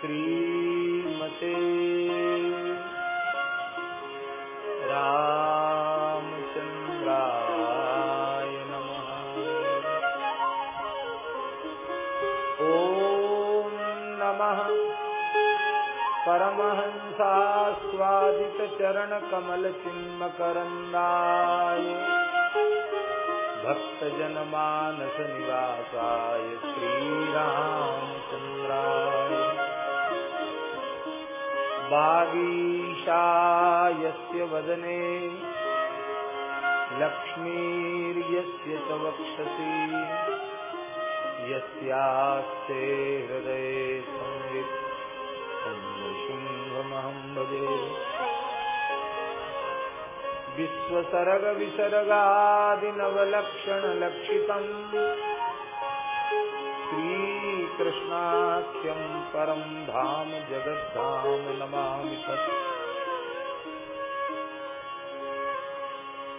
श्रीमते रामचन्द्राय नमः। ॐ नमः। परमहंसास्वादितचरणकमलचिन्मकरन्दाय। भक्तजनमानसनिवासाय श्रीरामचन्द्राय वागीशायस्य वदने। लक्ष्मीर्यस्य च वक्षसि। यस्यास्ते हृदये संवित् सिंहमहं भजे। विश्वसर्गविसर्गादिनवलक्षणलक्षितम्। श्रीकृष्णाख्यं परं धाम जगद्धाम नमामि तत्।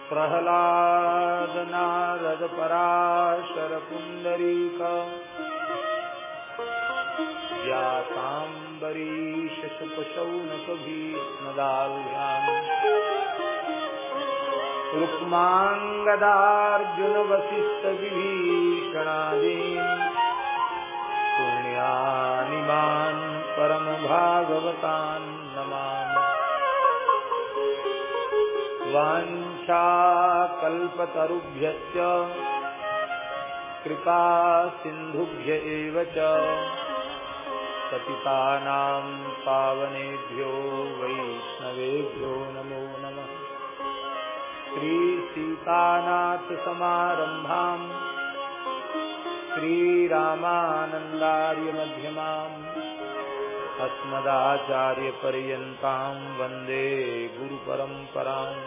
प्रह्लादनारदपराशरपुण्डरीक व्यासाम्बरीशशुपशौनकभीष्मदाल्याम् रुक्माङ्गदार्जुनवसिष्ठविभीषणादीन् पुण्यानिमान् परमभागवतान् नमामि। वाञ्छाकल्पतरुभ्यश्च कृपा सिन्धुभ्य एव च पतितानां पावनेभ्यो वैष्णवेभ्यो नमो नमः। श्रीसीतानाथसमारम्भाम् श्रीरामानन्दार्यमध्यमाम् अस्मदाचार्यपर्यन्तां वंदे गुरुपरम्पराम्।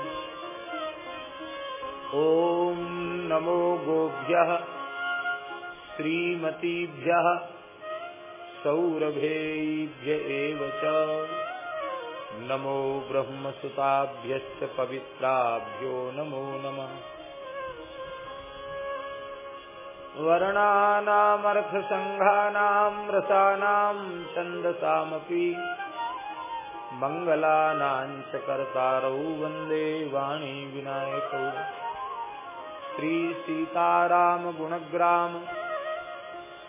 ॐ नमो गोभ्यः श्रीमतीभ्यः सौरभेभ्य नमो ब्रह्मसुताभ्यश्च पवित्राभ्यो नमो नमः। वर्णानामर्थसङ्घानां रसानां छन्दसामपि। मङ्गलानां च कर्तारौ वंदे वाणी विनायकौ। श्रीसीतारामगुणग्राम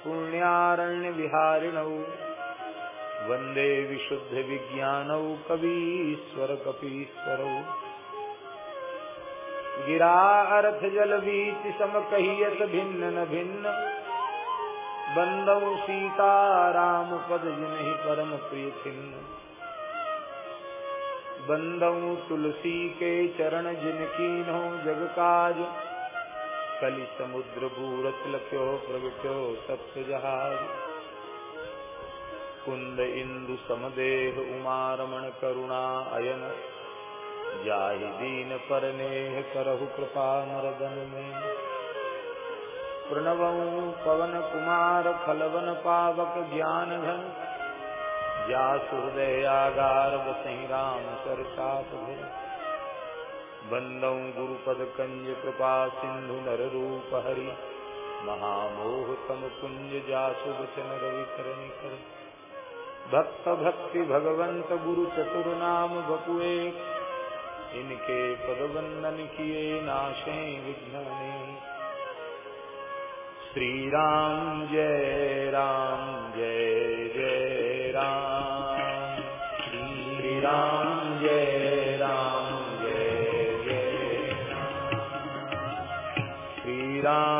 पुण्यारण्यविहारिणौ। वंदे विशुद्धविज्ञानौ कवीश्वरकपीश्वरौ। गिरा अर्थ जल बीच सम कहियत भिन्न न भिन्न। बंदौ सीता राम पद जिनहि परम प्रिय छिन्न। बंदौ तुलसी के चरण जिनकी नो जग काज। कलि समुद्र बूरत लख्यो, प्रगट्यो सप्त जहाज़। कुंद इंदु समदेह उमा रमण करुणा अयन। जाहि दीन परनेह करहु कृपा नरदन में। प्रणवऊ पवन कुमार फलवन पावक ज्ञान घन जासु हृदयागार बसहि राम सरसाप बंदौ गुरुपद कंज कृपा सिंधु नर रूप हरि। महामोह तम कुंज जासु बचन रवि करनि कर भक्त भक्ति भगवंत गुरु चतुर नाम बपुए। इनके पदवंदन किए नाशे विघ्ने श्री राम जय राम, जय जय राम। श्री राम जय राम, जय जय श्री राम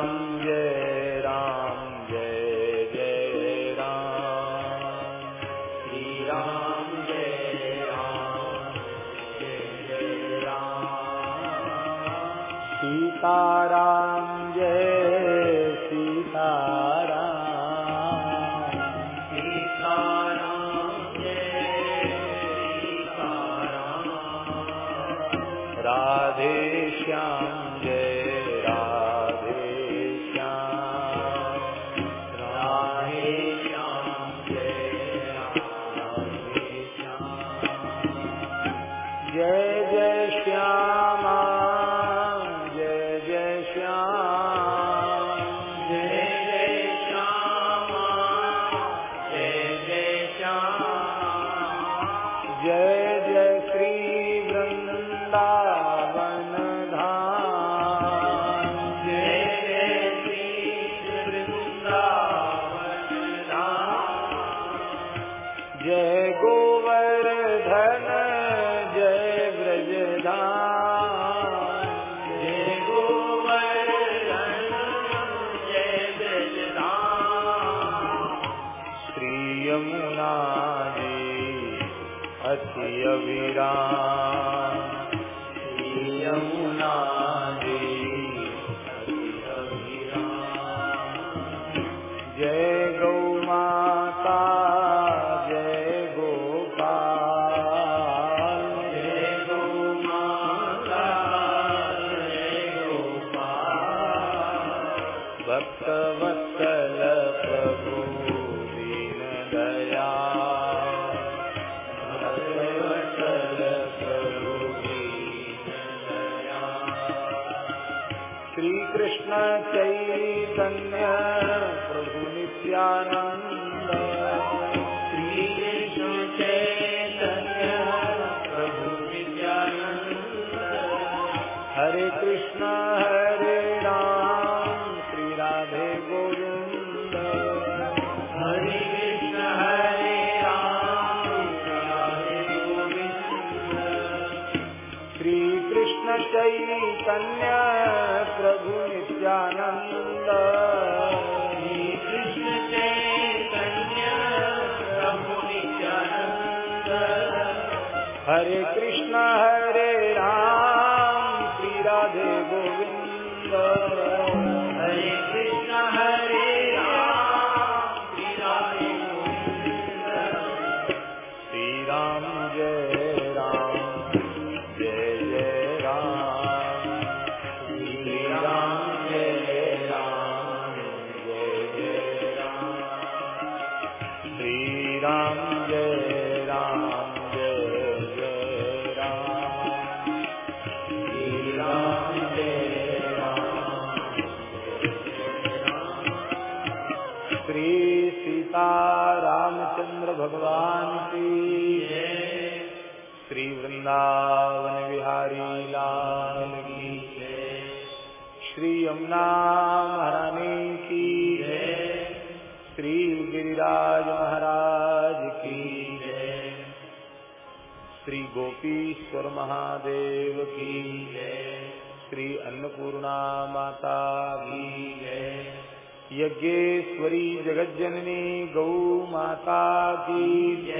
यज्ञेश्वरी जगज्जननी गौ माता की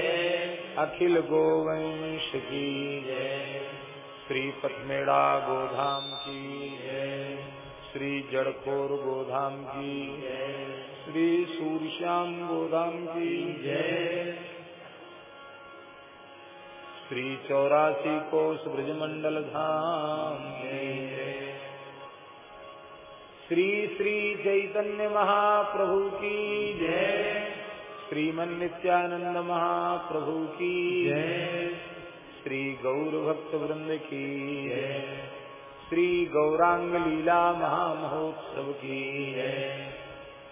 अखिल गोवंश की श्री पथमेड़ा गोधाम की श्री जड़खोर गोधाम की श्री सूरश्याम गोधाम की श्री चौरासी कोष ब्रजमंडल धाम श्री श्री चैतन्य महाप्रभु की जय। श्रीमन नित्यानंद महाप्रभु की जय। श्री गौर भक्त वृंद की जय। श्री गौरांग लीला महामहोत्सव की जय।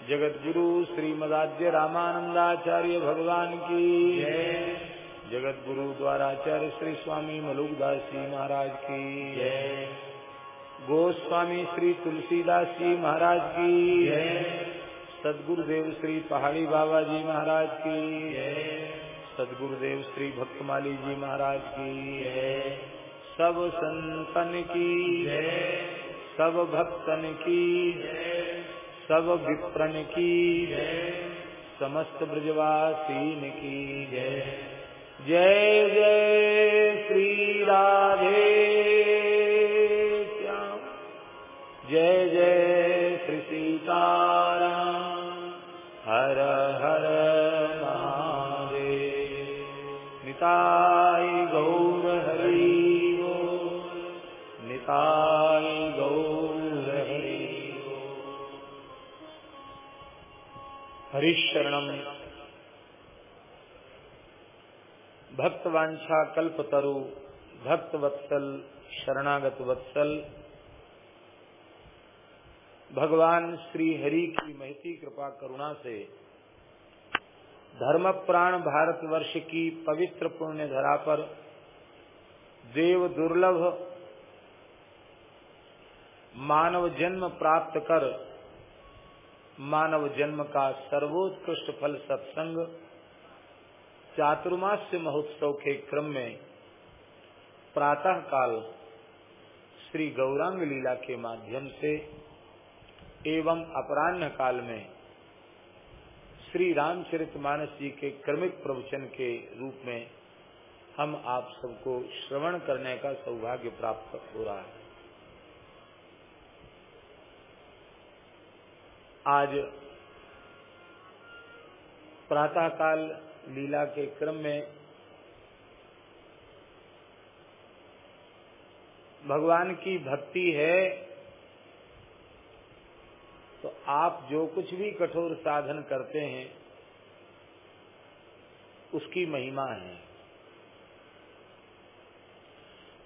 जगत गुरु श्रीमदाद्य रामानंदाचार्य भगवान की जय। जगत गुरु द्वाराचार्य श्री स्वामी मलुकदास जी महाराज की जय। गोस्वामी श्री तुलसीदास जी महाराज की। सदगुरुदेव श्री पहाड़ी बाबा जी महाराज की। सदगुरुदेव श्री भक्तमाली जी महाराज की। सब संतन की। सब भक्तन की। सब विप्रन की। समस्त ब्रजवासीन की। जय जय श्री राधे। जय जय श्री सीताराम। हर हर महादेव। निताय गौर हरि निताय गौर हरि हरिशरणम भक्तवांछा कल्पतरु भक्त वत्सल, शरणागत वत्सल भगवान श्री हरि की महती कृपा करुणा से धर्म प्राण भारतवर्ष की पवित्र पुण्य धरा पर देव दुर्लभ मानव जन्म प्राप्त कर मानव जन्म का सर्वोत्कृष्ट फल सत्संग चातुर्मास्य महोत्सव के क्रम में प्रातः काल श्री गौरांग लीला के माध्यम से एवं अपराह्न काल में श्री रामचरित मानस जी के क्रमिक प्रवचन के रूप में हम आप सबको श्रवण करने का सौभाग्य प्राप्त हो रहा है। आज प्रातःकाल लीला के क्रम में भगवान की भक्ति है तो आप जो कुछ भी कठोर साधन करते हैं, उसकी महिमा है।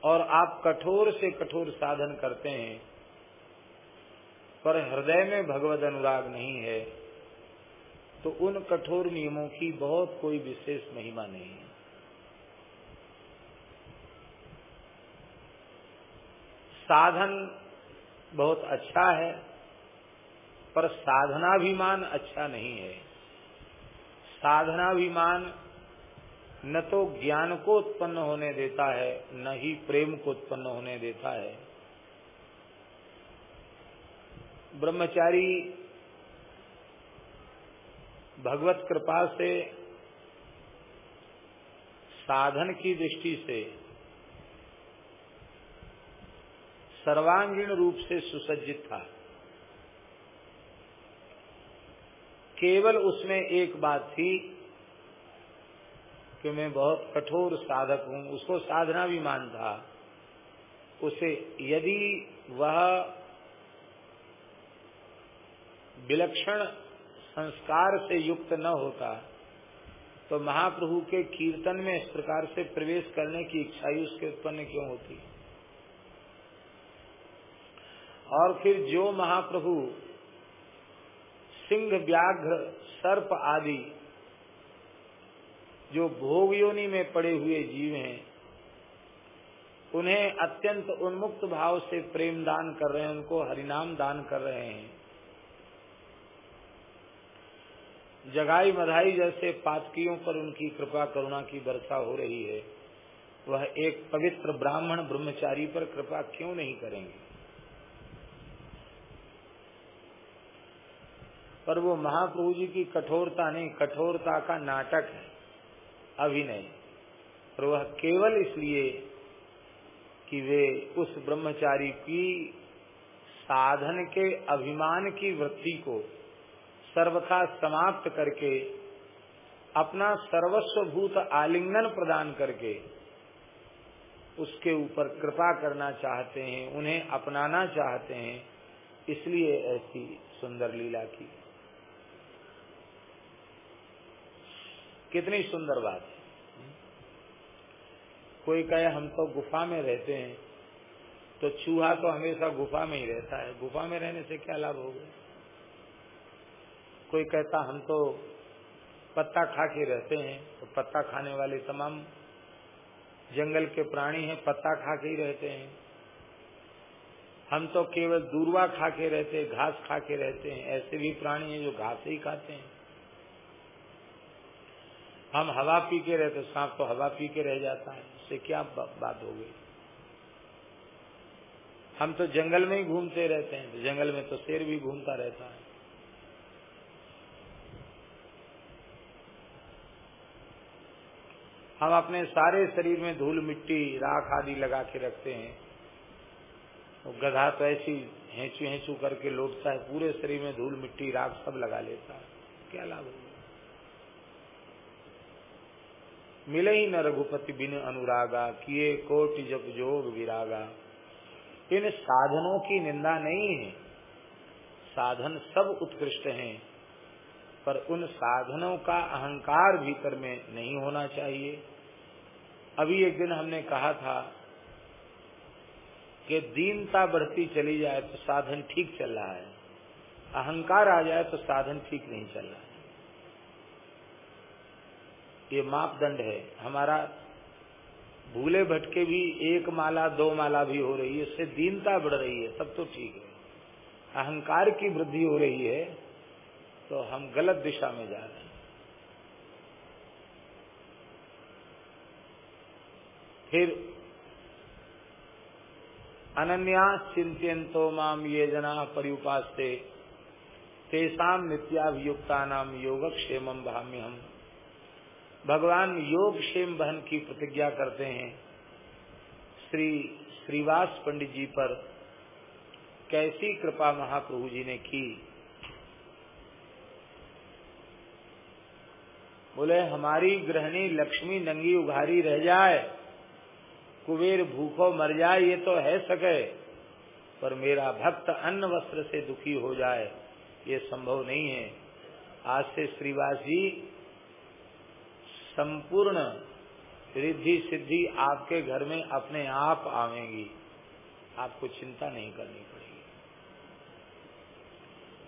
और आप कठोर से कठोर साधन करते हैं, पर हृदय में भगवत अनुराग नहीं है तो उन कठोर नियमों की बहुत कोई विशेष महिमा नहीं है। साधन बहुत अच्छा है पर साधनाभिमान अच्छा नहीं है। साधनाभिमान न तो ज्ञान को उत्पन्न होने देता है, न ही प्रेम को उत्पन्न होने देता है। ब्रह्मचारी भगवत कृपा से, साधन की दृष्टि से, सर्वांगीण रूप से सुसज्जित था। केवल उसमें एक बात थी कि मैं बहुत कठोर साधक हूँ, उसको साधना भी मान था उसे यदि वह विलक्षण संस्कार से युक्त न होता तो महाप्रभु के कीर्तन में इस प्रकार से प्रवेश करने की इच्छा ही उसके उत्पन्न क्यों होती? और फिर जो महाप्रभु सिंह व्याघ्र, सर्प आदि, जो भोग योनि में पड़े हुए जीव हैं, उन्हें अत्यंत उन्मुक्त भाव से प्रेम दान कर रहे हैं, उनको हरिनाम दान कर रहे हैं। जगाई मधाई जैसे पातकियों पर उनकी कृपा, करुणा की वर्षा हो रही है। वह एक पवित्र ब्राह्मण ब्रह्मचारी पर कृपा क्यों नहीं करेंगे? पर वो महाप्रभु जी की कठोरता नहीं, कठोरता का नाटक है अभिनय और वह केवल इसलिए कि वे उस ब्रह्मचारी की साधन के, अभिमान की वृत्ति को सर्वथा समाप्त करके, अपना सर्वस्व भूत आलिंगन प्रदान करके, उसके ऊपर कृपा करना चाहते हैं, उन्हें अपनाना चाहते हैं, इसलिए ऐसी सुंदर लीला की। कितनी सुंदर बात है। कोई कहे हम तो गुफा में रहते हैं तो चूहा तो हमेशा गुफा में ही रहता है। गुफा में रहने से क्या लाभ होगा कोई कहता हम तो पत्ता खा के रहते हैं तो पत्ता खाने वाले तमाम जंगल के प्राणी हैं, पत्ता खा के ही रहते हैं। हम तो केवल दूरवा खा के रहते हैं, घास खा के रहते हैं, ऐसे भी प्राणी हैं जो घास ही खाते हैं। हम हवा पी के रहते सांप तो हवा पी के रह जाता है। इससे क्या बात हो गई? हम तो जंगल में ही घूमते रहते हैं तो जंगल में तो शेर भी घूमता रहता है। हम अपने सारे शरीर में धूल, मिट्टी, राख आदि लगा के रखते हैं। वो तो गधा तो ऐसी हेचू हेचू करके लौटता है, पूरे शरीर में धूल, मिट्टी, राख सब लगा लेता है। क्या लाभ होगा? मिले ही न रघुपति बिन अनुरागा, किए कोटि जप जोग विरागा। इन साधनों की निंदा नहीं है। साधन सब उत्कृष्ट हैं, पर उन साधनों का अहंकार भीतर में नहीं होना चाहिए। अभी एक दिन हमने कहा था कि दीनता बढ़ती चली जाए तो साधन ठीक चल रहा है। अहंकार आ जाए तो साधन ठीक नहीं चल रहा है। ये मापदंड है। हमारा भूले भटके भी एक माला, दो माला भी हो रही है इससे दीनता बढ़ रही है सब तो ठीक है। अहंकार की वृद्धि हो रही है तो हम गलत दिशा में जा रहे हैं। फिर, अनन्या चिंतो माम ये जना परिउपास्ते तेसाम नित्याभियुक्ता नाम योगक्षेम भाम्य हम भगवान योग क्षेम बहन की प्रतिज्ञा करते हैं। श्री श्रीवास पंडित जी पर कैसी कृपा महाप्रभु जी ने की? बोले, हमारी गृहिणी लक्ष्मी नंगी उघारी रह जाए। कुबेर भूखो मर जाए, ये तो है सके। पर मेरा भक्त अन्न वस्त्र से दुखी हो जाए, ये संभव नहीं है। आज से श्रीवास जी संपूर्ण रिद्धि सिद्धि आपके घर में अपने आप आवेंगी। आपको चिंता नहीं करनी पड़ेगी।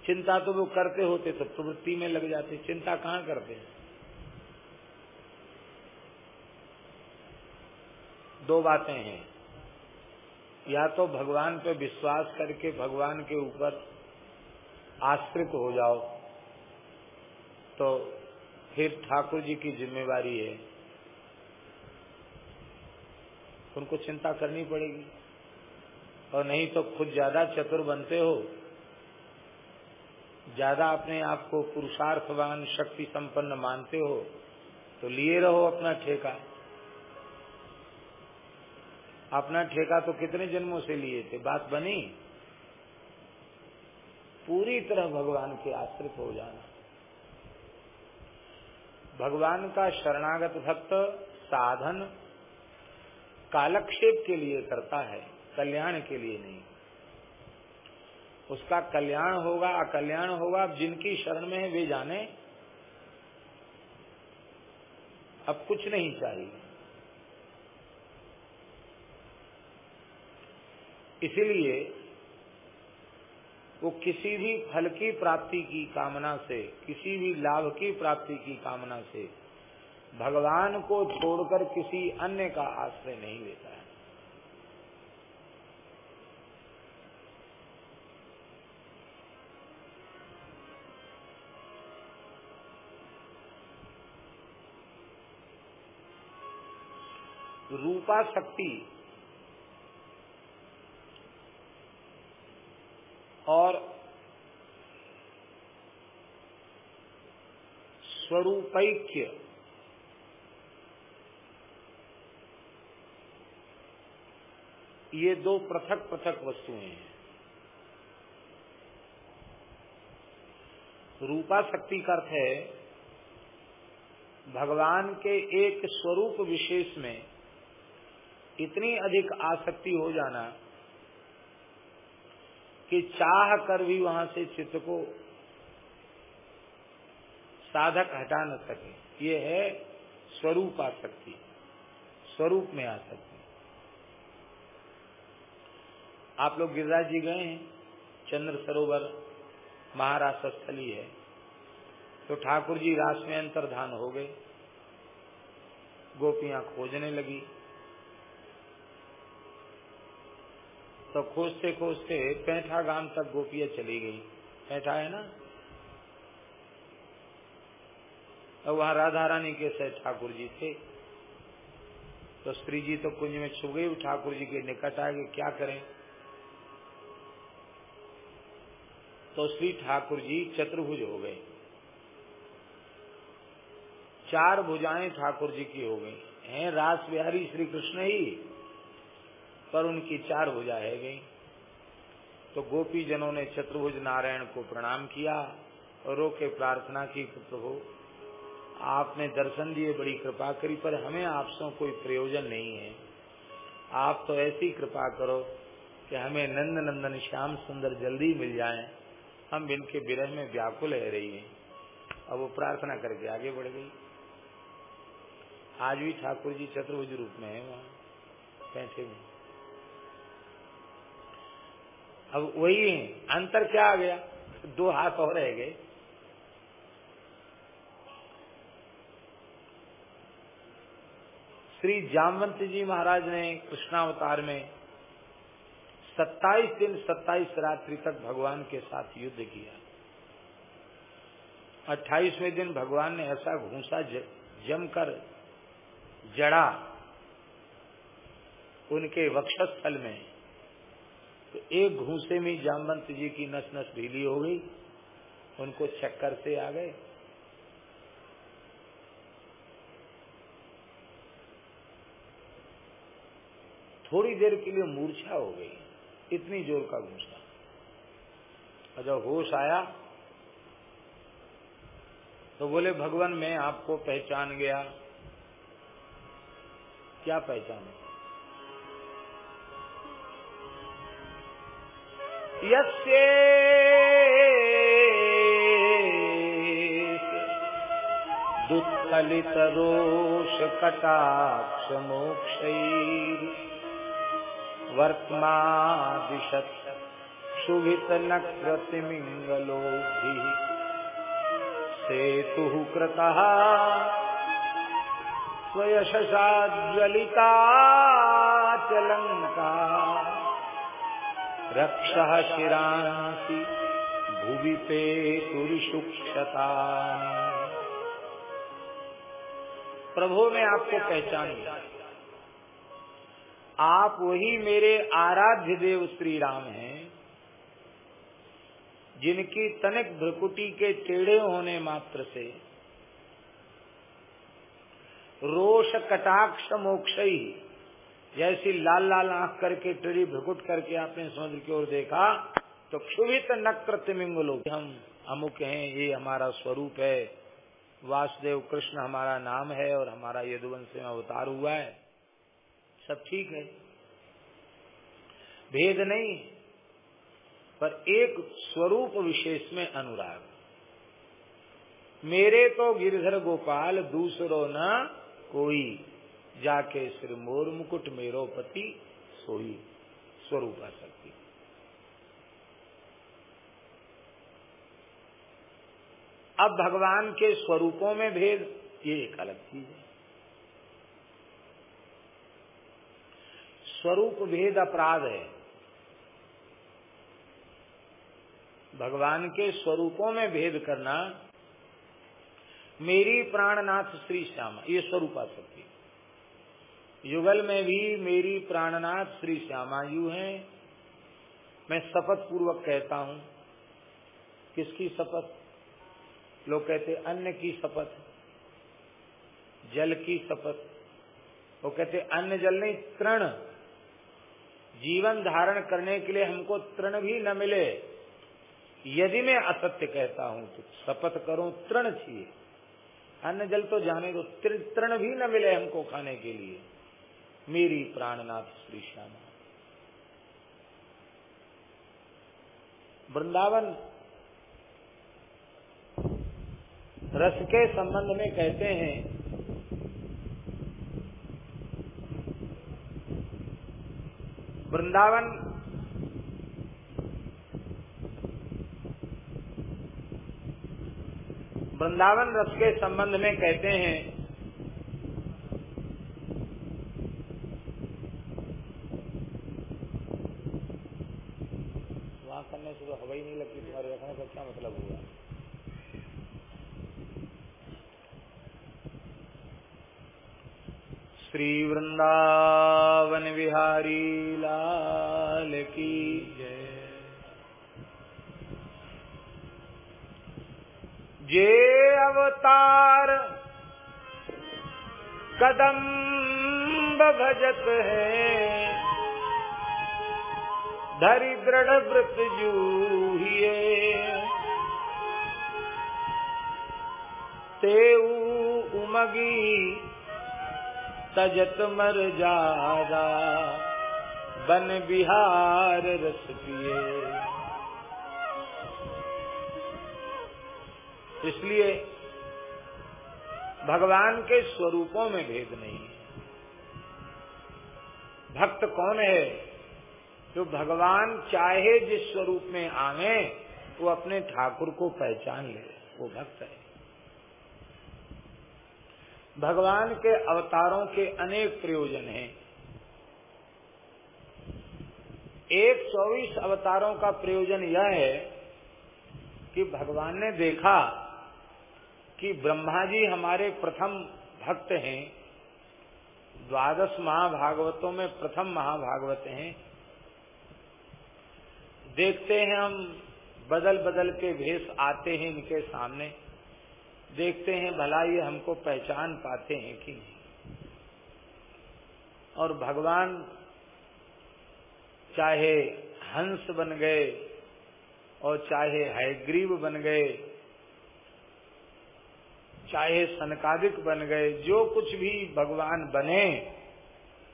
चिंता तो वो करते होते तो प्रवृत्ति में लग जाते। चिंता कहाँ करते हैं? दो बातें हैं। या तो भगवान पे विश्वास करके भगवान के ऊपर आश्रित हो जाओ तो फिर ठाकुर जी की जिम्मेवारी है। उनको चिंता करनी पड़ेगी। और नहीं तो खुद ज़्यादा चतुर बनते हो। ज़्यादा अपने आप को पुरुषार्थवान शक्ति संपन्न मानते हो तो लिए रहो अपना ठेका। अपना ठेका तो कितने जन्मों से लिए थे? बात बनी? पूरी तरह भगवान के आश्रित हो जाना। भगवान का शरणागत भक्त साधन कालक्षेप के लिए करता है, कल्याण के लिए नहीं। उसका कल्याण होगा, अकल्याण होगा जिनकी शरण में है, वे जाने। अब कुछ नहीं चाहिए। इसीलिए वो किसी भी फल की प्राप्ति की कामना से, किसी भी लाभ की प्राप्ति की कामना से भगवान को छोड़कर किसी अन्य का आश्रय नहीं लेता है। रूपा शक्ति और स्वरूपैक्य ये दो पृथक पृथक वस्तुएँ हैं। रूपा शक्ति का अर्थ है, भगवान के एक स्वरूप विशेष में इतनी अधिक आसक्ति हो जाना कि चाह कर भी वहाँ से चित्त को साधक हटा न सके। ये है स्वरूप आसक्ति स्वरूप में आ आसक्ति आप लोग गिरिराज जी गए हैं, चंद्र सरोवर महाराष्ट्र स्थली है। तो ठाकुर जी रास में अंतर्धान हो गए। गोपियाँ खोजने लगी। तो खोजते खोजते पैठा गाँव तक गोपियाँ चली गई। पैठा है ना? और वहाँ राधा रानी के से ठाकुर जी थे। तो स्त्री जी तो कुंज में छुप गई, ठाकुर जी के निकट आ गए, क्या करें? तो श्री ठाकुर जी चतुर्भुज हो गए। चार भुजाएँ ठाकुर जी की हो गई। हैं रास बिहारी श्री कृष्ण ही। पर उनकी चार भुजा है गई। तो गोपी जनों ने चतुर्भुज नारायण को प्रणाम किया और रोके प्रार्थना की, प्रभु, आपने दर्शन दिए, बड़ी कृपा करी, पर हमें आपसे कोई प्रयोजन नहीं है। आप तो ऐसी कृपा करो कि हमें नंद नंदन श्याम सुंदर जल्दी मिल जाएँ। हम इनके विरह में व्याकुल रह रही है। अब वो प्रार्थना करके आगे बढ़ गई। आज भी ठाकुर जी चतुर्भुज रूप में है वहाँ पैसे में अब वही अंतर क्या आ गया? दो हाथ और रह गए। श्री जामवंत जी महाराज ने कृष्णावतार में 27 दिन 27 रात्रि तक भगवान के साथ युद्ध किया। 28वें दिन भगवान ने ऐसा घूसा जमकर जड़ा उनके वक्षस्थल में। तो एक घूसे में जामवंत जी की नस नस ढीली हो गई, उनको चक्कर से आ गए। थोड़ी देर के लिए मूर्छा हो गई, इतनी ज़ोर का घूसा। और जब होश आया तो बोले, भगवान, मैं आपको पहचान गया। क्या पहचाने? यस्य दुत्कलितरोष कटाक्ष मोक्षैर् वर्त्मादिशत् शुभित नक्रतिमिङ्गलोभिः सेतुः कृतः स्वयशशाज्वलिता च लङ्का रक्षः शिरांसि, भुवि पेतुरिषुक्षता प्रभु, मैं आपको पहचान। गया आप वही मेरे आराध्य देव श्री राम हैं, जिनकी तनिक भ्रकुटी के टेढ़े होने मात्र से रोष, कटाक्ष मोक्षई जैसी लाल लाल आँख करके, टेढ़ी भ्रकुट करके आपने समुद्र की ओर देखा तो क्षुभित नक्र तिमिंगलो हम अमुक हैं, ये हमारा स्वरूप है। वासुदेव कृष्ण हमारा नाम है और हमारा यदुवंश में अवतार हुआ है। सब ठीक है। भेद नहीं, पर एक स्वरूप विशेष में अनुराग। मेरे तो गिरधर गोपाल, दूसरो न कोई। जाके सिर मोर मुकुट मेरो पति सोई, स्वरूप शक्ति। अब भगवान के स्वरूपों में भेद, ये एक अलग चीज़ है। स्वरूप भेद अपराध है। भगवान के स्वरूपों में भेद करना, मेरी प्राणनाथ श्री श्यामा, ये स्वरूपा शक्ति। युगल में भी मेरी प्राणनाथ श्री श्यामा यू है। मैं शपथ पूर्वक कहता हूँ, किसकी शपथ? लोग कहते, अन्न की शपथ, जल की शपथ। वो कहते, अन्न, जल नहीं, तृण। जीवन धारण करने के लिए हमको तृण भी न मिले। यदि मैं असत्य कहता हूँ तो शपथ करूँ, तृण चाहिए। अन्न, जल तो जाने दो तृण भी न मिले हमको खाने के लिए। मेरी प्राणनाथ श्री श्यामा वृंदावन रस के संबंध में कहते हैं, वृंदावन वृंदावन रस के संबंध में कहते हैं वहाँ करने से तो हवा ही नहीं लगती तुम्हारे रखने का क्या मतलब हुआ श्री वृंदावन बिहारी लाल की जय। जे अवतार कदम्ब भजत है धरि दृढ़ व्रत जूहिए तेऊ उमगी तजत मर जादा बन बिहार रस पिए। इसलिए भगवान के स्वरूपों में भेद नहीं है। भक्त कौन है जो भगवान चाहे जिस स्वरूप में आवे, वो अपने ठाकुर को पहचान ले, वो भक्त है। भगवान के अवतारों के अनेक प्रयोजन हैं। एक चौबीस अवतारों का प्रयोजन यह है कि भगवान ने देखा कि ब्रह्मा जी हमारे प्रथम भक्त हैं, द्वादश महाभागवतों में प्रथम महाभागवत हैं। देखते हैं हम बदल बदल के भेष आते हैं इनके सामने। देखते हैं, भला ये हमको पहचान पाते हैं कि नहीं। और भगवान चाहे हंस बन गए और चाहे हैग्रीव बन गए, चाहे सनकादिक बन गए, जो कुछ भी भगवान बने,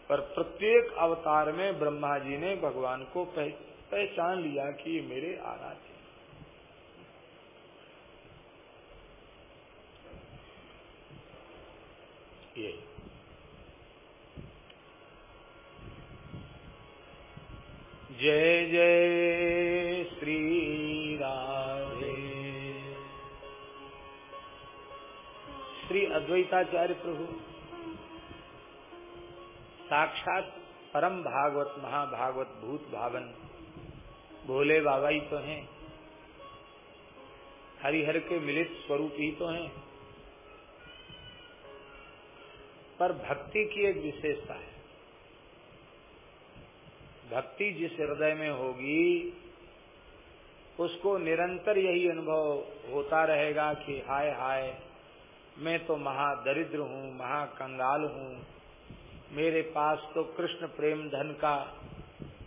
पर प्रत्येक अवतार में ब्रह्मा जी ने भगवान को पहचान लिया कि ये मेरे आराध्य ये। जय जय श्री राधे। श्री अद्वैताचार्य प्रभु, साक्षात परम भागवत, महाभागवत भूत भावन, भोले बाबा ही तो हैं। हरिहर के मिलित स्वरूप ही तो हैं। पर भक्ति की एक विशेषता है। भक्ति जिस हृदय में होगी, उसको निरंतर यही अनुभव होता रहेगा कि हाय हाय, मैं तो महादरिद्र हूँ, महाकंगाल हूँ। मेरे पास तो कृष्ण प्रेम धन का,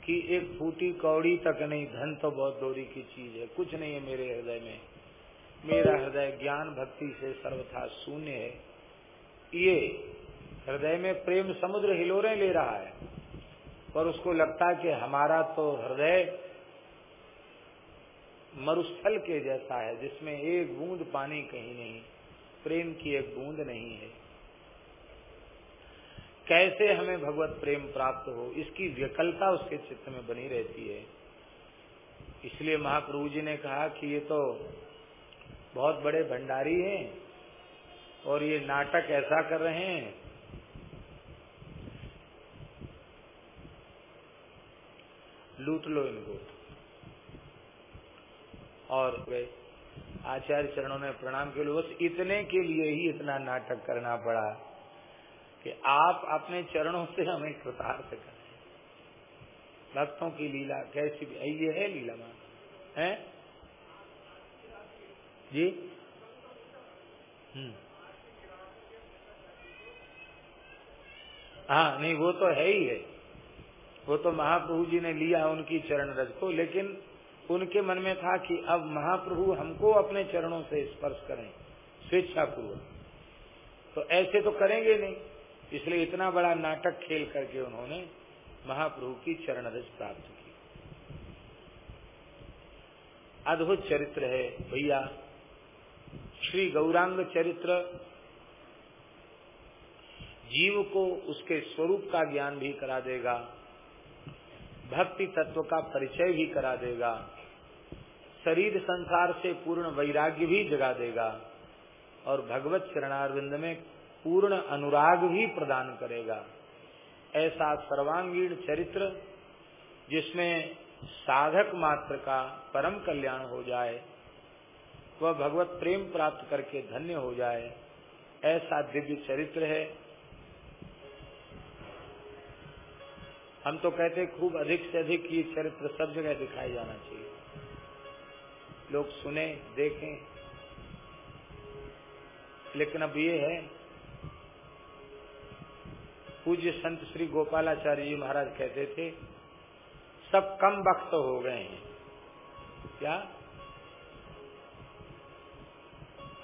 की एक फूटी कौड़ी तक नहीं, धन तो बहुत दूरी की चीज़ है। कुछ नहीं है मेरे हृदय में। मेरा हृदय ज्ञान भक्ति से सर्वथा शून्य है। ये हृदय में प्रेम समुद्र हिलोरे ले रहा है। पर उसको लगता है कि हमारा तो हृदय मरुस्थल के जैसा है, जिसमें एक बूंद पानी कहीं नहीं, प्रेम की एक बूंद नहीं है। कैसे हमें भगवत प्रेम प्राप्त हो, इसकी विकलता उसके चित्त में बनी रहती है। इसलिए महाप्रभु जी ने कहा कि ये तो बहुत बड़े भंडारी हैं, और ये नाटक ऐसा कर रहे हैं लूट लो इनको। और वे आचार्य चरणों ने प्रणाम के लिए, बस इतने के लिए ही इतना नाटक करना पड़ा कि आप अपने चरणों से हमें कृतार्थ करें। भक्तों की लीला कैसी भी, ये है लीला मान है? जी? हम्म। हाँ नहीं, वो तो है ही है। वो तो महाप्रभु जी ने लिया, उनकी चरण रज को, लेकिन उनके मन में था कि अब महाप्रभु हमको अपने चरणों से स्पर्श करें स्वेच्छा पूर्वक तो ऐसे तो करेंगे नहीं, इसलिए इतना बड़ा नाटक खेल करके उन्होंने महाप्रभु की चरण रज प्राप्त की। अद्भुत चरित्र है भैया। श्री गौरांग चरित्र, जीव को उसके स्वरूप का ज्ञान भी करा देगा। भक्ति तत्व का परिचय भी करा देगा। शरीर संसार से पूर्ण वैराग्य भी जगा देगा। और भगवत चरणारविंद में पूर्ण अनुराग भी प्रदान करेगा। ऐसा सर्वांगीण चरित्र, जिसमें साधक मात्र का परम कल्याण हो जाए, वह भगवत प्रेम प्राप्त करके धन्य हो जाए, ऐसा दिव्य चरित्र है। हम तो कहते खूब अधिक से अधिक ये चरित्र सब जगह दिखाई जाना चाहिए। लोग सुने, देखें। लेकिन अब ये है, पूज्य संत श्री गोपालाचार्य जी महाराज कहते थे, सब कम वक्त हो गए हैं। क्या?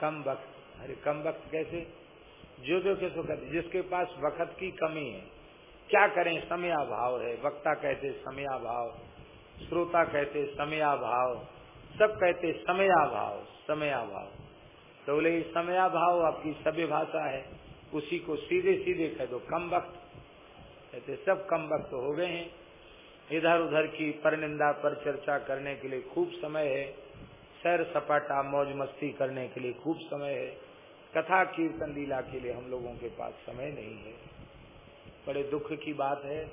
कम वक्त अरे कम वक्त कैसे? जो जो कैसे जिसके पास वक्त की कमी है। क्या करें? समयाभाव है। वक्ता कहते, समयाभाव। श्रोता कहते, समयाभाव। सब कहते, समयाभाव समयाभाव। तो बोले समयाभाव आपकी सभ्य भाषा है। उसी को सीधे सीधे कह दो, कम वक्त। कहते, सब कम वक्त हो गए हैं। इधर उधर की परनिंदा पर चर्चा करने के लिए खूब समय है। सैर सपाटा, मौज मस्ती करने के लिए खूब समय है। कथा, कीर्तन, लीला के लिए हम लोगों के पास समय नहीं है। बड़े दुख की बात है।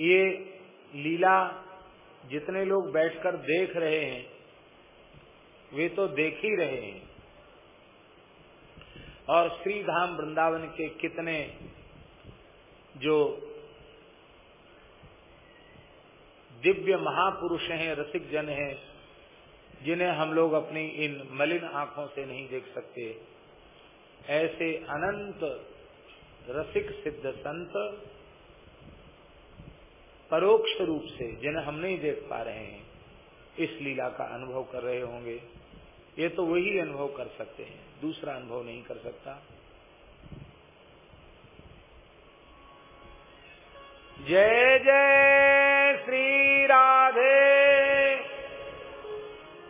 ये लीला जितने लोग बैठकर देख रहे हैं, वे तो देख ही रहे हैं। और श्री धाम वृंदावन के कितने जो दिव्य महापुरुष हैं, रसिक जन हैं, जिन्हें हम लोग अपनी इन मलिन आँखों से नहीं देख सकते। ऐसे अनंत रसिक सिद्ध संत परोक्ष रूप से, जिन्हें हम नहीं देख पा रहे हैं, इस लीला का अनुभव कर रहे होंगे। ये तो वही अनुभव कर सकते हैं, दूसरा अनुभव नहीं कर सकता। जय जय श्री राधे,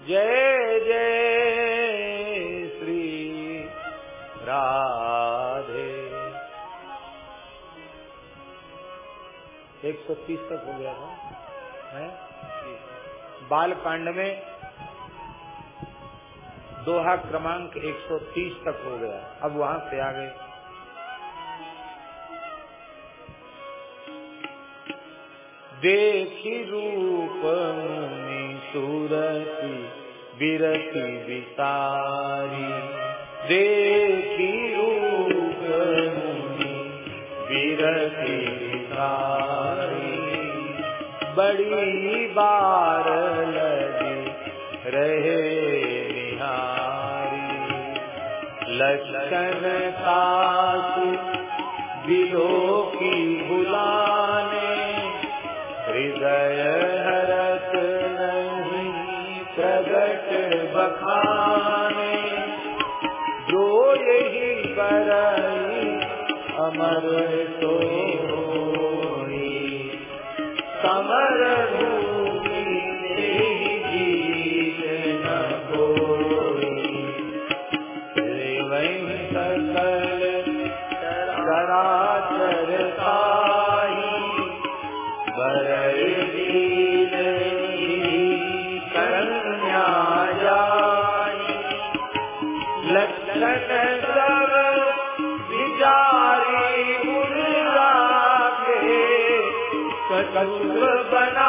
जय 130 तक हो गया था, है? बाल कांड में दोहा क्रमांक 130 तक हो गया। अब वहाँ से आ गए देखी रूप सूरती बिरती वितारी देख बड़ी बार लगी रहे निहारी। लक्षण काश बना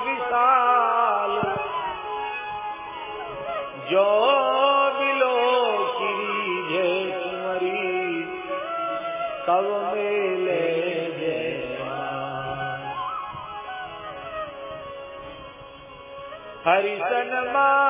विशाल। जो बिलो श्री जय कुमरी कब मेले हरिशन मागो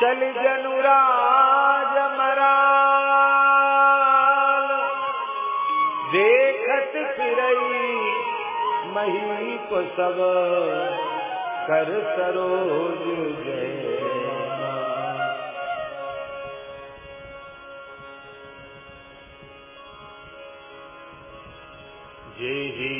चल जनुराज मराल। देखत फिरई मही को सब कर सरोज जय जी जी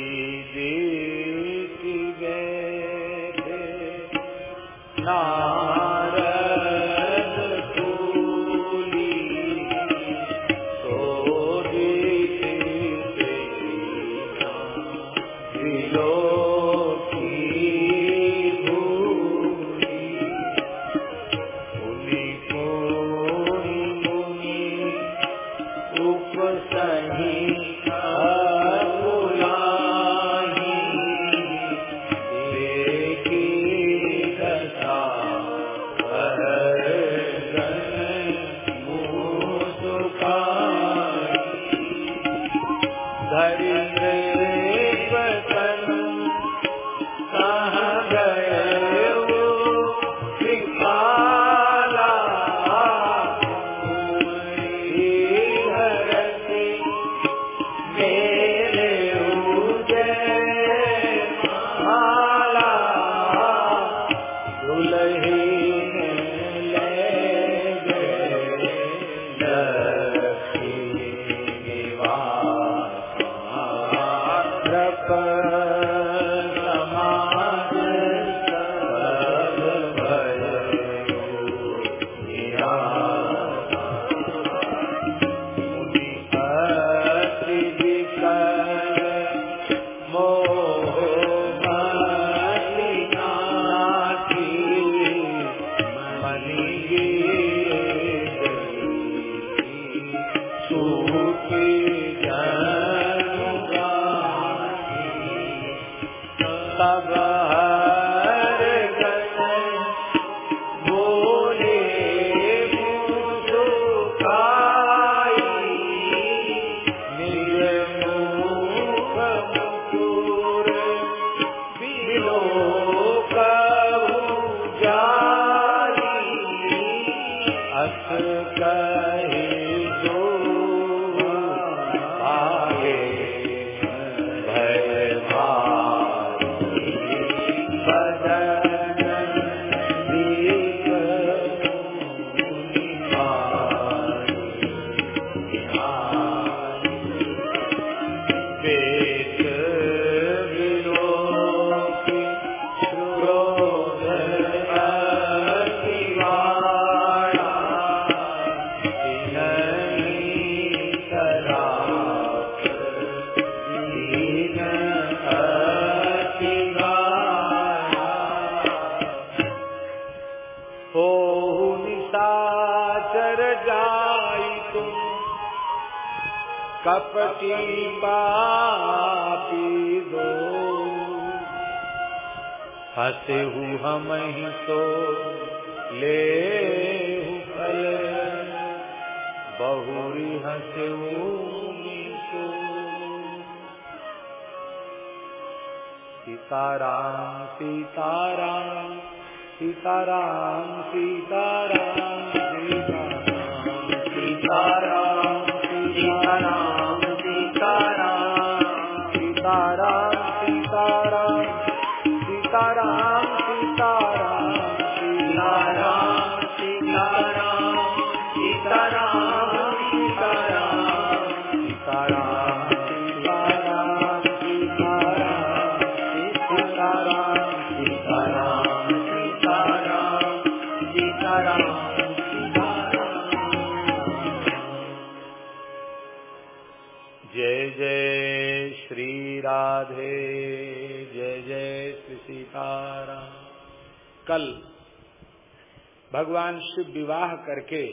मनुष्य विवाह करके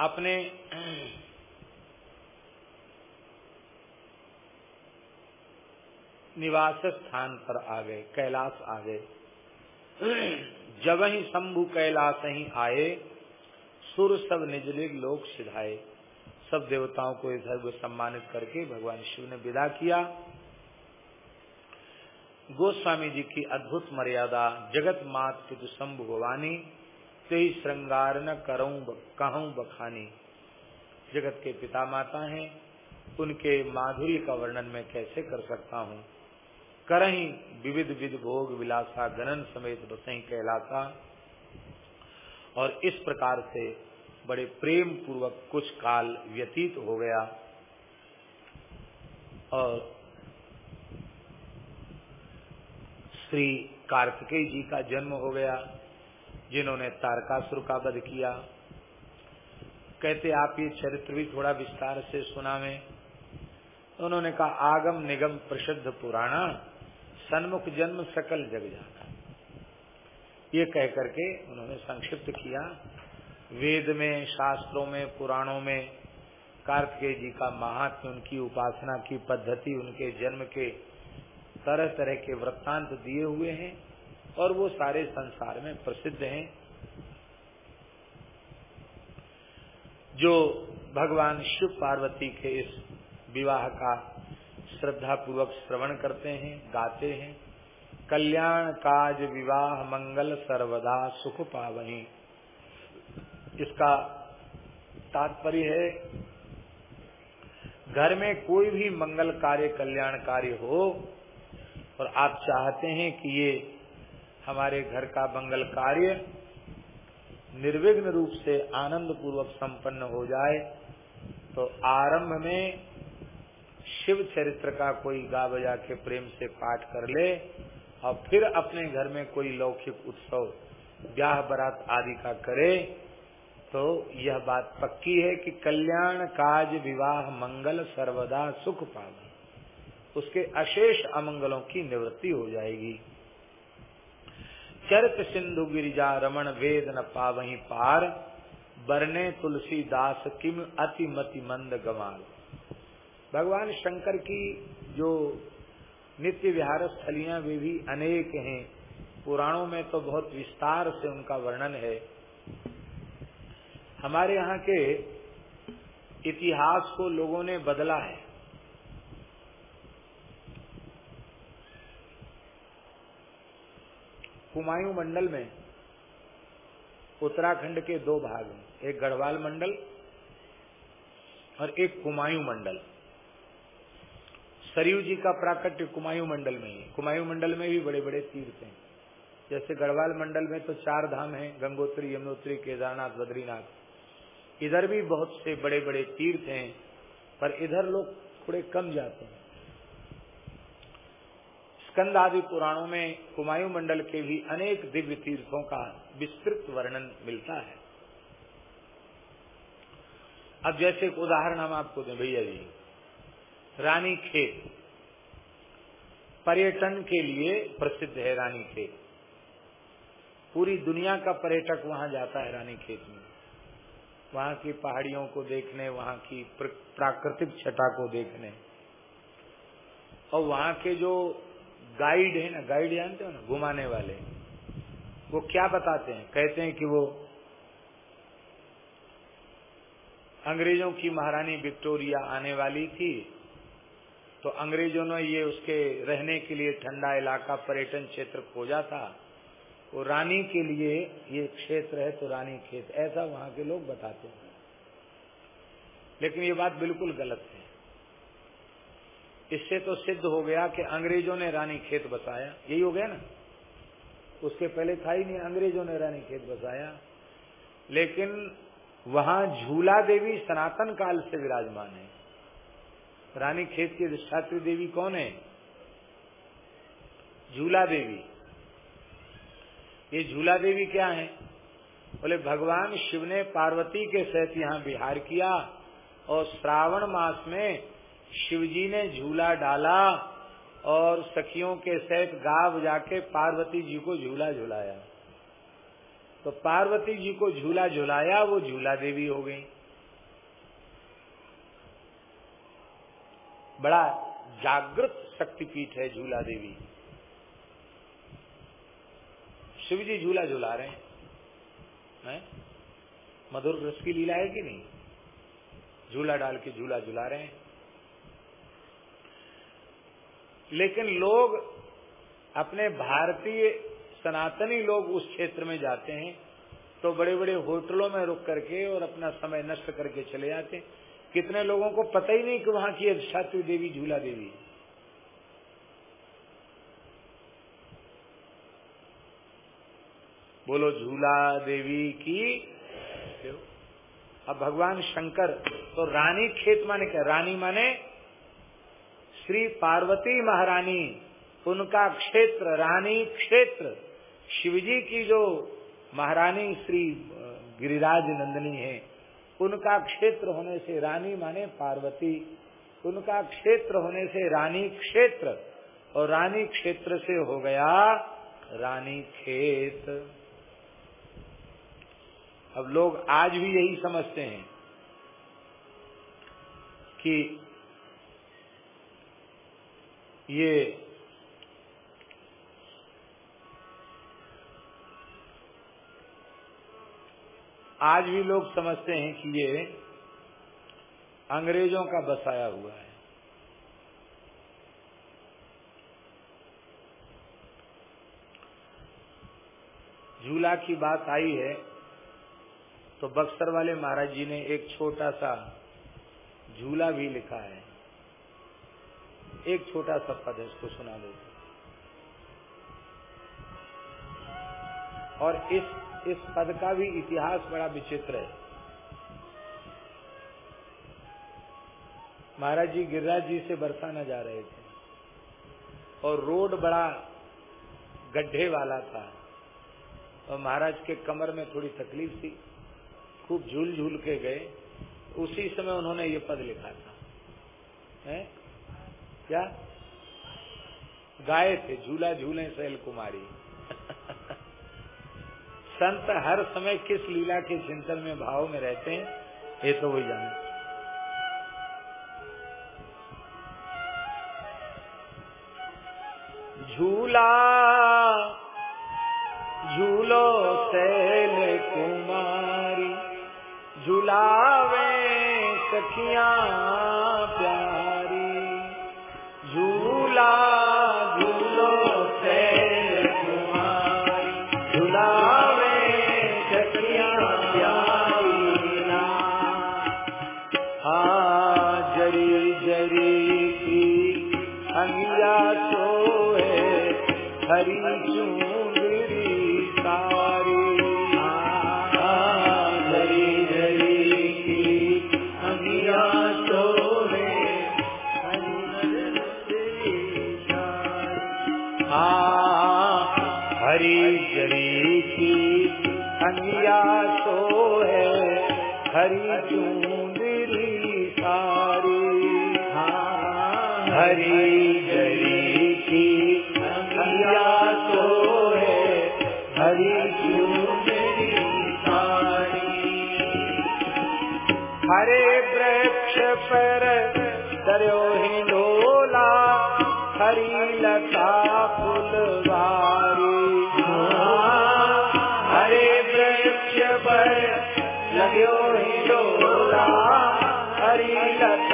अपने निवास स्थान पर आ गए, कैलाश आ गए। जब ही शंभु कैलाश ही आए, सुर सब निजलिग लोग सिधाए। सब देवताओं को इस को सम्मानित करके भगवान शिव ने विदा किया। गोस्वामी जी की अद्भुत मर्यादा, जगत मात पितु शंभु भवानी तेई श्रृंगार न करूँ कहूँ बखानी जगत के पिता माता हैं, उनके माधुरी का वर्णन मैं कैसे कर सकता हूँ? करही विविध विध भोग विलासा गणन समेत बसही कहलाता। और इस प्रकार से बड़े प्रेम पूर्वक कुछ काल व्यतीत हो गया। और श्री कार्तिकेय जी का जन्म हो गया, जिन्होंने तारकासुर का वध किया। कहते, आप ये चरित्र भी थोड़ा विस्तार से सुना में उन्होंने कहा, आगम निगम प्रसिद्ध पुराणा सन्मुख जन्म सकल जग जाना ये कह करके उन्होंने संक्षिप्त किया। वेद में, शास्त्रों में, पुराणों में, कार्तिकेय जी का महात्म उनकी उपासना की पद्धति, उनके जन्म के तरह तरह के वृत्तांत दिए हुए हैं और वो सारे संसार में प्रसिद्ध हैं। जो भगवान शिव पार्वती के इस विवाह का श्रद्धा पूर्वक श्रवण करते हैं, गाते हैं, कल्याण काज विवाह मंगल सर्वदा सुख पावही। इसका तात्पर्य है, घर में कोई भी मंगल कार्य कल्याण कार्य हो और आप चाहते हैं कि ये हमारे घर का मंगल कार्य निर्विघ्न रूप से आनंद पूर्वक संपन्न हो जाए तो आरंभ में शिव चरित्र का कोई गा बजा के प्रेम से पाठ कर ले और फिर अपने घर में कोई लौकिक उत्सव, ब्याह बरात आदि का करे तो यह बात पक्की है कि कल्याण काज विवाह मंगल सर्वदा सुख पावे उसके अशेष अमंगलों की निवृत्ति हो जाएगी। चरित सिंधु गिरिजा रमण वेद न पावही पार, बरने तुलसी दास किम अति मति मंद गमाल भगवान शंकर की जो नित्य विहार स्थलियाँ वे भी अनेक हैं। पुराणों में तो बहुत विस्तार से उनका वर्णन है। हमारे यहाँ के इतिहास को लोगों ने बदला है। कुमायूं मंडल में उत्तराखंड के दो भाग हैं, एक गढ़वाल मंडल और एक कुमायूं मंडल। सरयू जी का प्राकट्य कुमायूं मंडल में ही। कुमायूं मंडल में भी बड़े बड़े तीर्थ हैं। जैसे गढ़वाल मंडल में तो चार धाम हैं, गंगोत्री, यमुनोत्री, केदारनाथ, बद्रीनाथ। इधर भी बहुत से बड़े बड़े तीर्थ हैं, पर इधर लोग थोड़े कम जाते हैं। स्कंद आदि पुराणों में कुमायूं मंडल के भी अनेक दिव्य तीर्थों का विस्तृत वर्णन मिलता है। अब जैसे एक उदाहरण हम आपको दें, भैया जी। रानी खेत पर्यटन के लिए प्रसिद्ध है रानी खेत पूरी दुनिया का पर्यटक वहाँ जाता है रानी खेत में। वहाँ की पहाड़ियों को देखने, वहाँ की प्राकृतिक छटा को देखने। और वहाँ के जो गाइड है ना गाइड जानते हो ना, घुमाने वाले वो क्या बताते हैं? कहते हैं कि वो अंग्रेज़ों की महारानी विक्टोरिया आने वाली थी तो अंग्रेज़ों ने ये उसके रहने के लिए ठंडा इलाका, पर्यटन क्षेत्र खोजा था। वो रानी के लिए ये क्षेत्र है तो रानी खेत, ऐसा वहाँ के लोग बताते हैं। लेकिन ये बात बिल्कुल गलत है। इससे तो सिद्ध हो गया कि अंग्रेज़ों ने रानी खेत बसाया। यही हो गया ना? उसके पहले था ही नहीं, अंग्रेज़ों ने रानी खेत बसाया। लेकिन वहाँ झूला देवी सनातन काल से विराजमान है। रानी खेत की अधिष्ठात्री देवी कौन है? झूला देवी। ये झूला देवी क्या है? बोले, भगवान शिव ने पार्वती के सहित यहाँ विहार किया और श्रावण मास में शिवजी ने झूला डाला और सखियों के सहित गाव जाके पार्वती जी को झूला झुलाया। तो पार्वती जी को झूला झुलाया, वो झूला देवी हो गई। बड़ा जागृत शक्तिपीठ है झूला देवी। शिव जी झूला झुला रहे हैं। है? मधुर रस की लीला है कि नहीं? झूला डाल के झूला झुला रहे हैं। लेकिन लोग अपने भारतीय सनातनी लोग उस क्षेत्र में जाते हैं तो बड़े बड़े होटलों में रुक करके और अपना समय नष्ट करके चले जाते हैं। कितने लोगों को पता ही नहीं कि वहाँ की अधिष्ठात्री देवी, झूला देवी बोलो, झूला देवी की अब भगवान शंकर तो रानी खेत माने क्या? रानी माने श्री पार्वती महारानी, उनका क्षेत्र, रानी क्षेत्र, शिवजी की जो महारानी श्री गिरिराज नंदनी है, उनका क्षेत्र होने से रानी माने पार्वती, उनका क्षेत्र होने से रानी क्षेत्र, और रानी क्षेत्र से हो गया रानी खेत। अब लोग आज भी यही समझते हैं कि ये आज भी लोग समझते हैं कि ये अंग्रेज़ों का बसाया हुआ है। झूला की बात आई है तो बक्सर वाले महाराज जी ने एक छोटा सा झूला भी लिखा है। एक छोटा सा पद है, उसको सुना देते और इस इस पद का भी इतिहास बड़ा विचित्र है। महाराज जी गिरिराज जी से बरसाना जा रहे थे। और रोड बड़ा गड्ढे वाला था। और महाराज के कमर में थोड़ी तकलीफ़ थी। खूब झूल झूल के गए। उसी समय उन्होंने ये पद लिखा था। है? क्या? गाए थे, झूला झूले सैल कुमारी। संत हर समय किस लीला के चिंतन में भाव में रहते हैं, ये तो वही जाने। झूला झूलो सैल कुमारी, झूलावे सखिया पर लग्यो हिंडोला हरी लता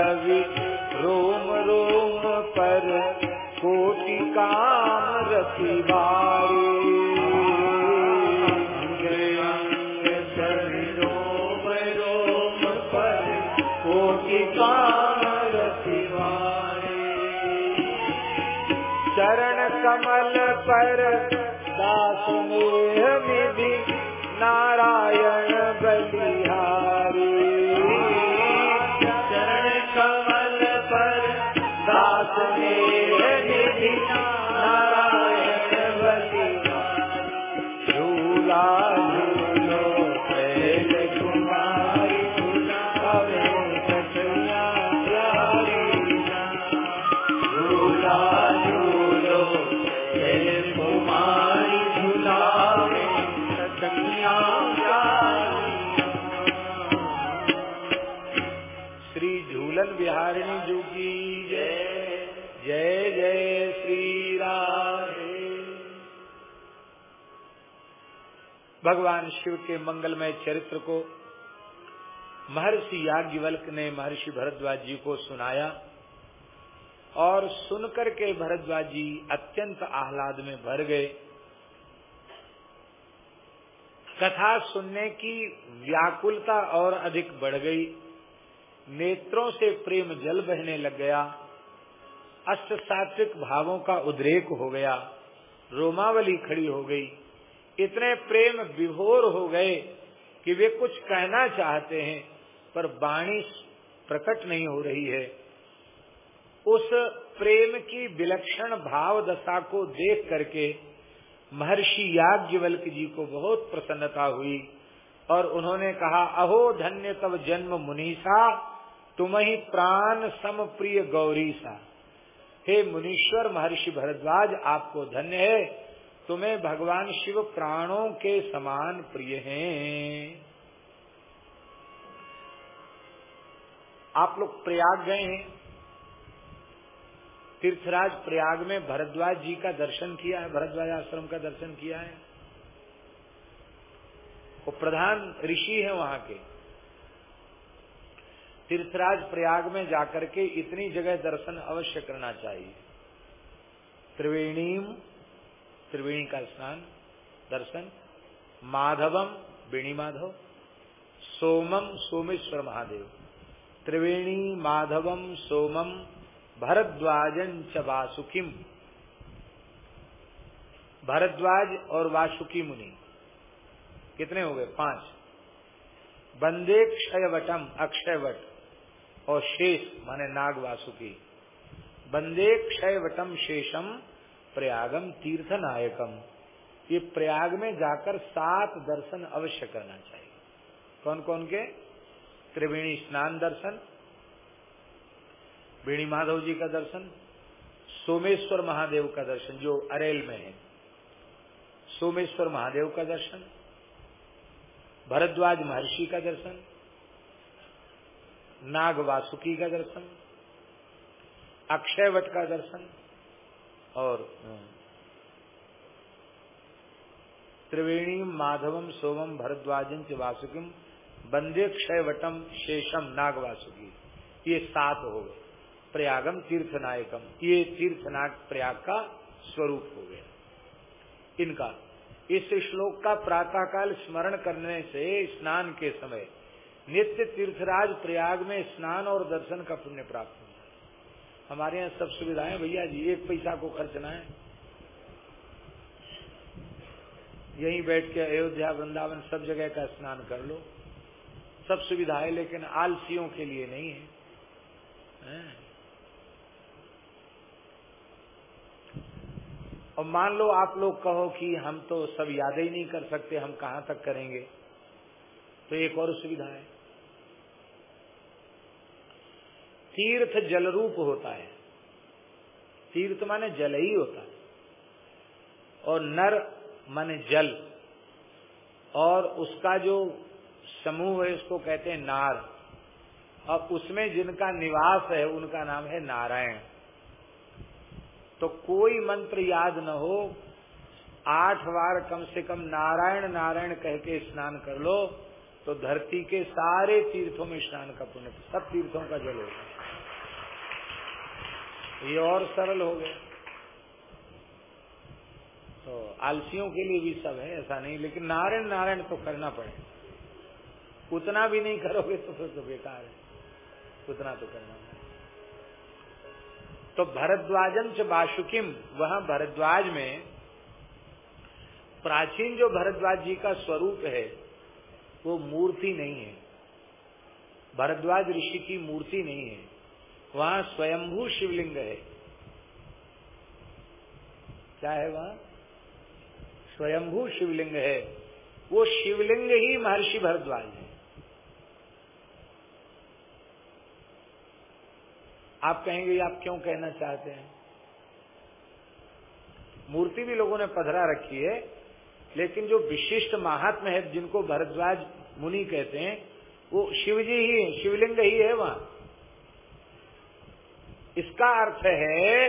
छवि रोम रोम पर कोटि काम रतिवारे चरण कमल पर दास निधि नारायण बलिहारी। नारायण बलिहारी शिव के मंगलमय चरित्र को महर्षि याज्ञवल्क ने महर्षि भरद्वाज जी को सुनाया और सुनकर के भरद्वाज जी अत्यंत आह्लाद में भर गए। कथा सुनने की व्याकुलता और अधिक बढ़ गई। नेत्रों से प्रेम जल बहने लग गया। अष्ट सात्विक भावों का उद्रेक हो गया। रोमावली खड़ी हो गई। इतने प्रेम विभोर हो गए कि वे कुछ कहना चाहते हैं, पर वाणी प्रकट नहीं हो रही है। उस प्रेम की विलक्षण भाव दशा को देख करके महर्षि याज्ञवल्क जी को बहुत प्रसन्नता हुई और उन्होंने कहा, अहो धन्य तब जन्म मुनीसा, तुम ही प्राण सम प्रिय गौरी सा हे मुनीश्वर महर्षि भरद्वाज, आपको धन्य है। तुम्हें भगवान शिव प्राणों के समान प्रिय हैं। आप लोग प्रयाग गए हैं। तीर्थराज प्रयाग में भरद्वाज जी का दर्शन किया है, भरद्वाज आश्रम का दर्शन किया है। वो प्रधान ऋषि है वहाँ के। तीर्थराज प्रयाग में जाकर के इतनी जगह दर्शन अवश्य करना चाहिए। त्रिवेणीम त्रिवेणी का स्नान, दर्शन, माधवम वेणी माधव सोमम सोमेश्वर महादेव। त्रिवेणी माधवम सोमम भरद्वाजन च वासुकिम भरद्वाज और वासुकी मुनि। कितने हो गए? पाँच। बंदे क्षयवटम अक्षयवट और शेष, माने नाग वासुकी बंदे क्षयवटम शेषम प्रयागम तीर्थ नायकम ये प्रयाग में जाकर सात दर्शन अवश्य करना चाहिए। कौन कौन के? त्रिवेणी स्नान दर्शन, वेणी माधव जी का दर्शन, सोमेश्वर महादेव का दर्शन, जो अरेल में है। सोमेश्वर महादेव का दर्शन, भरद्वाज महर्षि का दर्शन नाग वासुकी का दर्शन, अक्षयवट का दर्शन और त्रिवेणी माधवम सोमम भरद्वाजन च वासुकिम बंदे क्षयवटम शेषम नाग वासुकी ये सात हो गए। प्रयागम तीर्थ नायकम ये तीर्थ तीर्थनाग प्रयाग का स्वरूप हो गया। इनका इस श्लोक का प्रातः काल स्मरण करने से स्नान के समय नित्य तीर्थराज प्रयाग में स्नान और दर्शन का पुण्य प्राप्त है। हमारे यहाँ सब सुविधाएँ भैया जी एक पैसा को खर्चना है। यहीं बैठ के अयोध्या वृंदावन सब जगह का स्नान कर लो। सब सुविधाएँ लेकिन आलसियों के लिए नहीं है, है? और मान लो आप लोग कहो कि हम तो सब याद ही नहीं कर सकते हम कहाँ तक करेंगे? तो एक और सुविधा है। तीर्थ जल रूप होता है। तीर्थ माने जल ही होता है। और नर माने जल। और उसका जो समूह है उसको कहते हैं नार। और उसमें जिनका निवास है, उनका नाम है नारायण। तो कोई मंत्र याद न हो, आठ बार कम से कम नारायण नारायण कह के स्नान कर लो तो धरती के सारे तीर्थों में स्नान का पुण्य, सब तीर्थों का जल होगा। ये और सरल हो गया। तो आलसियों के लिए भी सब है, ऐसा नहीं, लेकिन नारायण नारायण तो करना पड़े। उतना भी नहीं करोगे तो फिर तो बेकार है। उतना तो करना है तो भरद्वाजन च बाशुकिम वह भरद्वाज में प्राचीन जो भरद्वाज जी का स्वरूप है, वो मूर्ति नहीं है। भरद्वाज ऋषि की मूर्ति नहीं है। वहाँ स्वयंभू शिवलिंग है। क्या है वहाँ? स्वयंभू शिवलिंग है। वो शिवलिंग ही महर्षि भरद्वाज है। आप कहेंगे, आप क्यों कहना चाहते हैं? मूर्ति भी लोगों ने पधरा रखी है, लेकिन जो विशिष्ट महात्मा है, जिनको भरद्वाज मुनि कहते हैं, वो शिव जी ही है, शिवलिंग ही है वहाँ। इसका अर्थ है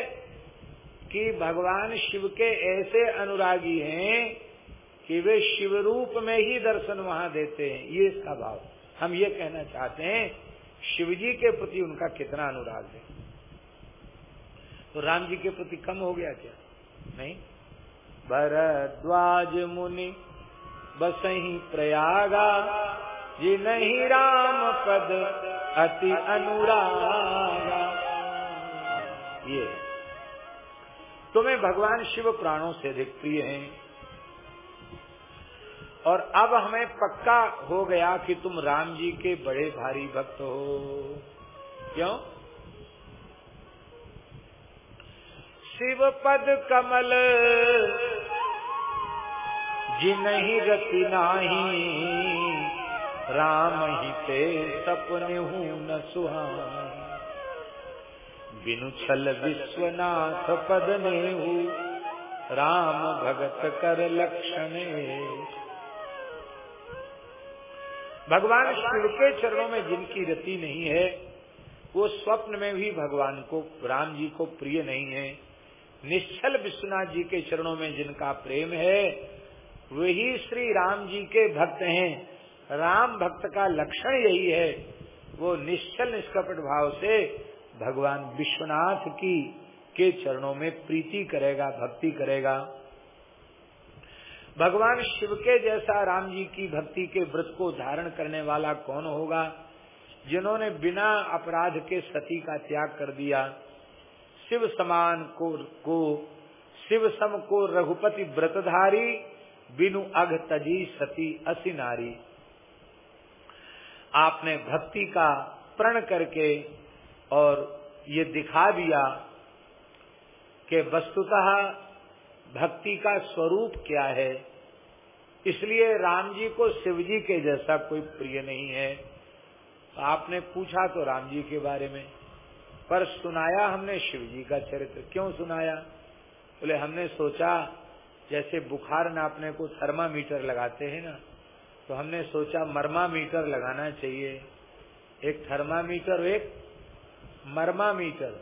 कि भगवान शिव के ऐसे अनुरागी हैं कि वे शिव रूप में ही दर्शन वहाँ देते हैं। ये इसका भाव। हम ये कहना चाहते हैं शिव जी के प्रति उनका कितना अनुराग है? तो राम जी के प्रति कम हो गया क्या? नहीं। भरद्वाज मुनि बस ही प्रयागा ये नहीं राम पद, अति अनुरागा। ये तुम्हें भगवान शिव प्राणों से अधिक प्रिय हैं। और अब हमें पक्का हो गया कि तुम राम जी के बड़े भारी भक्त हो। क्यों? शिव पद कमल जिनहि रति नाही, राम ही ते सपने हूँ न सुहाई बिनु छल विश्वनाथ पद ने राम भगत कर लक्षण। भगवान शिव के चरणों में जिनकी रति नहीं है, वो स्वप्न में भी भगवान को, राम जी को प्रिय नहीं है। निश्चल विश्वनाथ जी के चरणों में जिनका प्रेम है वही श्री राम जी के भक्त हैं। राम भक्त का लक्षण यही है, वो निश्चल निष्कपट भाव से भगवान विश्वनाथ की के चरणों में प्रीति करेगा भक्ति करेगा। भगवान शिव के जैसा राम जी की भक्ति के व्रत को धारण करने वाला कौन होगा जिन्होंने बिना अपराध के सती का त्याग कर दिया? शिव समान को, को शिव सम को रघुपति व्रतधारी बिनु अघ तजी सती असी नारी आपने भक्ति का प्रण करके और ये दिखा दिया कि वस्तुतः भक्ति का स्वरूप क्या है। इसलिए राम जी को शिव जी के जैसा कोई प्रिय नहीं है। आपने पूछा तो राम जी के बारे में, पर सुनाया हमने शिव जी का चरित्र। क्यों सुनाया? बोले, हमने सोचा, जैसे बुखार नापने को थर्मामीटर लगाते हैं ना तो हमने सोचा मर्मामीटर लगाना चाहिए। एक थर्मामीटर, एक मर्मामीटर।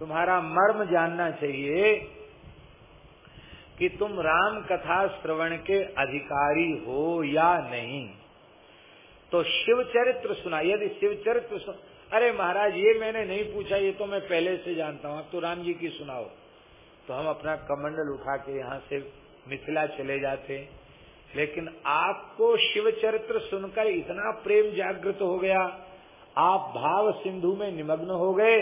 तुम्हारा मर्म जानना चाहिए कि तुम राम कथा श्रवण के अधिकारी हो या नहीं। तो शिव चरित्र सुना, यदि शिव चरित्र सुन अरे महाराज, ये मैंने नहीं पूछा, ये तो मैं पहले से जानता हूँ, अब तो राम जी की सुनाओ। तो हम अपना कमंडल उठा के यहाँ से मिथिला चले जाते लेकिन आपको शिव चरित्र सुनकर इतना प्रेम जागृत हो गया आप भाव सिंधु में निमग्न हो गए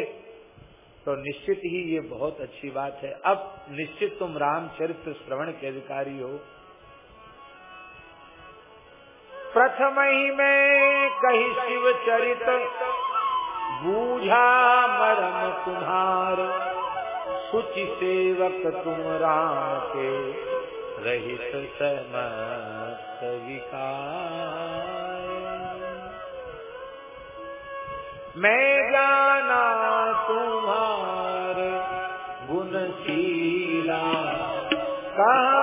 तो निश्चित ही ये बहुत अच्छी बात है। अब निश्चित तुम रामचरित्र श्रवण के अधिकारी हो। प्रथम ही में कही शिव चरित, बूझा मरम तुम्हार, सुचि सेवक तुम राम के रहित समस्त विकार। मैं जाना तुम्हार गुणशीला। कहा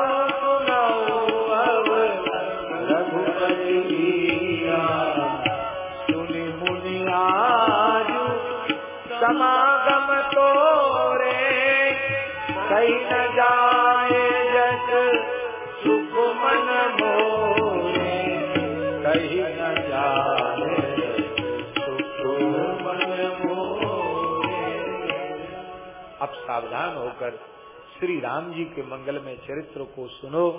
होकर श्री राम जी के मंगलमय चरित्र को सुनो।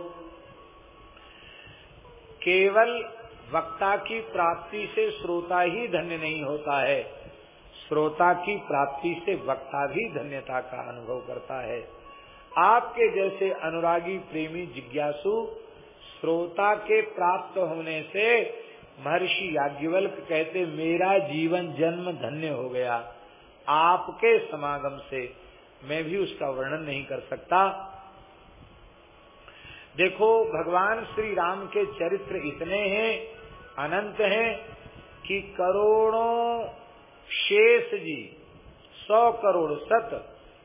केवल वक्ता की प्राप्ति से श्रोता ही धन्य नहीं होता है। श्रोता की प्राप्ति से वक्ता भी धन्यता का अनुभव करता है। आपके जैसे अनुरागी प्रेमी जिज्ञासु, श्रोता के प्राप्त होने से महर्षि याज्ञवल्क कहते, मेरा जीवन जन्म धन्य हो गया। आपके समागम से मैं भी उसका वर्णन नहीं कर सकता। देखो, भगवान श्री राम के चरित्र इतने हैं, अनंत हैं, कि करोड़ों शेष जी, सौ करोड़ सत,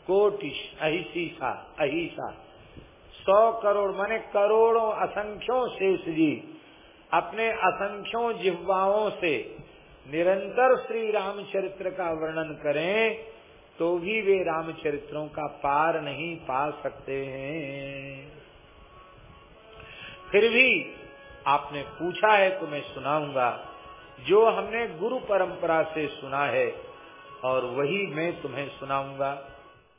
कोटि अहिसा अहिसा, सौ करोड़, माने करोड़ों असंख्यों शेष जी, अपने असंख्यों जिह्वाओं से निरंतर श्री रामचरित्र का वर्णन करें तो भी वे रामचरित्रों का पार नहीं पा सकते हैं। फिर भी आपने पूछा है तो मैं सुनाऊँगा, जो हमने गुरु परंपरा से सुना है, और वही मैं तुम्हें सुनाऊँगा।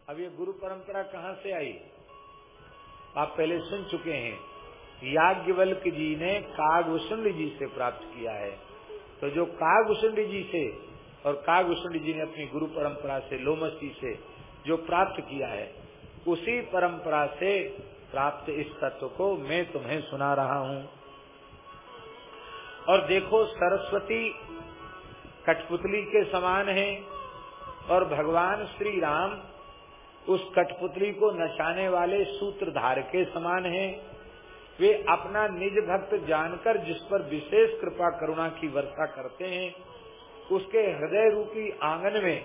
अब ये गुरु परंपरा कहाँ से आई? आप पहले सुन चुके हैं। याज्ञवल्क जी ने कागभूषण जी से प्राप्त किया है। तो जो कागभूषण जी से और कागभूषण जी ने अपनी गुरु परंपरा से, लोमसी से जो प्राप्त किया है, उसी परंपरा से प्राप्त इस तत्व को मैं तुम्हें सुना रहा हूँ। और देखो, सरस्वती कठपुतली के समान है और भगवान श्री राम उस कठपुतली को नचाने वाले सूत्रधार के समान हैं। वे अपना निज भक्त जानकर जिस पर विशेष कृपा करुणा की वर्षा करते हैं उसके हृदय रूपी आँगन में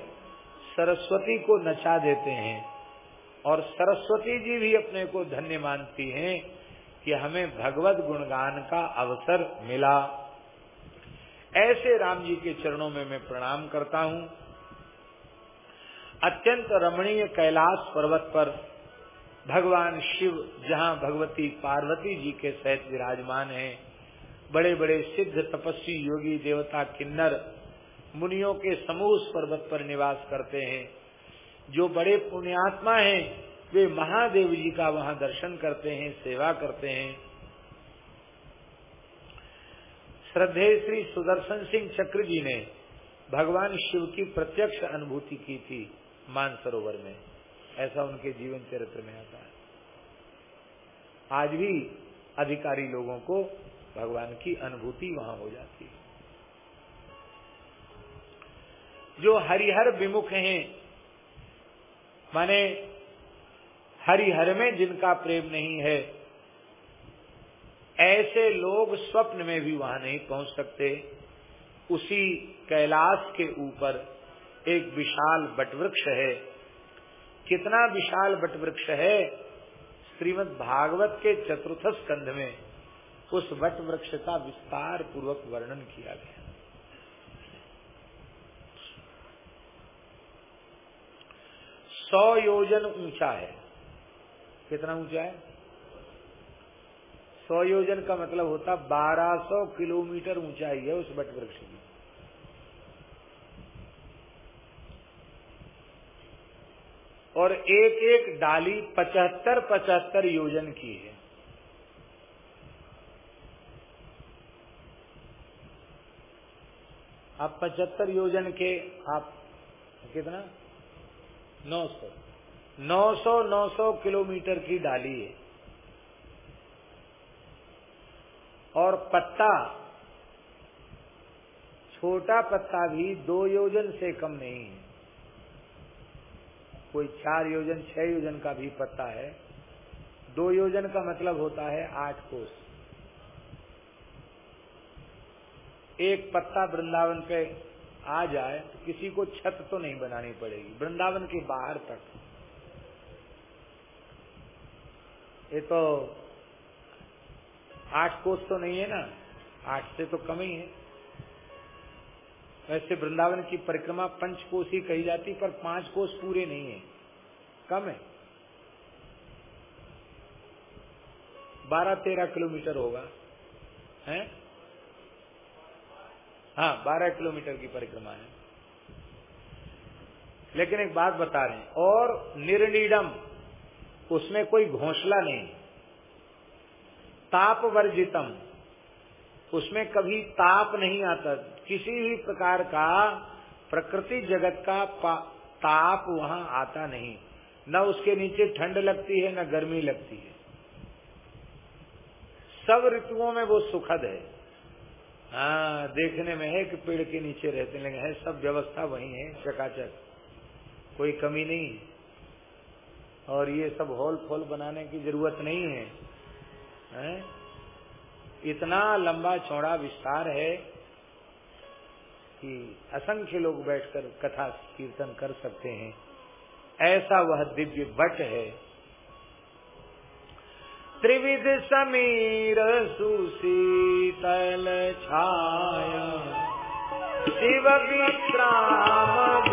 सरस्वती को नचा देते हैं और सरस्वती जी भी अपने को धन्य मानती हैं कि हमें भगवत गुणगान का अवसर मिला। ऐसे राम जी के चरणों में मैं प्रणाम करता हूँ। अत्यंत रमणीय कैलाश पर्वत पर भगवान शिव, जहाँ भगवती पार्वती जी के सहित विराजमान हैं बड़े बड़े सिद्ध तपस्वी योगी देवता किन्नर मुनियों के समूह उस पर्वत पर निवास करते हैं। जो बड़े पुण्यात्मा हैं, वे महादेव जी का वहाँ दर्शन करते हैं, सेवा करते हैं। श्रद्धे श्री सुदर्शन सिंह चक्र जी ने भगवान शिव की प्रत्यक्ष अनुभूति की थी मानसरोवर में। ऐसा उनके जीवन चरित्र में आता है। आज भी अधिकारी लोगों को भगवान की अनुभूति वहाँ हो जाती है। जो हरिहर विमुख हैं। माने हरिहर में जिनका प्रेम नहीं है, ऐसे लोग स्वप्न में भी वहाँ नहीं पहुँच सकते। उसी कैलाश के ऊपर एक विशाल बटवृक्ष है। कितना विशाल बटवृक्ष है? श्रीमद भागवत के चतुर्थ स्कंध में उस वट वृक्ष का विस्तार पूर्वक वर्णन किया गया। सौ योजन ऊँचा है। कितना ऊँचा है? सौ योजन का मतलब होता बारह सौ किलोमीटर ऊंचाई है उस वट वृक्ष की। और एक एक डाली पचहत्तर पचहत्तर योजन की है। आप पचहत्तर योजन के, आप कितना? नौ सौ। नौ सौ नौ सौ किलोमीटर की डाली है। और पत्ता, छोटा पत्ता भी दो योजन से कम नहीं है। कोई चार योजन, छह योजन का भी पत्ता है। दो योजन का मतलब होता है आठ कोस। एक पत्ता वृंदावन पे आ जाए तो किसी को छत तो नहीं बनानी पड़ेगी, वृंदावन के बाहर तक। ये तो आठ कोस तो नहीं है ना? आठ से तो कम ही है। वैसे वृंदावन की परिक्रमा पंच कोष ही कही जाती, पर पाँच कोष पूरे नहीं है। कम है। बारह तेरह किलोमीटर होगा। है? हाँ बारह किलोमीटर की परिक्रमा है। लेकिन एक बात बता रहे हैं, और निर्नीडम, उसमें कोई घोंसला नहीं। ताप वर्जितम, उसमें कभी ताप नहीं आता। किसी भी प्रकार का प्रकृति जगत का ताप वहाँ आता नहीं। न उसके नीचे ठंड लगती है, न गर्मी लगती है। सब ऋतुओं में वो सुखद है। हाँ देखने में है कि पेड़ के नीचे रहते लगे है सब व्यवस्था वही है चकाचक। कोई कमी नहीं। और ये सब हॉल फॉल बनाने की ज़रूरत नहीं है, है? इतना लंबा चौड़ा विस्तार है कि असंख्य लोग बैठकर कथा कीर्तन कर सकते हैं। ऐसा वह दिव्य बट है। त्रिविध समीर सुशीतल छाया। शिव विश्राम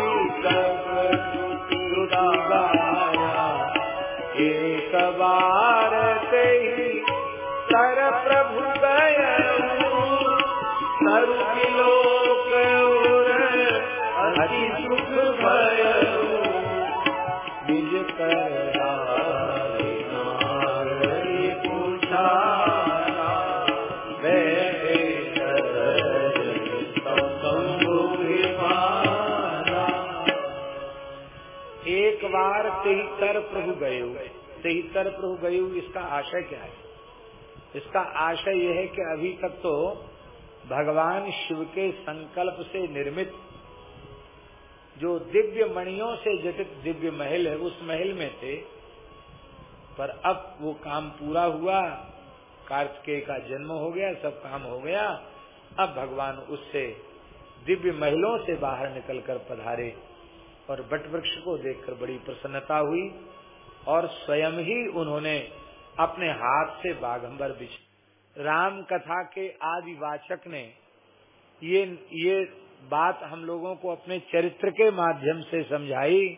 प्रभु गए तेहतर प्रभु गए इसका आशय क्या है? इसका आशय यह है कि अभी तक तो भगवान शिव के संकल्प से निर्मित जो दिव्य मणियों से जटित दिव्य महल है, उस महल में थे, पर अब वो काम पूरा हुआ, कार्तिकेय का जन्म हो गया, सब काम हो गया, अब भगवान उससे दिव्य महलों से बाहर निकलकर पधारे और बट वृक्ष को देखकर बड़ी प्रसन्नता हुई। और स्वयं ही उन्होंने अपने हाथ से बाघंबर बिछ राम कथा के आदिवाचक ने ये ये बात हम लोगों को अपने चरित्र के माध्यम से समझाई।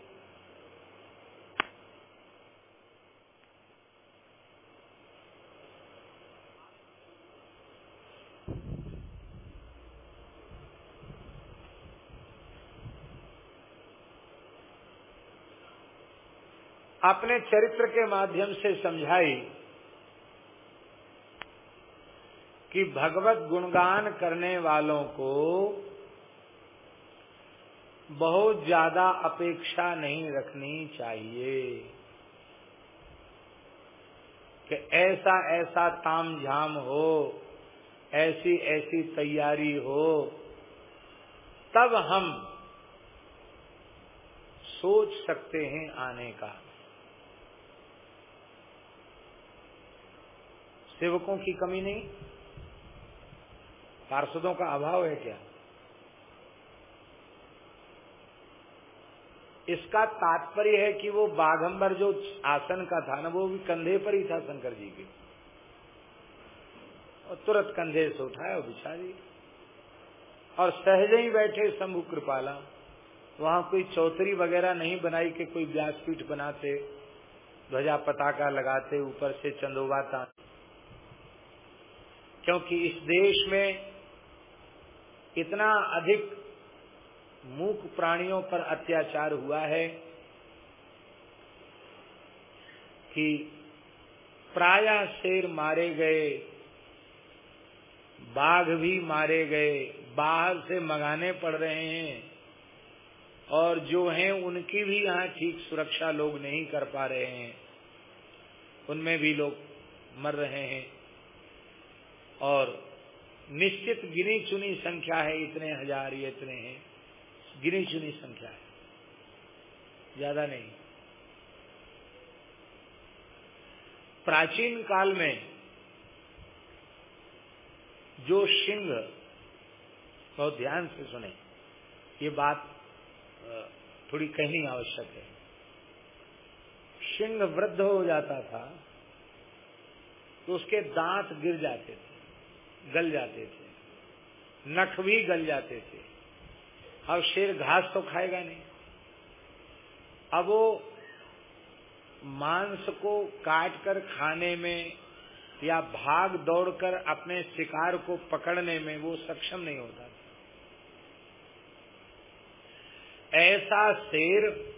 अपने चरित्र के माध्यम से समझाई कि भगवत गुणगान करने वालों को बहुत ज़्यादा अपेक्षा नहीं रखनी चाहिए। कि ऐसा ऐसा ताम झाम हो, ऐसी ऐसी तैयारी हो, तब हम सोच सकते हैं आने का। सेवकों की कमी नहीं। पार्षदों का अभाव है क्या? इसका तात्पर्य है कि वो बाघंबर जो आसन का था ना, वो भी कंधे पर ही था शंकर जी के। और तुरंत कंधे से उठाया और बिछा दी और सहज ही बैठे शंभु कृपाला। वहाँ कोई चौधरी वगैरह नहीं बनाई कि कोई व्यासपीठ बनाते, ध्वजा पताका लगाते, ऊपर से चंदोबा क्योंकि इस देश में इतना अधिक मूक प्राणियों पर अत्याचार हुआ है कि प्राय शेर मारे गए, बाघ भी मारे गए, बाहर से मंगाने पड़ रहे हैं और जो हैं उनकी भी यहाँ ठीक सुरक्षा लोग नहीं कर पा रहे हैं। उनमें भी लोग मर रहे हैं। और निश्चित गिनी चुनी संख्या है, इतने हज़ार, ये इतने हैं। गिनी चुनी संख्या है। ज़्यादा नहीं। प्राचीन काल में जो सिंह, बहुत ध्यान से सुने, ये बात थोड़ी कहनी आवश्यक है। सिंह वृद्ध हो जाता था तो उसके दांत गिर जाते थे। गल जाते थे। नख भी गल जाते थे। अब शेर घास तो खाएगा नहीं। अब वो मांस को काट कर खाने में या भाग दौड़कर अपने शिकार को पकड़ने में वो सक्षम नहीं होता ऐसा शेर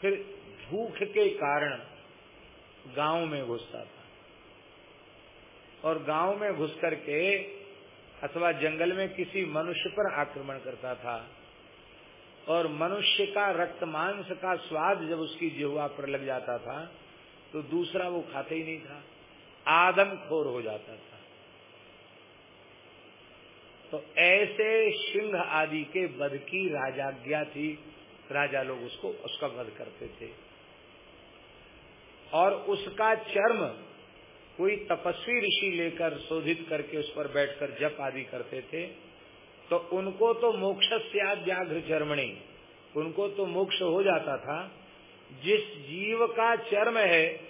फिर भूख के कारण गाँव में घुसता था। और गाँव में घुस करके अथवा जंगल में किसी मनुष्य पर आक्रमण करता था। और मनुष्य का रक्त मांस का स्वाद जब उसकी जिहवा पर लग जाता था तो दूसरा वो खाते ही नहीं था। आदम खोर हो जाता था। तो ऐसे सिंह आदि के वध की राजाज्ञा थी। राजा लोग उसको, उसका वध करते थे। और उसका चर्म कोई तपस्वी ऋषि लेकर शोधित करके उस पर बैठकर जप आदि करते थे तो उनको तो मोक्ष व्याघ्र चर्मणी उनको तो मोक्ष हो जाता था। जिस जीव का चर्म है,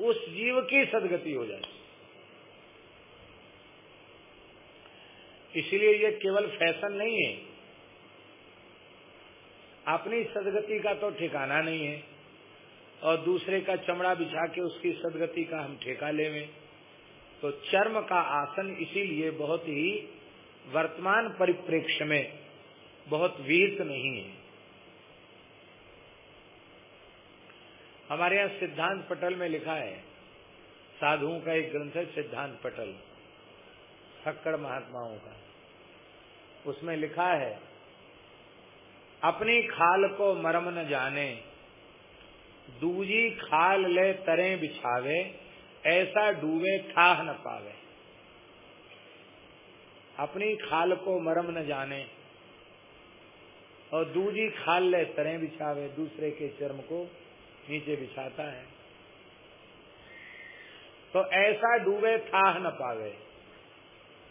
उस जीव की सदगति हो जाती। इसलिए ये केवल फ़ैशन नहीं है। अपनी सदगति का तो ठिकाना नहीं है। और दूसरे का चमड़ा बिछा के उसकी सदगति का हम ठेका लेवे तो चर्म का आसन इसीलिए बहुत ही वर्तमान परिप्रेक्ष्य में बहुत विहित नहीं है। हमारे यहाँ सिद्धांत पटल में लिखा है, साधुओं का एक ग्रंथ है सिद्धांत पटल, सक्कड़ महात्माओं का। उसमें लिखा है, अपनी खाल को मरम न जाने दूजी खाल ले तरे बिछावे, ऐसा डूबे ठाह न पावे। अपनी खाल को मरम न जाने और दूजी खाल ले तरे बिछावे, दूसरे के चर्म को नीचे बिछाता है। तो ऐसा डूबे थाह न पावे।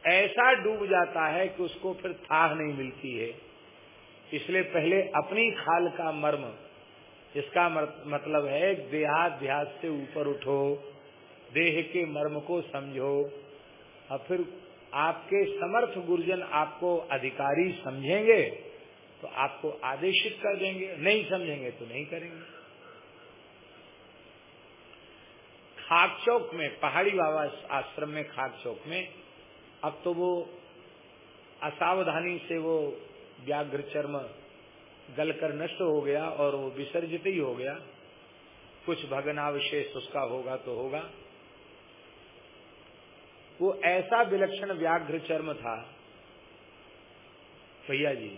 ऐसा डूब जाता है कि उसको फिर थाह नहीं मिलती है। इसलिए पहले अपनी खाल का मर्म इसका मतलब है, देहाध्यास से ऊपर उठो, देह के मर्म को समझो, और फिर आपके समर्थ गुरुजन आपको अधिकारी समझेंगे तो आपको आदेशित कर देंगे, नहीं समझेंगे तो नहीं करेंगे। खाक चौक में, पहाड़ी बाबा आश्रम में खाक चौक में, अब तो वो असावधानी से वो व्याघ्र चर्म गलकर नष्ट हो गया और वो विसर्जित ही हो गया। कुछ भगनावशेष उसका होगा तो होगा। वो ऐसा विलक्षण व्याघ्र चर्म था। भैया जी,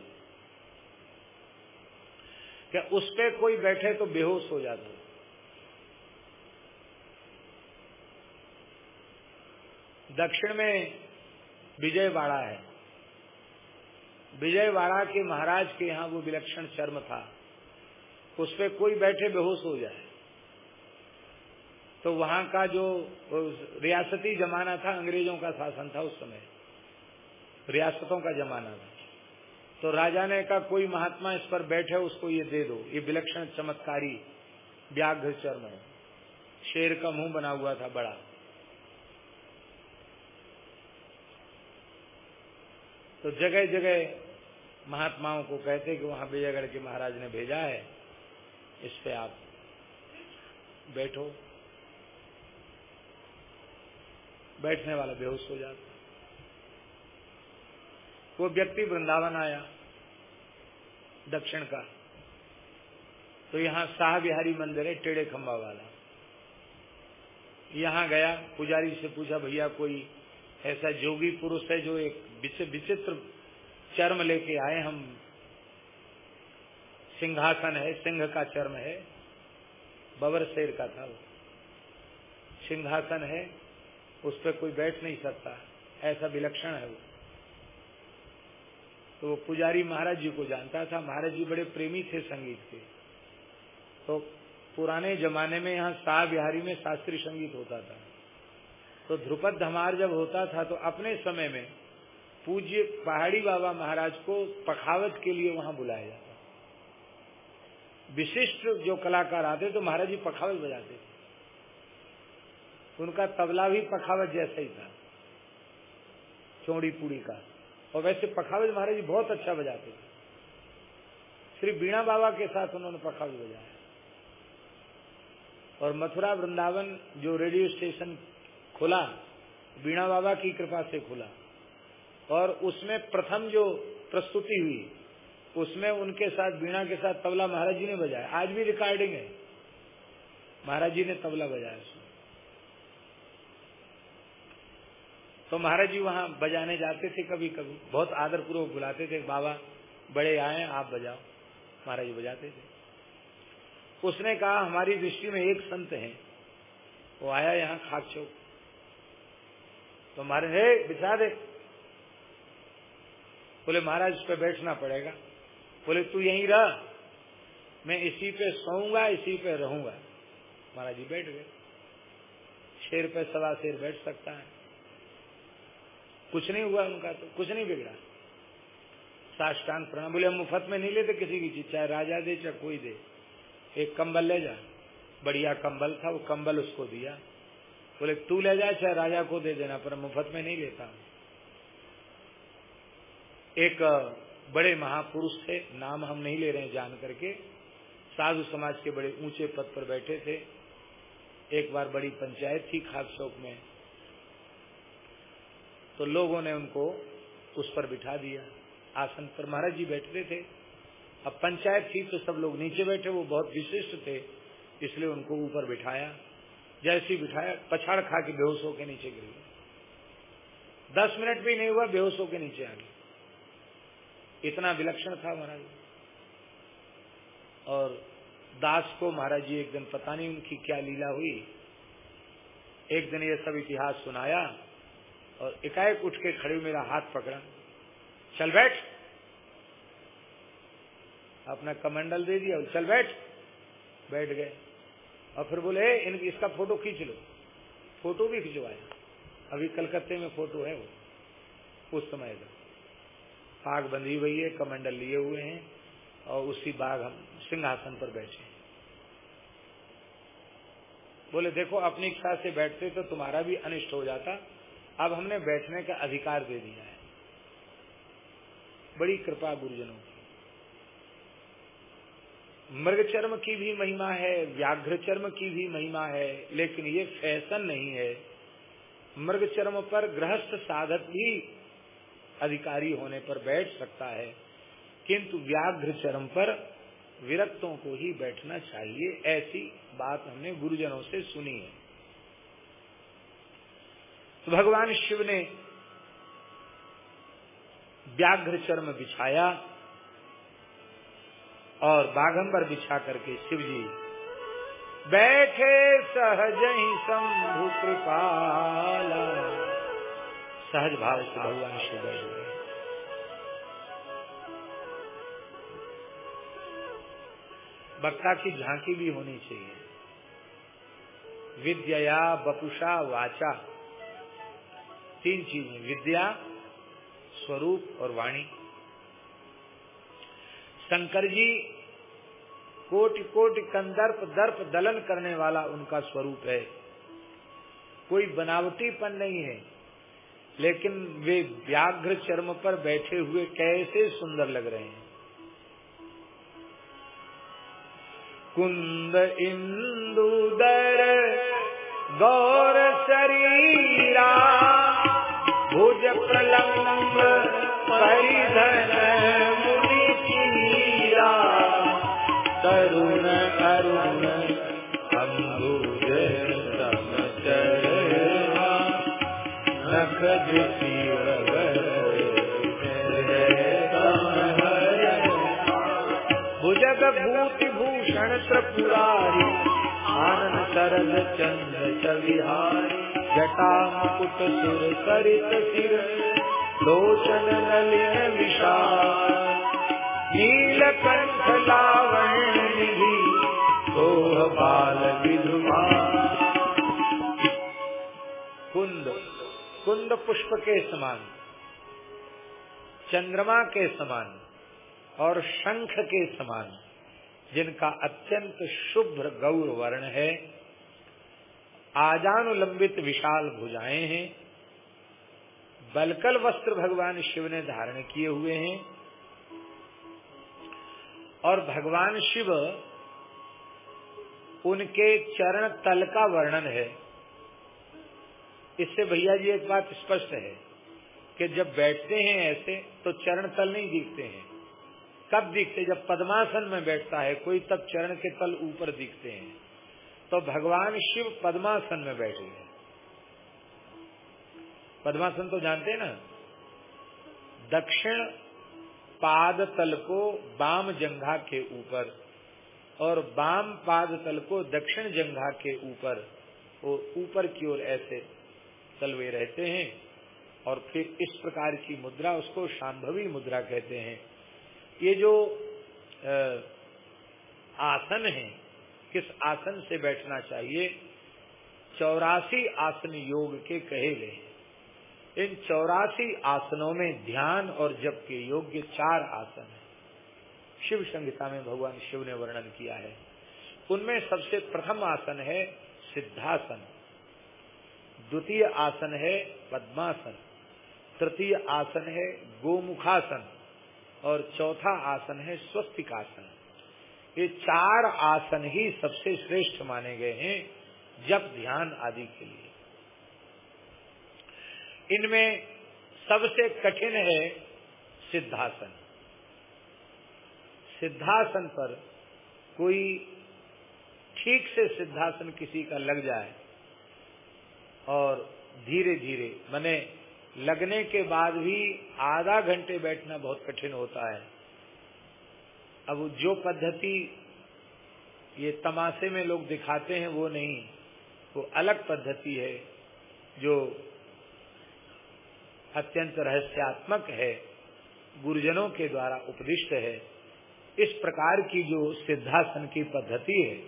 क्या उस पर कोई बैठे तो बेहोश हो जाता? दक्षिण में विजयवाड़ा है। विजयवाड़ा के महाराज के यहाँ वो विलक्षण चर्म था। उस पर कोई बैठे बेहोश हो जाए। तो वहाँ का जो रियासती जमाना था, अंग्रेज़ों का शासन था उस समय। रियासतों का जमाना था। तो राजा ने कहा, कोई महात्मा इस पर बैठे, उसको ये दे दो। ये विलक्षण चमत्कारी व्याघ्र चर्म है। शेर का मुँह बना हुआ था बड़ा। तो जगह जगह महात्माओं को कहते कि वहाँ विजयगढ़ के महाराज ने भेजा है। इस पे आप बैठो। बैठने वाला बेहोश हो जाता वो व्यक्ति वृंदावन आया, दक्षिण का। तो यहाँ शाह बिहारी मंदिर है, टेढ़े खंबा वाला। यहाँ गया, पुजारी से पूछा, भैया, कोई ऐसा जोगी पुरुष है जो एक विचित्र चर्म लेके आए हम। सिंहासन है, सिंह का चर्म है। बबर शेर का था वो। सिंहासन है, उस पर कोई बैठ नहीं सकता। ऐसा विलक्षण है वो। तो वो पुजारी महाराज जी को जानता था। महाराज जी बड़े प्रेमी थे संगीत के। तो पुराने जमाने में यहाँ शाह बिहारी में शास्त्रीय संगीत होता था। तो ध्रुपद धमार जब होता था तो अपने समय में पूज्य पहाड़ी बाबा महाराज को पखावत के लिए वहाँ बुलाया जाता विशिष्ट जो कलाकार आते तो महाराज जी पखावत बजाते थे। उनका तबला भी पखावत जैसा ही था, चौड़ी पूड़ी का। और वैसे पखावत महाराज जी बहुत अच्छा बजाते थे। श्री बीणा बाबा के साथ उन्होंने पखावत बजाया। और मथुरा वृंदावन जो रेडियो स्टेशन खुला बीणा बाबा की कृपा से खुला। और उसमें प्रथम जो प्रस्तुति हुई, उसमें उनके साथ बीणा के साथ तबला महाराज जी ने बजाया। आज भी रिकॉर्डिंग है। महाराज जी ने तबला बजाया उसमें। तो महाराज जी वहाँ बजाने जाते थे कभी कभी। बहुत आदर पूर्वक बुलाते थे, बाबा, बड़े आए, आप बजाओ। महाराज जी बजाते थे। उसने कहा, हमारी दृष्टि में एक संत है। वो आया यहाँ खाक चौक। तो महाराज हे, बिछा दे। बोले, महाराज उस पर बैठना पड़ेगा। बोले, तू यहीं रह। मैं इसी पे सोऊँगा, इसी पे रहूँगा। महाराज जी बैठ गए। शेर पे सवा शेर बैठ सकता है। कुछ नहीं हुआ उनका तो कुछ नहीं बिगड़ा। साष्टांग प्रणाम। बोले, हम मुफ़्त में नहीं लेते किसी की चीज़, चाहे राजा दे, चाहे कोई दे। एक कंबल ले जा। बढ़िया कंबल था, वो कंबल उसको दिया। बोले, तू ले जाए चाहे राजा को दे देना, पर मुफ़्त में नहीं लेता। एक बड़े महापुरुष थे, नाम हम नहीं ले रहे हैं जान करके। साधु समाज के बड़े ऊँचे पद पर बैठे थे। एक बार बड़ी पंचायत थी खाक चौक में। तो लोगों ने उनको उस पर बिठा दिया, आसन पर। महाराज जी बैठते थे। अब पंचायत थी तो सब लोग नीचे बैठे, वो बहुत विशिष्ट थे, इसलिए उनको ऊपर बिठाया। जैसे बिठाया, पछाड़ खा के बेहोश होके नीचे गिर गए दस मिनट भी नहीं हुआ, बेहोश होके नीचे आ गए इतना विलक्षण था महाराज। और दास को महाराज जी एक दिन पता नहीं उनकी क्या लीला हुई। एक दिन ये सब इतिहास सुनाया और एकाएक उठ के खड़े मेरा हाथ पकड़ा। चल बैठ। अपना कमंडल दे दिया चल बैठ। बैठ गए। और फिर बोले इन इसका फ़ोटो खींच लो। फ़ोटो भी खिंचवाया। अभी कलकत्ते में फ़ोटो है वो, उस समय का। आग बंधी हुई है, कमंडल लिए हुए हैं, और उसी बाघ हम सिंहासन पर बैठे हैं। बोले, देखो, अपनी इच्छा से बैठते तो तुम्हारा भी अनिष्ट हो जाता। अब हमने बैठने का अधिकार दे दिया है। बड़ी कृपा गुरुजनों मृग चर्म की भी महिमा है व्याघ्र चर्म की भी महिमा है, लेकिन ये फ़ैशन नहीं है। मृग चर्म पर गृहस्थ साधक भी अधिकारी होने पर बैठ सकता है, किंतु व्याघ्र चरम पर विरक्तों को ही बैठना चाहिए, ऐसी बात हमने गुरुजनों से सुनी है। तो भगवान शिव ने व्याघ्र चर्म बिछाया और बागंबर बिछा करके शिव जी बैठे सहज ही शंभु कृपाला। सहज भाव से भगवान शिव गए। वक्ता की झांकी भी होनी चाहिए। विद्या बपुषा वाचा। तीन चीज़ें, विद्या, स्वरूप और वाणी। शंकर जी कोटि कोटि कंदर्प दर्प दलन करने वाला उनका स्वरूप है। कोई बनावटीपन नहीं है, लेकिन वे व्याघ्र चर्म पर बैठे हुए कैसे सुंदर लग रहे हैं। कुंद इंदुदर गौर शरीरा, भुज प्रलम्ब परिधन त्रिपुरारी चंद्र चविहारी जटा मुकुट सुर सिर, लोचन नलिन विशाल। नील कंठ लावण्य निधि, सोह बाल विधुमा कुंद कुंद पुष्प के समान, चंद्रमा के समान, और शंख के समान। जिनका अत्यंत शुभ्र गौर वर्ण है, आजानुलंबित विशाल भुजाएँ हैं, बलकल वस्त्र भगवान शिव ने धारण किए हुए हैं, और भगवान शिव उनके चरण तल का वर्णन है। इससे भैया जी, एक बात स्पष्ट है कि जब बैठते हैं ऐसे तो चरण तल नहीं दिखते हैं। कब दिखते जब पद्मासन में बैठता है, कोई तब चरण के तल ऊपर दिखते हैं। तो भगवान शिव पद्मासन में बैठे हैं। पद्मासन तो जानते हैं ना? दक्षिण पाद तल को बाम जंघा के ऊपर और बाम पाद तल को दक्षिण जंघा के ऊपर, वो ऊपर की ओर ऐसे तलवे रहते हैं और फिर इस प्रकार की मुद्रा, उसको शांभवी मुद्रा कहते हैं। ये जो आसन है, किस आसन से बैठना चाहिए? चौरासी आसन योग के कहे गए इन चौरासी आसनों में ध्यान और जप के योग्य चार आसन है। शिव संहिता में भगवान शिव ने वर्णन किया है। उनमें सबसे प्रथम आसन है सिद्धासन। द्वितीय आसन है पद्मासन। तृतीय आसन है गोमुखासन। और चौथा आसन है स्वस्तिक आसन। ये चार आसन ही सबसे श्रेष्ठ माने गए हैं जब ध्यान आदि के लिए। इनमें सबसे कठिन है सिद्धासन। सिद्धासन पर कोई ठीक से सिद्धासन किसी का लग जाए और धीरे धीरे मैंने लगने के बाद भी आधा घंटे बैठना बहुत कठिन होता है। अब जो पद्धति ये तमाशे में लोग दिखाते हैं, वो नहीं। वो अलग पद्धति है, जो अत्यंत रहस्यात्मक है, गुरुजनों के द्वारा उपदिष्ट है। इस प्रकार की जो सिद्धासन की पद्धति है,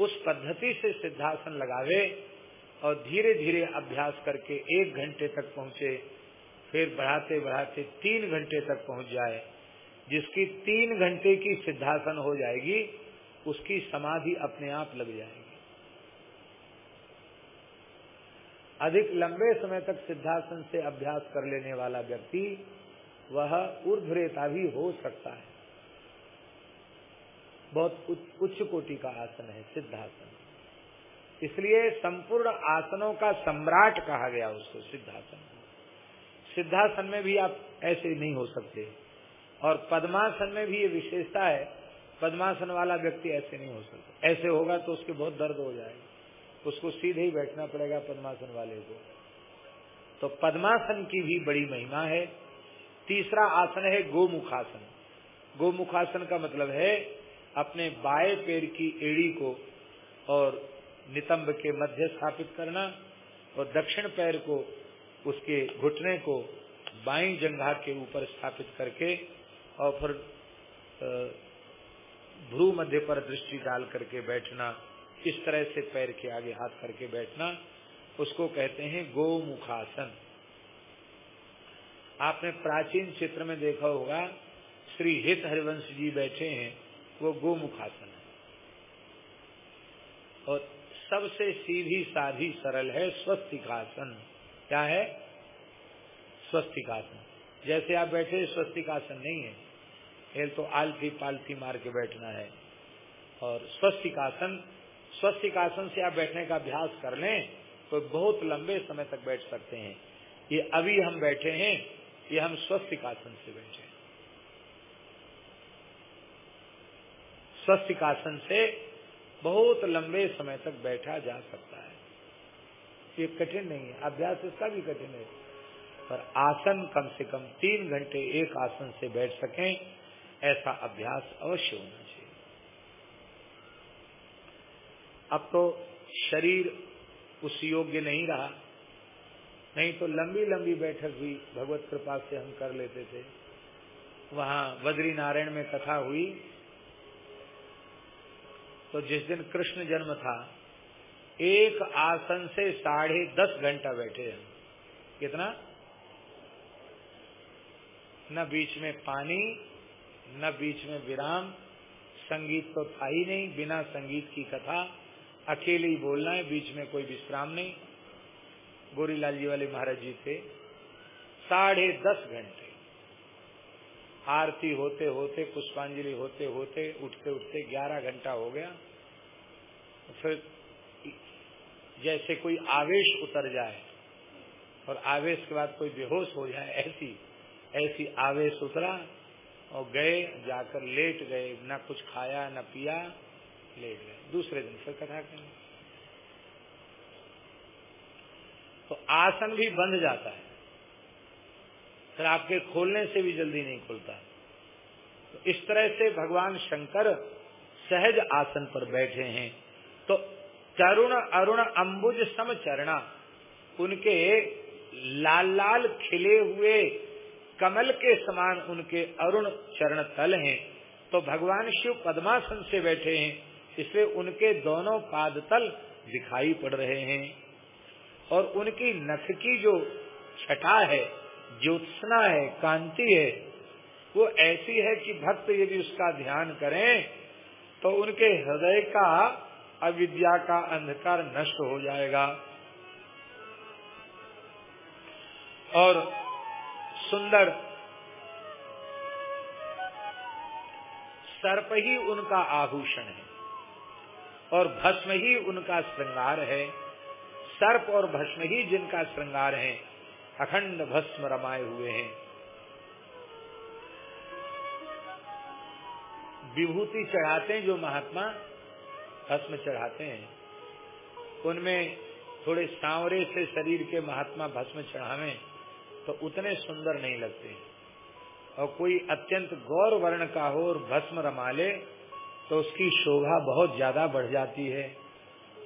उस पद्धति से सिद्धासन लगावे और धीरे धीरे अभ्यास करके एक घंटे तक पहुँचे, फिर बढ़ाते बढ़ाते तीन घंटे तक पहुँच जाए, जिसकी तीन घंटे की सिद्धासन हो जाएगी, उसकी समाधि अपने आप लग जाएगी। अधिक लंबे समय तक सिद्धासन से अभ्यास कर लेने वाला व्यक्ति, वह ऊर्ध्वरेता भी हो सकता है। बहुत उच्च कोटि का आसन है सिद्धासन। इसलिए संपूर्ण आसनों का सम्राट कहा गया उसको, सिद्धासन। सिद्धासन में भी आप ऐसे नहीं हो सकते। और पद्मासन में भी ये विशेषता है, पद्मासन वाला व्यक्ति ऐसे नहीं हो सकता। ऐसे होगा तो उसके बहुत दर्द हो जाएगा। उसको सीधे ही बैठना पड़ेगा पद्मासन वाले को। तो पद्मासन की भी बड़ी महिमा है। तीसरा आसन है गोमुखासन। गोमुखासन का मतलब है अपने बाएँ पैर की एड़ी को और नितंब के मध्य स्थापित करना और दक्षिण पैर को, उसके घुटने को बाई जंघा के ऊपर स्थापित करके और फिर भ्रू मध्य पर दृष्टि डाल करके बैठना, इस तरह से पैर के आगे हाथ करके बैठना, उसको कहते हैं गोमुखासन। आपने प्राचीन चित्र में देखा होगा, श्री हित हरिवंश जी बैठे हैं, वो गोमुखासन है। और सबसे सीधी साधी सरल है स्वस्तिकासन। क्या है? स्वस्तिकासन। जैसे आप बैठे स्वस्तिकासन नहीं है। खेल तो आलती पालती मार के बैठना है। और स्वस्तिकासन स्वस्तिकासन से आप बैठने का अभ्यास कर लें तो बहुत लंबे समय तक बैठ सकते हैं। ये अभी हम बैठे हैं, ये हम स्वस्तिकासन से बैठे स्वस्तिकासन से बहुत लंबे समय तक बैठा जा सकता है। ये कठिन नहीं है। अभ्यास इसका भी कठिन है। पर आसन कम से कम तीन घंटे एक आसन से बैठ सकें, ऐसा अभ्यास अवश्य होना चाहिए। अब तो शरीर उस योग्य नहीं रहा। नहीं तो लंबी लंबी बैठक भी भगवत कृपा से हम कर लेते थे। वहाँ बद्री नारायण में कथा हुई। तो जिस दिन कृष्ण जन्म था, एक आसन से साढ़े दस घंटा बैठे हम कितना? न बीच में पानी, न बीच में विराम। संगीत तो था ही नहीं, बिना संगीत की कथा। अकेले ही बोलना है, बीच में कोई विश्राम नहीं। गोरीलाल जी वाले महाराज जी थे साढ़े दस घंटे। आरती होते होते, पुष्पांजलि होते होते, उठते उठते ग्यारह घंटा हो गया। फिर जैसे कोई आवेश उतर जाए और आवेश के बाद कोई बेहोश हो जाए, ऐसी ऐसी आवेश उतरा और गए, जाकर लेट गए, न कुछ खाया, न पिया, लेट गए। दूसरे दिन फिर कथा करें तो आसन भी बंध जाता है। फिर आपके खोलने से भी जल्दी नहीं खुलता। तो इस तरह से भगवान शंकर सहज आसन पर बैठे हैं। तो तरुण अरुण अंबुज सम चरणा उनके लाल लाल खिले हुए कमल के समान उनके अरुण चरण तल हैं। तो भगवान शिव पद्मासन से बैठे हैं, इसलिए उनके दोनों पाद तल दिखाई पड़ रहे हैं। और उनकी नख की जो छटा है ज्योत्सना है, कांति है, वो ऐसी है कि भक्त यदि उसका ध्यान करें तो उनके हृदय का अविद्या का अंधकार नष्ट हो जाएगा। और सुंदर सर्प ही उनका आभूषण है, और भस्म ही उनका श्रृंगार है। सर्प और भस्म ही जिनका श्रृंगार है अखंड भस्म रमाए हुए हैं। विभूति चढ़ाते हैं जो महात्मा भस्म चढ़ाते हैं। उनमें थोड़े सांवरे से शरीर के महात्मा भस्म चढ़ावे तो उतने सुंदर नहीं लगते। और कोई अत्यंत गौर वर्ण का हो और भस्म रमा ले तो उसकी शोभा बहुत ज़्यादा बढ़ जाती है।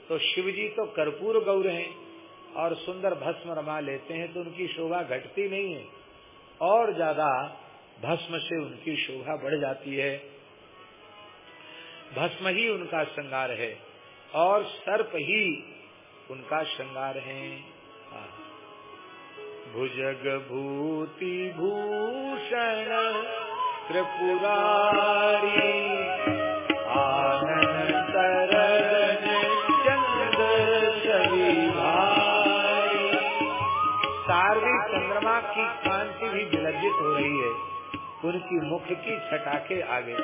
तो शिव जी तो कर्पूर गौर हैं। और सुंदर भस्म रमा लेते हैं तो उनकी शोभा घटती नहीं है। और ज़्यादा भस्म से उनकी शोभा बढ़ जाती है। भस्म ही उनका श्रृंगार है और सर्प ही उनका श्रृंगार है। हाँ। भुजग भूति भूषण त्रिपुरारी उनकी मुख की छटाके आगे।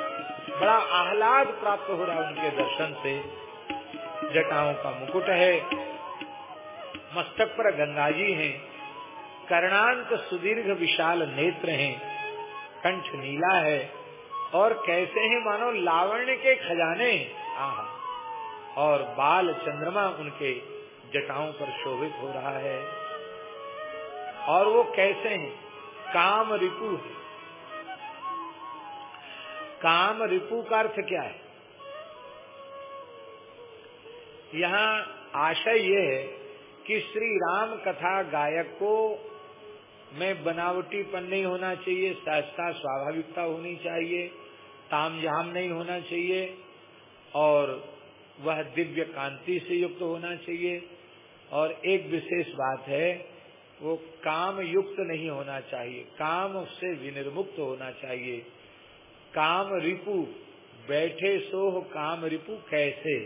बड़ा आह्लाद प्राप्त हो रहा उनके दर्शन से। जटाओं का मुकुट है। मस्तक पर गंगा जी है। कर्णांत सुदीर्घ विशाल नेत्र हैं। कंठ नीला है। और कैसे हैं मानो लावण्य के खजाने? आहा। और बाल चंद्रमा उनके जटाओं पर शोभित हो रहा है। और वो कैसे हैं? काम रिपु है। काम रिपु का अर्थ क्या है? यहाँ आशय ये है कि श्री राम कथा गायक को में बनावटीपन नहीं होना चाहिए, सहजता, स्वाभाविकता होनी चाहिए ताम झाम नहीं होना चाहिए, और वह दिव्य कांति से युक्त होना चाहिए। और एक विशेष बात है, वो काम युक्त नहीं होना चाहिए, काम से विनिर्मुक्त होना चाहिए। काम रिपु, बैठे सोह काम रिपु कैसे?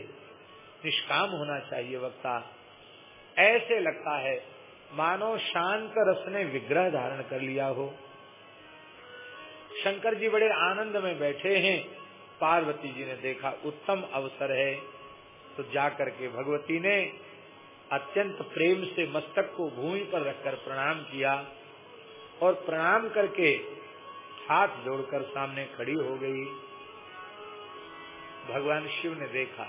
निष्काम होना चाहिए वक्ता। ऐसे लगता है, मानो शांत रस ने विग्रह धारण कर लिया हो। शंकर जी बड़े आनंद में बैठे हैं। पार्वती जी ने देखा, उत्तम अवसर है। तो जाकर के भगवती ने अत्यंत प्रेम से मस्तक को भूमि पर रखकर प्रणाम किया और प्रणाम करके हाथ जोड़कर सामने खड़ी हो गई। भगवान शिव ने देखा।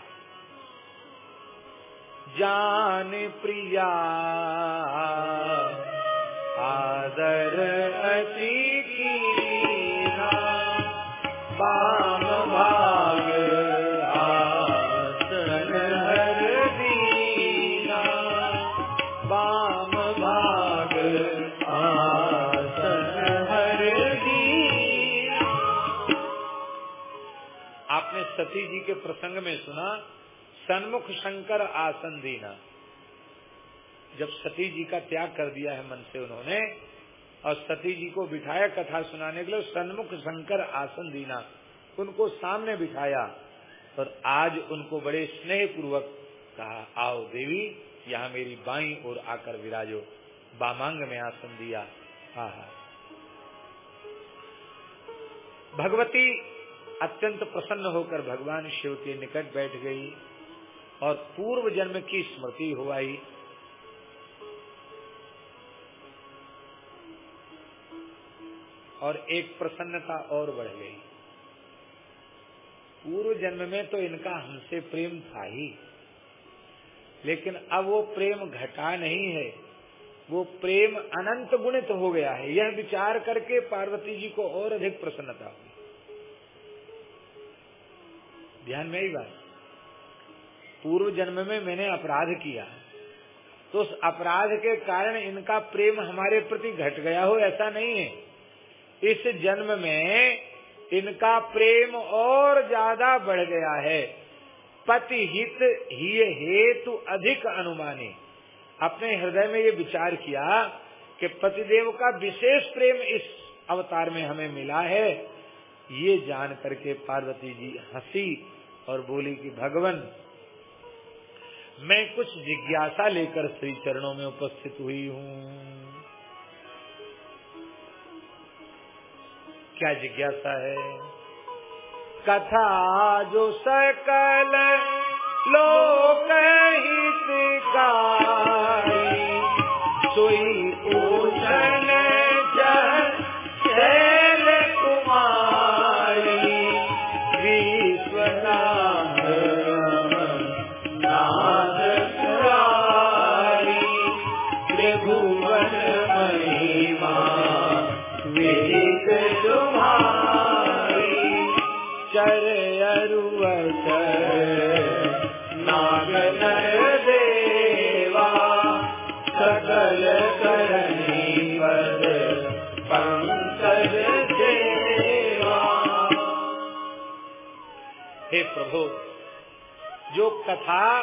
जान प्रिया आदर अति प्रसंग में सुना, सन्मुख शंकर आसन दीना। जब सती जी का त्याग कर दिया है मन से उन्होंने, और सती जी को बिठाया कथा सुनाने के लिए सन्मुख शंकर आसन दीना, उनको सामने बिठाया, और आज उनको बड़े स्नेह पूर्वक कहा, आओ देवी, यहाँ मेरी बाई ओर आकर विराजो, बामांग में आसन दिया। हा हा। भगवती अत्यंत प्रसन्न होकर भगवान शिव के निकट बैठ गई और पूर्व जन्म की स्मृति हो आई। और एक प्रसन्नता और बढ़ गई। पूर्व जन्म में तो इनका हमसे प्रेम था ही, लेकिन अब वो प्रेम घटा नहीं है। वो प्रेम अनंत गुणित हो गया है। यह विचार करके पार्वती जी को और अधिक प्रसन्नता हुई। ध्यान में ही बात? पूर्व जन्म में मैंने अपराध किया। तो उस अपराध के कारण इनका प्रेम हमारे प्रति घट गया हो, ऐसा नहीं है। इस जन्म में इनका प्रेम और ज़्यादा बढ़ गया है। पति हित ही हेतु अधिक अनुमानी। अपने हृदय में ये विचार किया कि पतिदेव का विशेष प्रेम इस अवतार में हमें मिला है। ये जान करके पार्वती जी हँसी और बोली कि, भगवान, मैं कुछ जिज्ञासा लेकर श्री चरणों में उपस्थित हुई हूँ। क्या जिज्ञासा है? कथा जो सकल लोक का कथा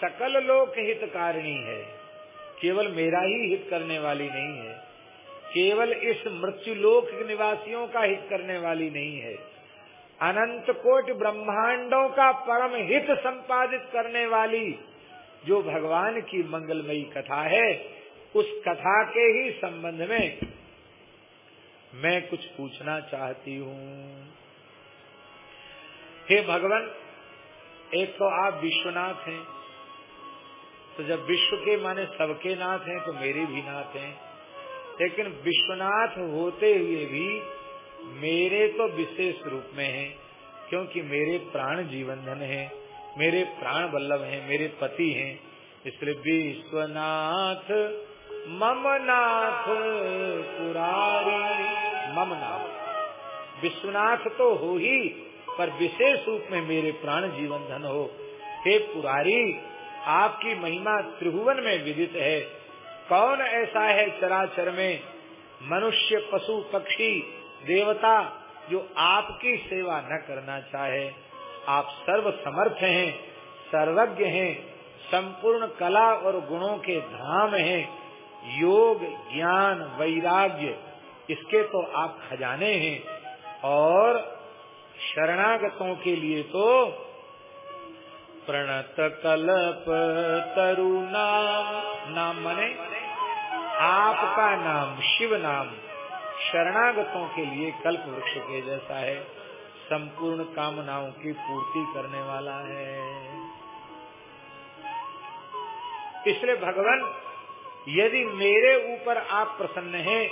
सकल लोक हितकारिणी है। केवल मेरा ही हित करने वाली नहीं है। केवल इस मृत्यु लोक निवासियों का हित करने वाली नहीं है। अनंत कोट ब्रह्मांडों का परम हित संपादित करने वाली जो भगवान की मंगलमयी कथा है, उस कथा के ही संबंध में मैं कुछ पूछना चाहती हूँ। हे भगवान एक तो आप विश्वनाथ हैं। तो जब विश्व के माने सबके नाथ हैं तो मेरे भी नाथ हैं। लेकिन विश्वनाथ होते हुए भी मेरे तो विशेष रूप में हैं, क्योंकि मेरे प्राण जीवन धन है, मेरे प्राण बल्लभ हैं, मेरे पति हैं। इसलिए विश्वनाथ मम नाथ पुरारी, मम नाथ विश्वनाथ तो हो ही पर विशेष रूप में मेरे प्राण जीवन धन हो। हे पुरारी, आपकी महिमा त्रिभुवन में विदित है। कौन ऐसा है चराचर में? मनुष्य, पशु, पक्षी, देवता, जो आपकी सेवा न करना चाहे। आप सर्व समर्थ हैं, सर्वज्ञ हैं, संपूर्ण कला और गुणों के धाम हैं। योग, ज्ञान, वैराग्य, इसके तो आप खजाने हैं। और शरणागतों के लिए तो प्रणत कल्प तरु नाम नाम मने आपका नाम, शिव नाम शरणागतों के लिए कल्प वृक्ष के जैसा है। संपूर्ण कामनाओं की पूर्ति करने वाला है। इसलिए भगवान, यदि मेरे ऊपर आप प्रसन्न हैं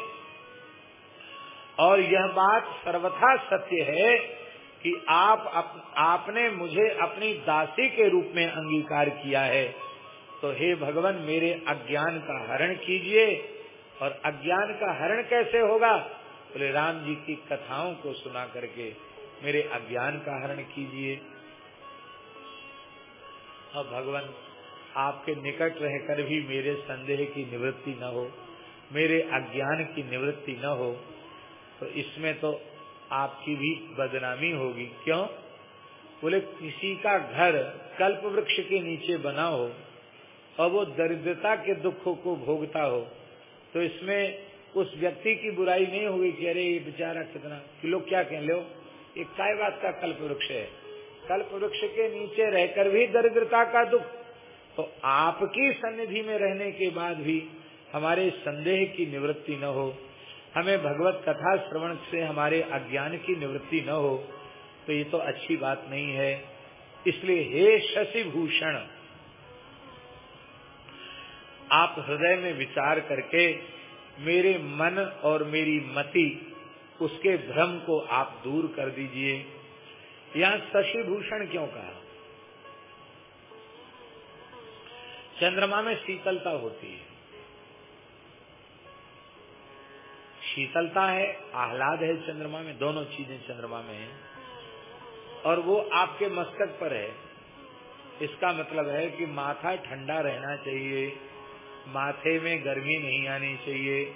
और यह बात सर्वथा सत्य है कि आप अप, आपने मुझे अपनी दासी के रूप में अंगीकार किया है। तो हे भगवान मेरे अज्ञान का हरण कीजिए। और अज्ञान का हरण कैसे होगा? बोले तो राम जी की कथाओं को सुना करके मेरे अज्ञान का हरण कीजिए। और भगवान आपके निकट रहकर भी मेरे संदेह की निवृत्ति न हो मेरे अज्ञान की निवृत्ति न हो तो इसमें तो आपकी भी बदनामी होगी। क्यों? बोले, किसी का घर कल्प वृक्ष के नीचे बना हो और वो दरिद्रता के दुखों को भोगता हो तो इसमें उस व्यक्ति की बुराई नहीं होगी कि अरे, ये बेचारा कितना, कि लोग क्या कह, लो एक काय बात का कल्प वृक्ष है? कल्प वृक्ष के नीचे रहकर भी दरिद्रता का दुख। तो आपकी सन्निधि में रहने के बाद भी हमारे संदेह की निवृत्ति न हो। हमें भगवत कथा श्रवण से हमारे अज्ञान की निवृत्ति न हो तो ये तो अच्छी बात नहीं है। इसलिए हे शशि भूषण आप हृदय में विचार करके मेरे मन और मेरी मति, उसके भ्रम को आप दूर कर दीजिए। यहाँ शशि भूषण क्यों कहा? चंद्रमा में शीतलता होती है। शीतलता है, आह्लाद है चंद्रमा में, दोनों चीज़ें चंद्रमा में है। और वो आपके मस्तक पर है। इसका मतलब है कि माथा ठंडा रहना चाहिए, माथे में गर्मी नहीं आनी चाहिए।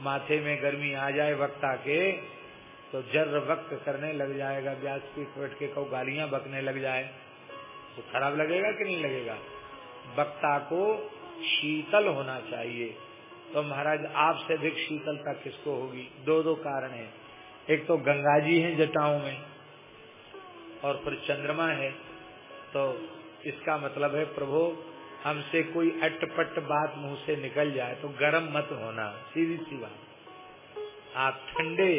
माथे में गर्मी आ जाए वक्त आके तो जर्र वक्त करने लग जाएगा व्यास पीठ बैठ के कौ गालियाँ बकने लग जाए। तो खराब लगेगा कि नहीं लगेगा? वक्ता को शीतल होना चाहिए। तो महाराज, आपसे अधिक शीतलता किसको होगी? दो दो कारण है। एक तो गंगा जी है जटाओं में, और फिर चंद्रमा है। तो इसका मतलब है, प्रभु, हमसे कोई अटपट बात मुँह से निकल जाए तो गर्म मत होना। सीधी सी बात। आप ठंडे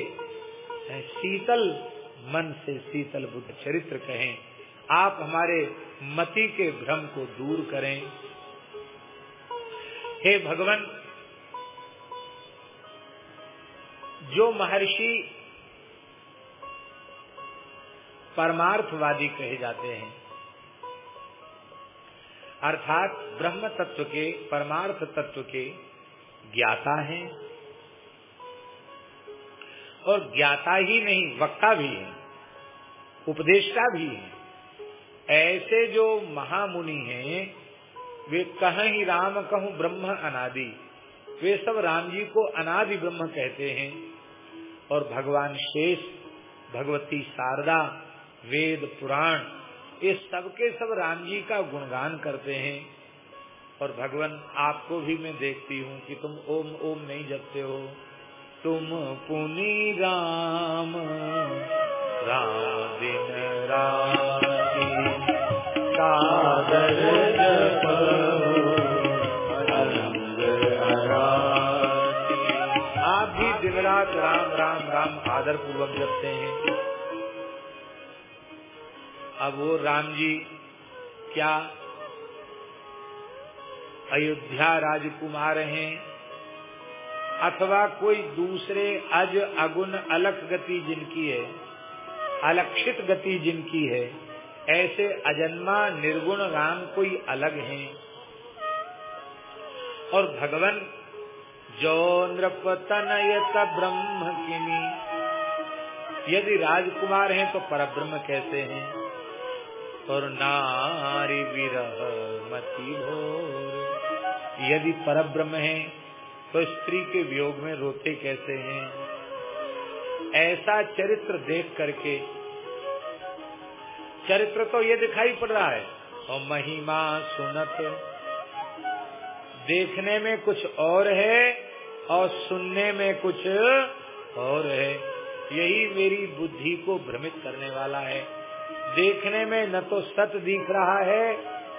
शीतल मन से शीतल बुद्ध चरित्र कहें। आप हमारे मति के भ्रम को दूर करें। हे भगवान जो महर्षि परमार्थवादी कहे जाते हैं, अर्थात ब्रह्म तत्व के, परमार्थ तत्व के ज्ञाता हैं, और ज्ञाता ही नहीं, वक्ता भी है, उपदेष्टा भी है। ऐसे जो महामुनि हैं, वे कह ही राम कहूँ ब्रह्म अनादि, वे सब राम जी को अनादि ब्रह्म कहते हैं। और भगवान शेष, भगवती शारदा, वेद पुराण, ये सबके सब राम जी का गुणगान करते हैं। और भगवान, आपको भी मैं देखती हूँ कि तुम ओम ओम नहीं जपते हो। तुम पुनि राम राम दिन कादर आदर पूर्वक जपते हैं। अब वो राम जी क्या अयोध्या राजकुमार हैं अथवा कोई दूसरे अज अगुण अलख गति जिनकी है, अलक्षित गति जिनकी है, ऐसे अजन्मा निर्गुण राम कोई अलग हैं। और भगवान जो नृपतनयत ब्रह्म किनी यदि राजकुमार हैं तो परब्रह्म कैसे हैं? और नारी विरह मती भोर यदि परब्रह्म है तो स्त्री के वियोग में रोते कैसे हैं? ऐसा चरित्र देख करके, चरित्र तो ये दिखाई पड़ रहा है। और महिमा सुनत, देखने में कुछ और है और सुनने में कुछ और है। यही मेरी बुद्धि को भ्रमित करने वाला है। देखने में न तो सत दिख रहा है,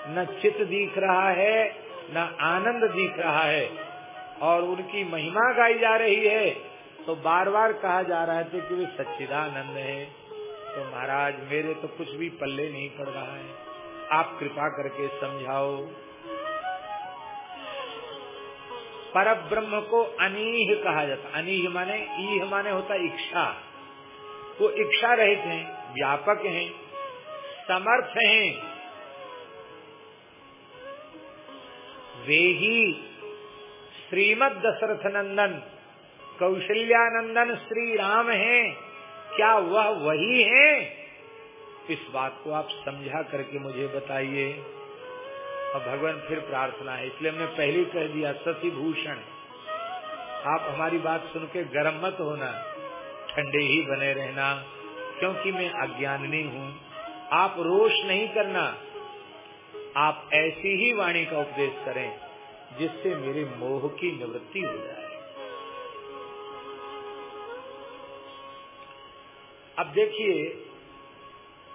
न चित दिख रहा है, न आनंद दिख रहा है। और उनकी महिमा गाई जा रही है। तो बार बार कहा जा रहा है कि वे सच्चिदानंद है। तो महाराज, मेरे तो कुछ भी पल्ले नहीं पड़ रहा है। आप कृपा करके समझाओ। पर ब्रह्म को अनीह कहा जाता अनीह माने, ईह माने होता इच्छा। वो इच्छा रहित हैं, व्यापक हैं, समर्थ हैं। वे ही श्रीमद दशरथ नंदन, कौशल्यानंदन श्री राम हैं। क्या वह वही हैं? इस बात को आप समझा करके मुझे बताइए। और भगवान फिर प्रार्थना है। इसलिए हमने पहले कह दिया शशि भूषण आप हमारी बात सुन के गर्म मत होना, ठंडे ही बने रहना, क्योंकि मैं अज्ञानी हूँ। आप रोष नहीं करना। आप ऐसी ही वाणी का उपदेश करें, जिससे मेरे मोह की निवृत्ति हो जाए। अब देखिए,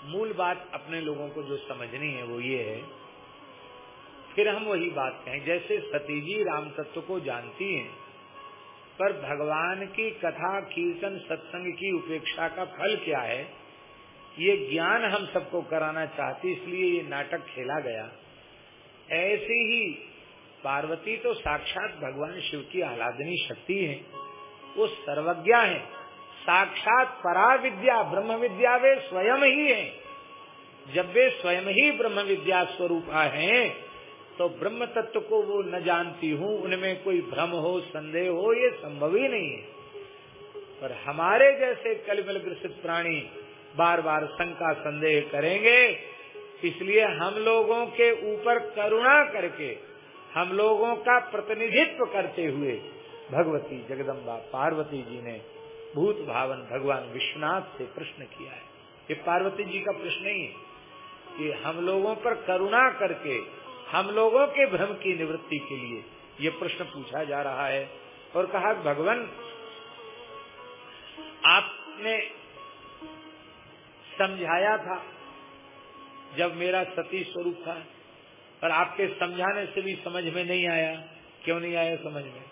मूल बात अपने लोगों को जो समझनी है वो ये है फिर हम वही बात कहें, जैसे सती जी राम तत्व को जानती हैं, पर भगवान की कथा, कीर्तन, सत्संग की उपेक्षा का फल क्या है? ये ज्ञान हम सबको कराना चाहती, इसलिए ये नाटक खेला गया। ऐसे ही पार्वती तो साक्षात भगवान शिव की आह्लादनी शक्ति है। वो सर्वज्ञा है। साक्षात परा विद्या ब्रह्म विद्या वे स्वयं ही है। जब वे स्वयं ही ब्रह्म विद्या स्वरूप हैं तो ब्रह्म तत्व को वो न जानती हूँ, उनमें कोई भ्रम हो, संदेह हो, ये संभव ही नहीं है। पर हमारे जैसे कलमल ग्रसित प्राणी बार बार शंका, संदेह करेंगे, इसलिए हम लोगों के ऊपर करुणा करके, हम लोगों का प्रतिनिधित्व करते हुए, भगवती जगदम्बा पार्वती जी ने भूत भावन भगवान विश्वनाथ से प्रश्न किया है। ये पार्वती जी का प्रश्न ही है कि हम लोगों पर करुणा करके हम लोगों के भ्रम की निवृत्ति के लिए ये प्रश्न पूछा जा रहा है और कहा, भगवान, आपने समझाया था जब मेरा सती स्वरूप था और आपके समझाने से भी समझ में नहीं आया। क्यों नहीं आया समझ में?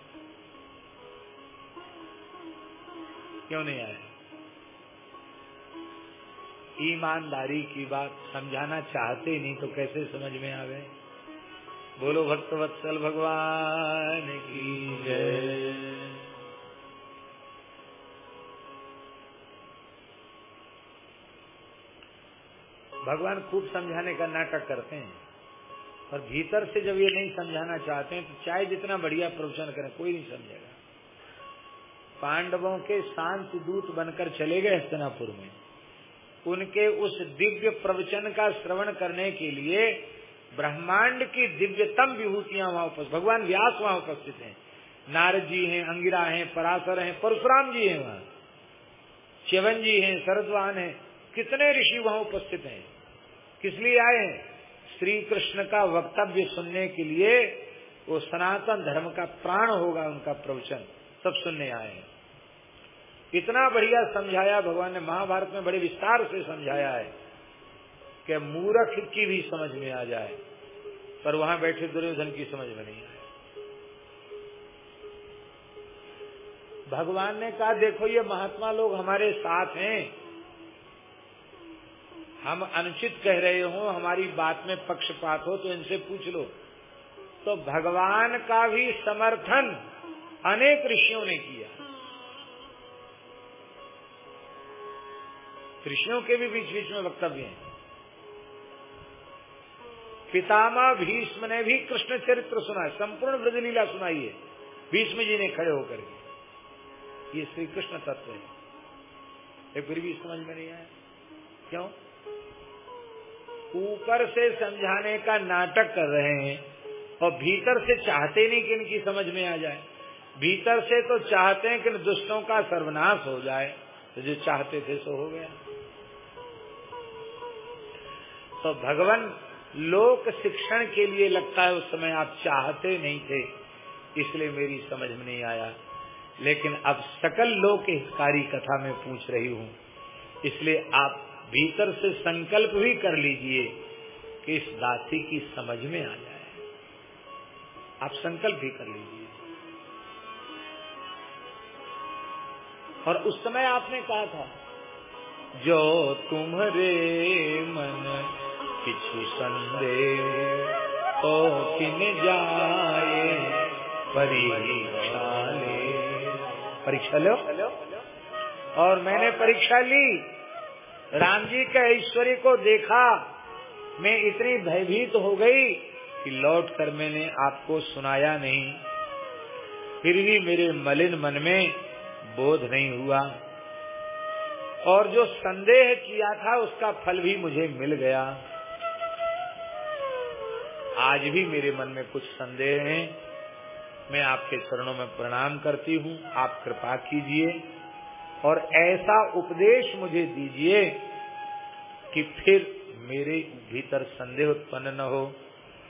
क्यों नहीं आया? ईमानदारी की बात समझाना चाहते नहीं तो कैसे समझ में आवे? बोलो भक्तवत्सल भगवान की जय। भगवान खूब समझाने का नाटक करते हैं। और भीतर से जब ये नहीं समझाना चाहते हैं तो चाहे जितना बढ़िया प्रवचन करें, कोई नहीं समझेगा। पांडवों के शांत दूत बनकर चले गए हस्तनापुर में। उनके उस दिव्य प्रवचन का श्रवण करने के लिए ब्रह्मांड की दिव्यतम विभूतियाँ वहाँ उपस्थित, भगवान व्यास वहाँ उपस्थित हैं। नारद जी हैं, अंगिरा हैं, पराशर हैं, परशुराम जी हैं वहाँ। च्यवन जी हैं, शरदवान हैं, कितने ऋषि वहाँ उपस्थित हैं? किस लिए आए हैं? श्री कृष्ण का वक्तव्य सुनने के लिए वो सनातन धर्म का प्राण होगा उनका प्रवचन, सब सुनने आए हैं। इतना बढ़िया समझाया, भगवान ने महाभारत में बड़े विस्तार से समझाया है। कि मूर्ख की भी समझ में आ जाए, पर वहाँ बैठे दुर्योधन की समझ में नहीं आए भगवान ने कहा, देखो, ये महात्मा लोग हमारे साथ हैं। हम अनुचित कह रहे हो, हमारी बात में पक्षपात हो तो इनसे पूछ लो। तो भगवान का भी समर्थन अनेक ऋषियों ने किया। ऋषियों के भी बीच बीच में वक्तव्य हैं। पितामा भीष्म ने भी कृष्ण चरित्र सुना है संपूर्ण ब्रजलीला सुनाई है। भीष्म जी ने खड़े होकर के। ये श्री कृष्ण तत्व है। फिर भी समझ में नहीं आया। क्यों? ऊपर से समझाने का नाटक कर रहे हैं और भीतर से चाहते नहीं कि इनकी समझ में आ जाए। भीतर से तो चाहते हैं कि दुष्टों का सर्वनाश हो जाए। तो जो चाहते थे सो हो गया। तो भगवान लोक शिक्षण के लिए लगता है उस समय आप चाहते नहीं थे, इसलिए मेरी समझ में नहीं आया। लेकिन अब सकल लोक हितकारी कथा में पूछ रही हूँ। इसलिए आप भीतर से संकल्प भी कर लीजिए कि इस दासी की समझ में आ जाए। आप संकल्प भी कर लीजिए। और उस समय आपने कहा था, जो तुम्हारे मन किछु संदेह ओ किन जाए परीक्षा ले परीक्षा लो। और मैंने परीक्षा ली। राम जी के ऐश्वर्य को देखा। मैं इतनी भयभीत हो गई कि लौट कर मैंने आपको सुनाया नहीं। फिर भी मेरे मलिन मन में बोध नहीं हुआ। और जो संदेह किया था, उसका फल भी मुझे मिल गया। आज भी मेरे मन में कुछ संदेह हैं। मैं आपके चरणों में प्रणाम करती हूँ। आप कृपा कीजिए और ऐसा उपदेश मुझे दीजिए कि फिर मेरे भीतर संदेह उत्पन्न न हो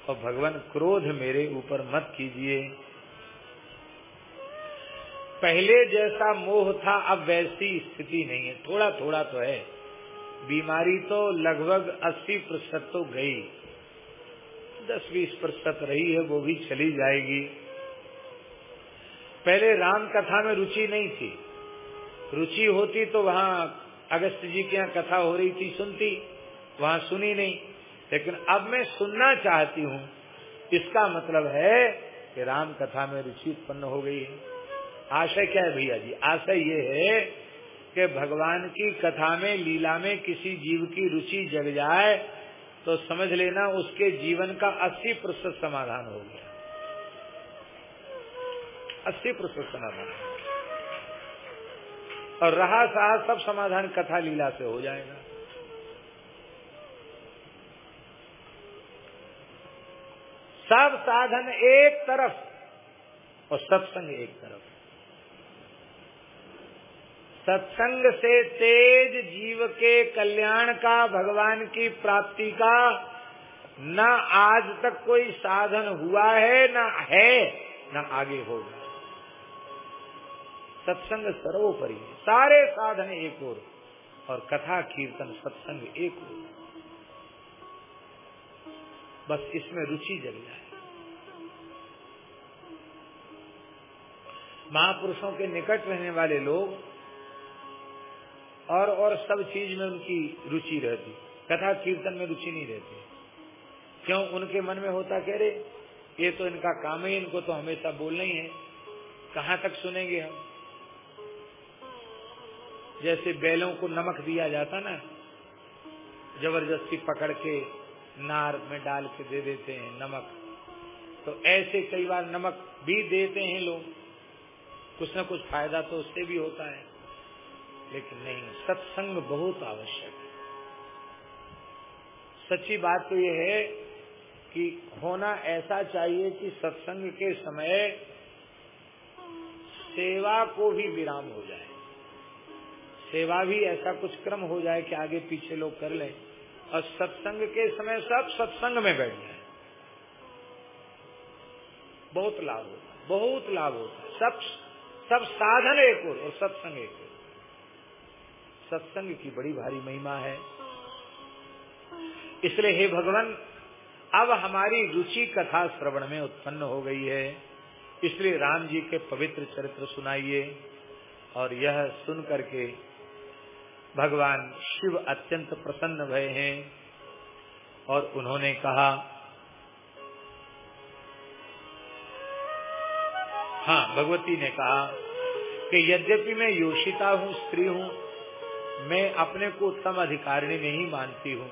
और भगवान क्रोध मेरे ऊपर मत कीजिए। पहले जैसा मोह था, अब वैसी स्थिति नहीं है। थोड़ा थोड़ा तो है। बीमारी तो लगभग 80 प्रतिशत तो गई। दस बीस प्रतिशत रही है, वो भी चली जाएगी। पहले राम कथा में रुचि नहीं थी। रुचि होती तो वहाँ अगस्त जी की यहाँ कथा हो रही थी, सुनती, वहाँ सुनी नहीं। लेकिन अब मैं सुनना चाहती हूँ। इसका मतलब है कि राम कथा में रुचि उत्पन्न हो गई है। आशय क्या है भैया जी? आशय ये है कि भगवान की कथा में, लीला में किसी जीव की रुचि जग जाए तो समझ लेना उसके जीवन का 80 प्रतिशत समाधान हो गया। 80 प्रतिशत समाधान। और रहा सहा सब समाधान कथा लीला से हो जाएगा। सब साधन एक तरफ़ और सत्संग एक तरफ़। सत्संग से तेज जीव के कल्याण का, भगवान की प्राप्ति का, न आज तक कोई साधन हुआ है, न है, न आगे होगा। सत्संग सर्वोपरि सारे साधन एक और और कथा, कीर्तन, सत्संग एक और बस इसमें रुचि जग जाए। महापुरुषों के निकट रहने वाले लोग और और सब चीज़ में उनकी रुचि रहती। कथा कीर्तन में रुचि नहीं रहती। क्यों? उनके मन में होता कह रहे, ये तो इनका काम है, इनको तो हमेशा बोलना ही है। कहाँ तक सुनेंगे हम? जैसे बैलों को नमक दिया जाता ना, ज़बरदस्ती पकड़ के नार में डाल के दे देते हैं नमक। तो ऐसे कई बार नमक भी देते हैं लोग। कुछ न कुछ फ़ायदा तो उससे भी होता है। लेकिन नहीं सत्संग बहुत आवश्यक है। सच्ची बात तो यह है कि होना ऐसा चाहिए कि सत्संग के समय सेवा को भी विराम हो जाए। सेवा भी ऐसा कुछ क्रम हो जाए कि आगे पीछे लोग कर लें और सत्संग के समय सब सत्संग में बैठ जाए। बहुत लाभ होता है बहुत लाभ होता है। सब सब साधन एक और, सत्संग एक और सत्संग की बड़ी भारी महिमा है। इसलिए हे भगवान, अब हमारी रुचि कथा श्रवण में उत्पन्न हो गई है। इसलिए राम जी के पवित्र चरित्र सुनाइए और यह सुन करके भगवान शिव अत्यंत प्रसन्न भय हैं और उन्होंने कहा हाँ भगवती ने कहा कि यद्यपि मैं योशिता हूँ, स्त्री हूँ मैं अपने को उत्तम अधिकारिणी नहीं मानती हूँ,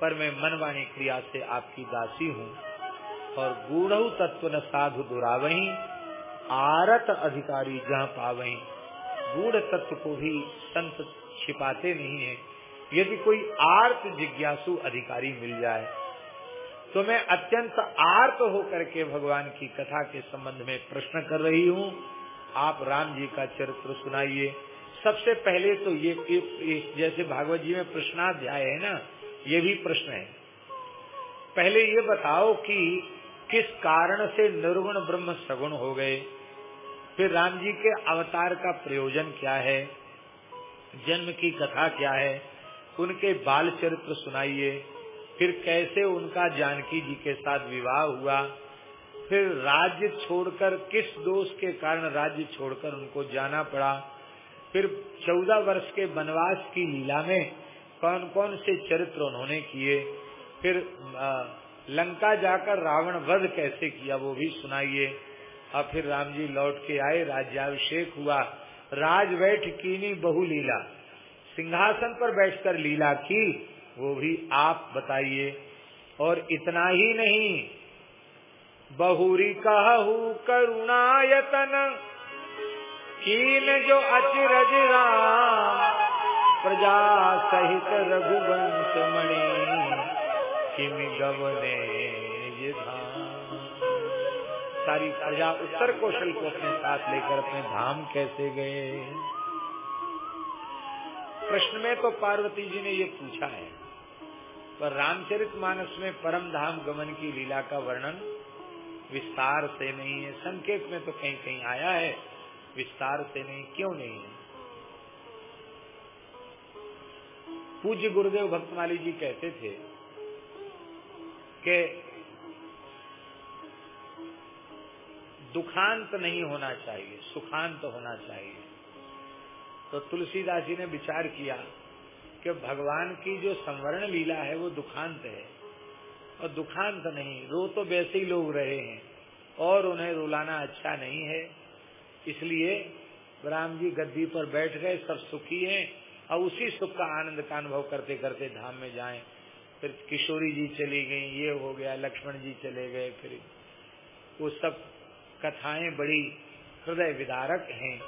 पर मैं मनवाणी क्रिया से आपकी दासी हूँ। और गूढ़ तत्व न साधु दुरावही, आरत अधिकारी जहाँ पावही। गूढ़ तत्व को भी संत छिपाते नहीं है। यदि कोई आर्त जिज्ञासु अधिकारी मिल जाए तो मैं अत्यंत आर्त होकर के भगवान की कथा के संबंध में प्रश्न कर रही हूँ। आप राम जी का चरित्र सुनाइए। सबसे पहले तो ये, ये जैसे भागवत जी में प्रश्नाध्याय है ना ये भी प्रश्न है। पहले ये बताओ कि किस कारण से निर्गुण ब्रह्म सगुण हो गए? फिर राम जी के अवतार का प्रयोजन क्या है? जन्म की कथा क्या है? उनके बाल चरित्र सुनाइए। फिर कैसे उनका जानकी जी के साथ विवाह हुआ? फिर राज्य छोड़कर किस दोष के कारण राज्य छोड़कर उनको जाना पड़ा? फिर चौदह वर्ष के वनवास की लीला में कौन कौन से चरित्र उन्होंने किए? फिर आ, लंका जाकर रावण वध कैसे किया वो भी सुनाइए। और फिर राम जी लौट के आए राज्याभिषेक हुआ। राज बैठ कीनी बहु लीला। सिंहासन पर बैठकर लीला की वो भी आप बताइए। और इतना ही नहीं बहुरी कहू करुणायतन कीन जो अचिरज राम, प्रजा सहित रघुवंश मणि, किम गवने धाम। सारी प्रजा उत्तर कौशल को अपने साथ लेकर अपने धाम कैसे गए? प्रश्न में तो पार्वती जी ने ये पूछा है, पर रामचरित मानस में परम धाम गमन की लीला का वर्णन विस्तार से नहीं है। संकेत में तो कहीं कहीं आया है। विस्तार से नहीं, क्यों नहीं पूज्य गुरुदेव भक्तमाली जी कहते थे कि दुखांत नहीं होना चाहिए, सुखांत होना चाहिए। तो तुलसीदास जी ने विचार किया कि भगवान की जो संवरण लीला है वो दुखांत है। और दुखांत नहीं, रो तो वैसे ही लोग रहे हैं और उन्हें रुलाना अच्छा नहीं है। इसलिए राम जी गद्दी पर बैठ गए, सब सुखी हैं। और उसी सुख का आनंद का अनुभव करते करते धाम में जाएँ। फिर किशोरी जी चली गई, ये हो गया, लक्ष्मण जी चले गए, फिर वो सब कथाएँ बड़ी हृदय विदारक हैं।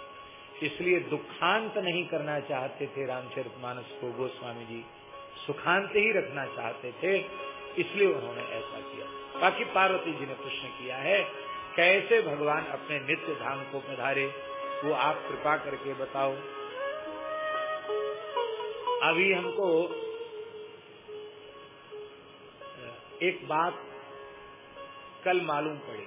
इसलिए दुखांत नहीं करना चाहते थे रामचरित मानस को, गोस्वामी जी। सुखांत ही रखना चाहते थे, इसलिए उन्होंने ऐसा किया। बाकी पार्वती जी ने प्रश्न किया है कैसे भगवान अपने नित्य धाम को पधारे, वो आप कृपा करके बताओ। अभी हमको एक बात कल मालूम पड़ी।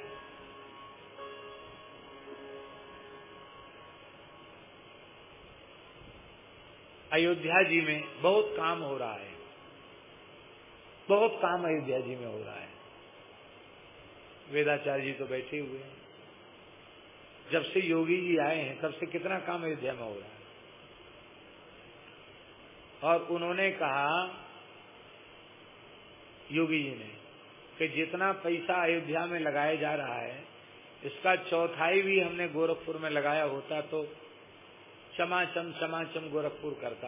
अयोध्या जी में बहुत काम हो रहा है। बहुत काम अयोध्या जी में हो रहा है। वेदाचार्य जी तो बैठे हुए हैं। जब से योगी जी आए हैं, तब से कितना काम अयोध्या में हो रहा है। और उन्होंने कहा, योगी जी ने, कि जितना पैसा अयोध्या में लगाया जा रहा है, इसका चौथाई भी हमने गोरखपुर में लगाया होता तो चमाचम चमाचम गोरखपुर करता।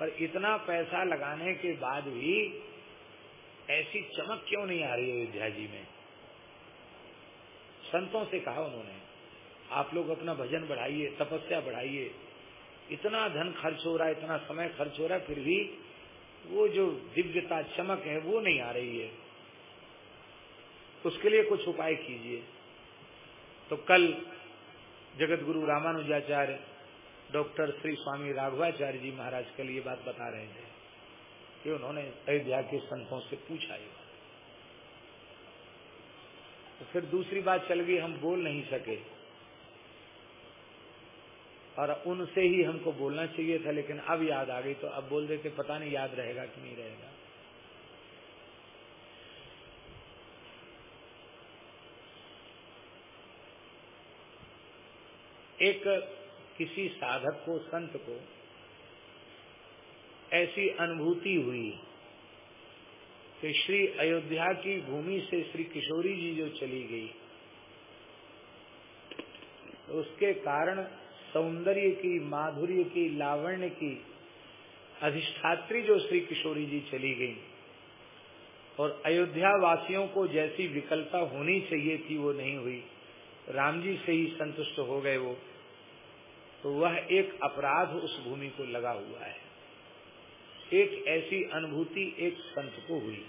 पर इतना पैसा लगाने के बाद भी ऐसी चमक क्यों नहीं आ रही अयोध्या जी में? संतों से कहा उन्होंने, आप लोग अपना भजन बढ़ाइए, तपस्या बढ़ाइए। इतना धन खर्च हो रहा है, इतना समय खर्च हो रहा है, फिर भी वो जो दिव्यता, चमक है, वो नहीं आ रही है। उसके लिए कुछ उपाय कीजिए। तो कल जगत गुरु रामानुजाचार्य डॉक्टर श्री स्वामी राघवाचार्य जी महाराज कल ये बात बता रहे थे। कि उन्होंने अयोध्या के संतों से पूछा ये तो फिर दूसरी बात चल गई, हम बोल नहीं सके। और उनसे ही हमको बोलना चाहिए था, लेकिन अब याद आ गई तो अब बोल देते, पता नहीं याद रहेगा कि नहीं रहेगा। एक किसी साधक को, संत को ऐसी अनुभूति हुई कि श्री अयोध्या की भूमि से श्री किशोरी जी जो चली गई, उसके कारण सौंदर्य की, माधुर्य की, लावण्य की अधिष्ठात्री जो श्री किशोरी जी चली गई और अयोध्या वासियों को जैसी विकलता होनी चाहिए थी, वो नहीं हुई। राम जी से ही संतुष्ट हो गए वो। तो वह एक अपराध उस भूमि को लगा हुआ है। एक ऐसी अनुभूति एक संत को हुई।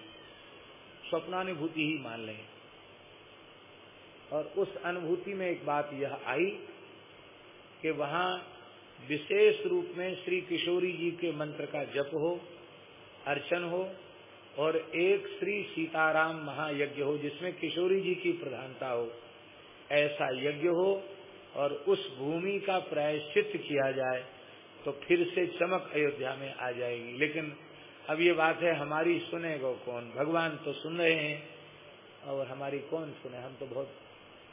स्वप्नानुभूति ही मान लें। और उस अनुभूति में एक बात यह आई कि वहाँ विशेष रूप में श्री किशोरी जी के मंत्र का जप हो, अर्चन हो, और एक श्री सीताराम महायज्ञ हो, जिसमें किशोरी जी की प्रधानता हो। ऐसा यज्ञ हो और उस भूमि का प्रायश्चित किया जाए। तो फिर से चमक अयोध्या में आ जाएगी। लेकिन अब ये बात है, हमारी सुनेगा कौन? भगवान तो सुन रहे हैं, और हमारी कौन सुने? हम तो बहुत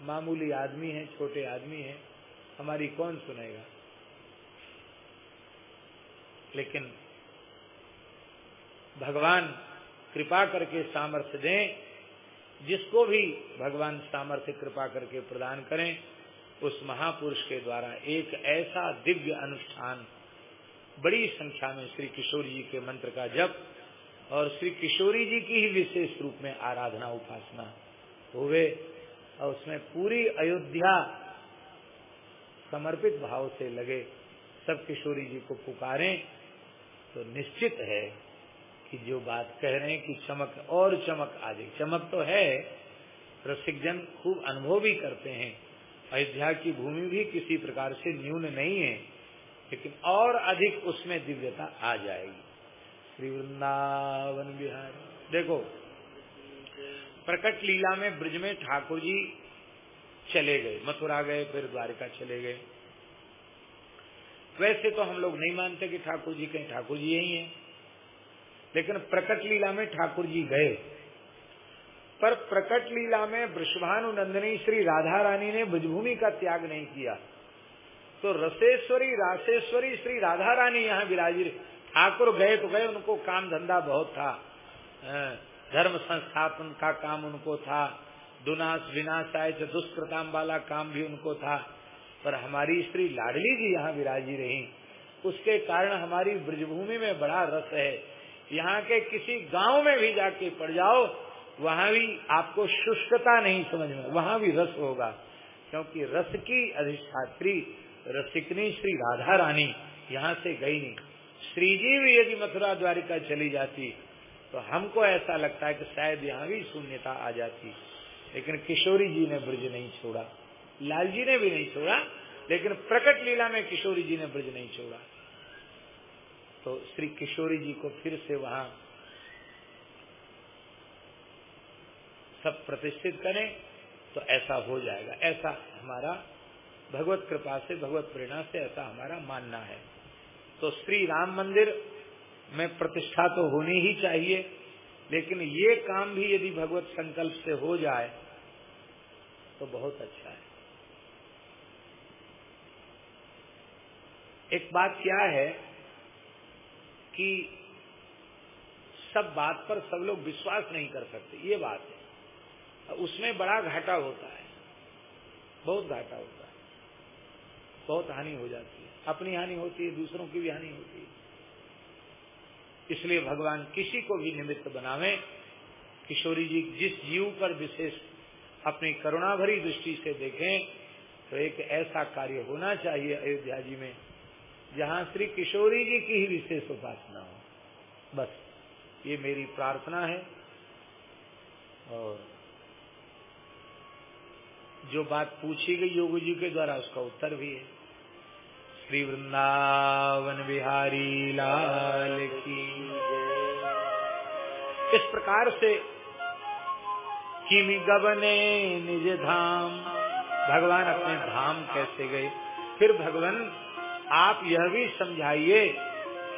मामूली आदमी हैं, छोटे आदमी हैं। हमारी कौन सुनेगा? लेकिन भगवान कृपा करके सामर्थ्य दें, जिसको भी भगवान सामर्थ्य कृपा करके प्रदान करें, उस महापुरुष के द्वारा एक ऐसा दिव्य अनुष्ठान बड़ी संख्या में श्री किशोरी जी के मंत्र का जप और श्री किशोरी जी की ही विशेष रूप में आराधना उपासना हुए और उसमें पूरी अयोध्या समर्पित भाव से लगे। सब किशोरी जी को पुकारें तो निश्चित है कि जो बात कह रहे हैं कि चमक और चमक आ जाए चमक तो है, रसिक जन खूब अनुभव भी करते हैं। अयोध्या की भूमि भी किसी प्रकार से न्यून नहीं है। लेकिन और अधिक उसमें दिव्यता आ जाएगी। श्री वृंदावन बिहार। देखो, प्रकट लीला में ब्रज में ठाकुर जी चले गए, मथुरा गए, फिर द्वारिका चले गए। वैसे तो हम लोग नहीं मानते कि ठाकुर जी कहीं ठाकुर जी यही हैं, लेकिन प्रकट लीला में ठाकुर जी गए। पर प्रकट लीला में वृषभानु नंदनी श्री राधा रानी ने ब्रजभूमि का त्याग नहीं किया। तो रसेश्वरी, राशेश्वरी, श्री राधा रानी यहाँ विराजी ठाकुर गए तो गए, उनको काम धंधा बहुत था। धर्म संस्थापन का काम उनको था। दुनाश विनाश आय दुष्कृताम वाला काम भी उनको था। पर हमारी श्री लाडली जी यहाँ विराजी रही। उसके कारण हमारी ब्रजभूमि में बड़ा रस है। यहाँ के किसी गाँव में भी जाके पड़ जाओ, वहाँ भी आपको शुष्कता नहीं समझ में, वहाँ भी रस होगा। क्योंकि रस की अधिष्ठात्री रसिकनी श्री राधा रानी यहाँ से गई नहीं। श्री जी भी यदि मथुरा द्वारिका चली जाती तो हमको ऐसा लगता है कि शायद यहाँ भी शून्यता आ जाती। लेकिन किशोरी जी ने ब्रज नहीं छोड़ा। लाल जी ने भी नहीं छोड़ा, लेकिन प्रकट लीला में किशोरी जी ने ब्रज नहीं छोड़ा। तो श्री किशोरी जी को फिर से वहाँ सब प्रतिष्ठित करें तो ऐसा हो जाएगा। ऐसा हमारा भगवत कृपा से, भगवत प्रेरणा से ऐसा हमारा मानना है। तो श्री राम मंदिर में प्रतिष्ठा तो होनी ही चाहिए, लेकिन ये काम भी यदि भगवत संकल्प से हो जाए तो बहुत अच्छा है। एक बात क्या है कि सब बात पर सब लोग विश्वास नहीं कर सकते, ये बात है। उसमें बड़ा घाटा होता है, बहुत घाटा होता है। बहुत हानि हो जाती है। अपनी हानि होती है, दूसरों की भी हानि होती है। इसलिए भगवान किसी को भी निमित्त बनावे। किशोरी जी जिस जीव पर विशेष अपनी करुणा भरी दृष्टि से देखें तो एक ऐसा कार्य होना चाहिए अयोध्या जी में, जहाँ श्री किशोरी जी की ही विशेष उपासना हो। बस, ये मेरी प्रार्थना है। और जो बात पूछी गई योगी जी के द्वारा, उसका उत्तर भी है। श्री वृंदावन बिहारी लाल की इस प्रकार से किमी गबने निज धाम। भगवान अपने धाम कैसे गए? फिर भगवान, आप यह भी समझाइए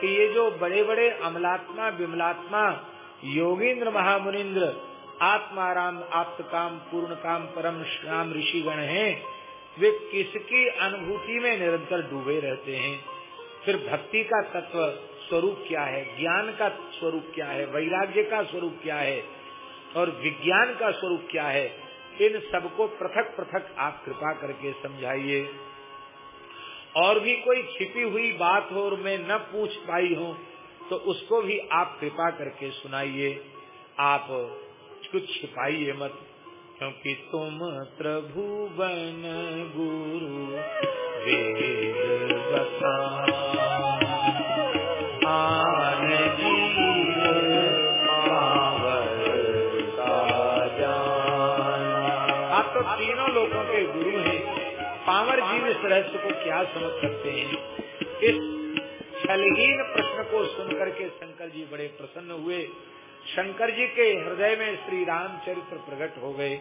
कि ये जो बड़े बड़े अमलात्मा, विमलात्मा, योगींद्र महामुनिन्द्र आत्माराम आप्त काम पूर्ण काम परम श्याम ऋषिगण हैं वे किसकी अनुभूति में निरंतर डूबे रहते हैं? फिर भक्ति का तत्व स्वरूप क्या है? ज्ञान का स्वरूप क्या है? वैराग्य का स्वरूप क्या है? और विज्ञान का स्वरूप क्या है? इन सबको पृथक पृथक आप कृपा करके समझाइए। और भी कोई छिपी हुई बात हो और मैं न पूछ पाई हूँ तो उसको भी आप कृपा करके सुनाइए। आप कुछ छिपाइए मत। क्योंकि तुम प्रभु बन गुरु, वेद बता तो तीनों लोगों के गुरु हैं। पावर जीव इस रहस्य को क्या समझ सकते हैं? इस छलहीन प्रश्न को सुनकर के शंकर जी बड़े प्रसन्न हुए। शंकर जी के हृदय में श्री रामचरित्र प्रकट हो गए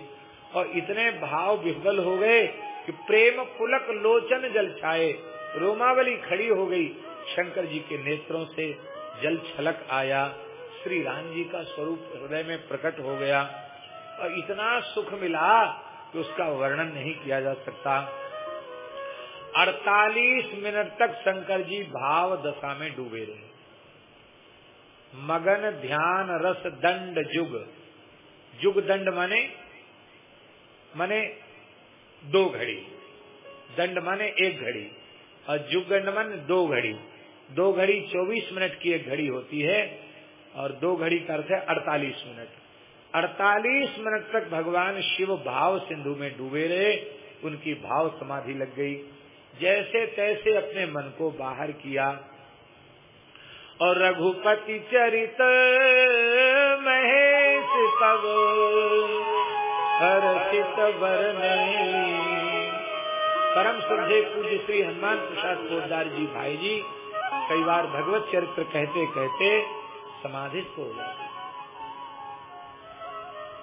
और इतने भाव विह्वल हो गए कि प्रेम पुलक लोचन जल छाए। रोमावली खड़ी हो गई। शंकर जी के नेत्रों से जल छलक आया। श्री राम जी का स्वरूप हृदय में प्रकट हो गया। और इतना सुख मिला कि उसका वर्णन नहीं किया जा सकता। 48 मिनट तक शंकर जी भाव दशा में डूबे रहे। मगन ध्यान रस दंड जुग। जुग दंड माने माने दो घड़ी। दंड माने एक घड़ी और जुग दंड माने दो घड़ी। दो घड़ी 24 मिनट की एक घड़ी होती है और दो घड़ी का अर्थ है अड़तालीस मिनट। 48 मिनट तक भगवान शिव भाव सिंधु में डूबे रहे, उनकी भाव समाधि लग गई। जैसे तैसे अपने मन को बाहर किया और रघुपति चरित महेश तब हर्षित वरने परम श्रद्धे पूज्य श्री हनुमान प्रसाद पोदार जी भाई जी, कई बार भगवत चरित्र कहते कहते समाधि हो जाते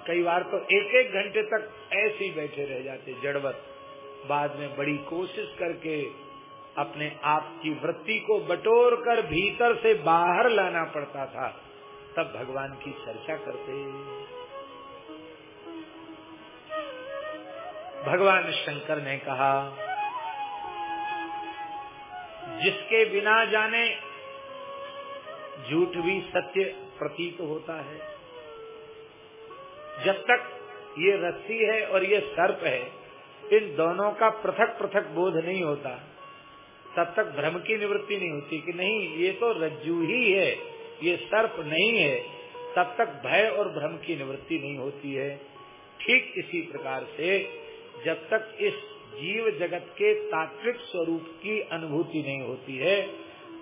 कई बार तो एक एक घंटे तक ऐसे ही बैठे रह जाते जड़वत। बाद में बड़ी कोशिश करके अपने आप की वृत्ति को बटोर कर भीतर से बाहर लाना पड़ता था। तब भगवान की चर्चा करते। भगवान शंकर ने कहा, जिसके बिना जाने झूठ भी सत्य प्रतीत होता है। जब तक ये रस्सी है और ये सर्प है, इन दोनों का पृथक पृथक बोध नहीं होता। तब तक भ्रम की निवृत्ति नहीं होती कि नहीं, ये तो रज्जू ही है, ये सर्प नहीं है। तब तक भय और भ्रम की निवृत्ति नहीं होती है। ठीक इसी प्रकार से जब तक इस जीव जगत के तात्विक स्वरूप की अनुभूति नहीं होती है,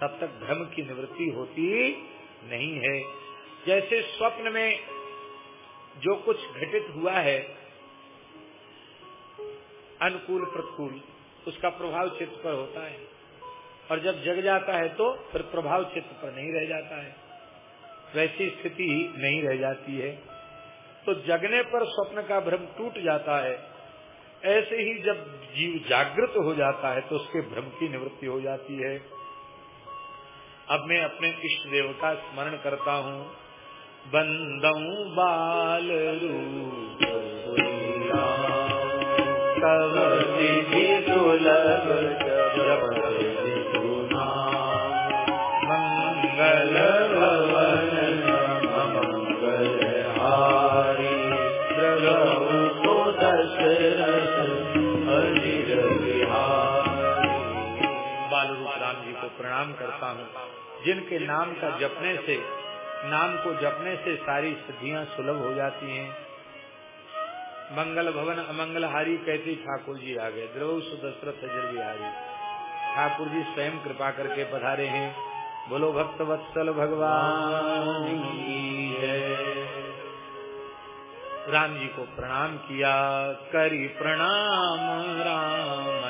तब तक भ्रम की निवृत्ति होती नहीं है। जैसे स्वप्न में जो कुछ घटित हुआ है अनुकूल प्रतिकूल उसका प्रभाव चित्त पर होता है। और जब जग जाता है तो फिर प्रभाव चित्त पर नहीं रह जाता है। वैसी स्थिति ही नहीं रह जाती है। तो जगने पर स्वप्न का भ्रम टूट जाता है। ऐसे ही जब जीव जागृत हो जाता है तो उसके भ्रम की निवृत्ति हो जाती है। अब मैं अपने इष्ट देव का स्मरण करता हूँ। बंदऊ बाल रूप मंगल जिनके नाम का जपने से, नाम को जपने से सारी सिद्धियाँ सुलभ हो जाती हैं। मंगल भवन अमंगल हारी कहते ठाकुर जी आ गए। द्रव सुदशरथ बिहारी ठाकुर जी स्वयं कृपा करके पधारे हैं। बोलो, भक्त वत्सल भगवान राम जी को प्रणाम किया। करी प्रणाम, राम।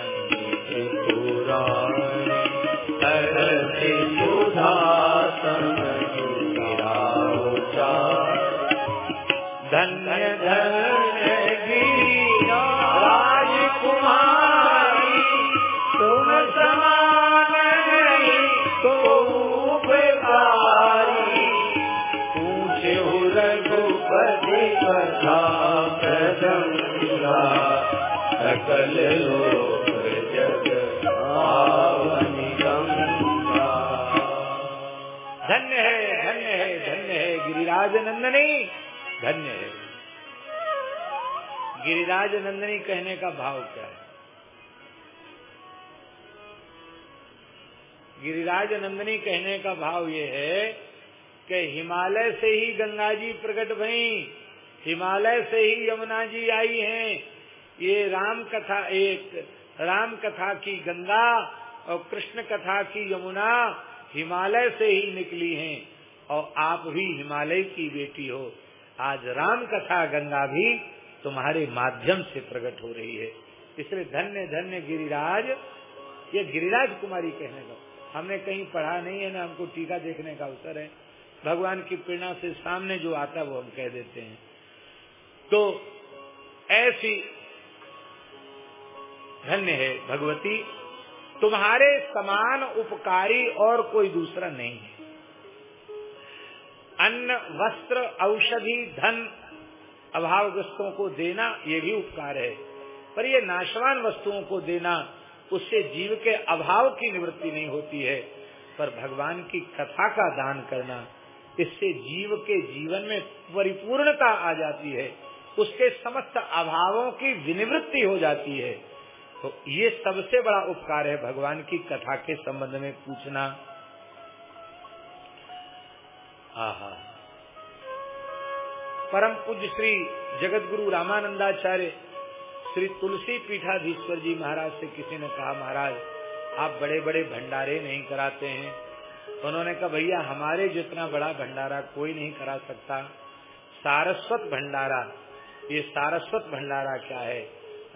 नंदनी। धन्य है। गिरिराज नंदनी कहने का भाव क्या है? गिरिराज नंदनी कहने का भाव ये है कि हिमालय से ही गंगा जी प्रकट भई, हिमालय से ही यमुना जी आई हैं। ये राम कथा एक, राम कथा की गंगा और कृष्ण कथा की यमुना हिमालय से ही निकली हैं। और आप भी हिमालय की बेटी हो। आज राम कथा गंगा भी तुम्हारे माध्यम से प्रकट हो रही है। इसलिए धन्य धन्य गिरिराज, ये गिरिराज कुमारी कहने का। हमने कहीं पढ़ा नहीं है, ना हमको टीका देखने का अवसर है। भगवान की प्रेरणा से सामने जो आता वो हम कह देते हैं। तो ऐसी धन्य है भगवती। तुम्हारे समान उपकारी और कोई दूसरा नहीं है। अन्न, वस्त्र, औषधि, धन अभावग्रस्तों को देना, ये भी उपकार है। पर ये नाशवान वस्तुओं को देना, उससे जीव के अभाव की निवृत्ति नहीं होती है। पर भगवान की कथा का दान करना, इससे जीव के जीवन में परिपूर्णता आ जाती है। उसके समस्त अभावों की विनिवृत्ति हो जाती है। तो ये सबसे बड़ा उपकार है भगवान की कथा के संबंध में पूछना। आहा परम पूज्य श्री जगत गुरु रामानंदाचार्य, श्री तुलसी पीठाधीश्वर जी महाराज से किसी ने कहा, महाराज, आप बड़े बड़े भंडारे नहीं कराते हैं। उन्होंने कहा, भैया, हमारे जितना बड़ा भंडारा कोई नहीं करा सकता। सारस्वत भंडारा, ये सारस्वत भंडारा क्या है?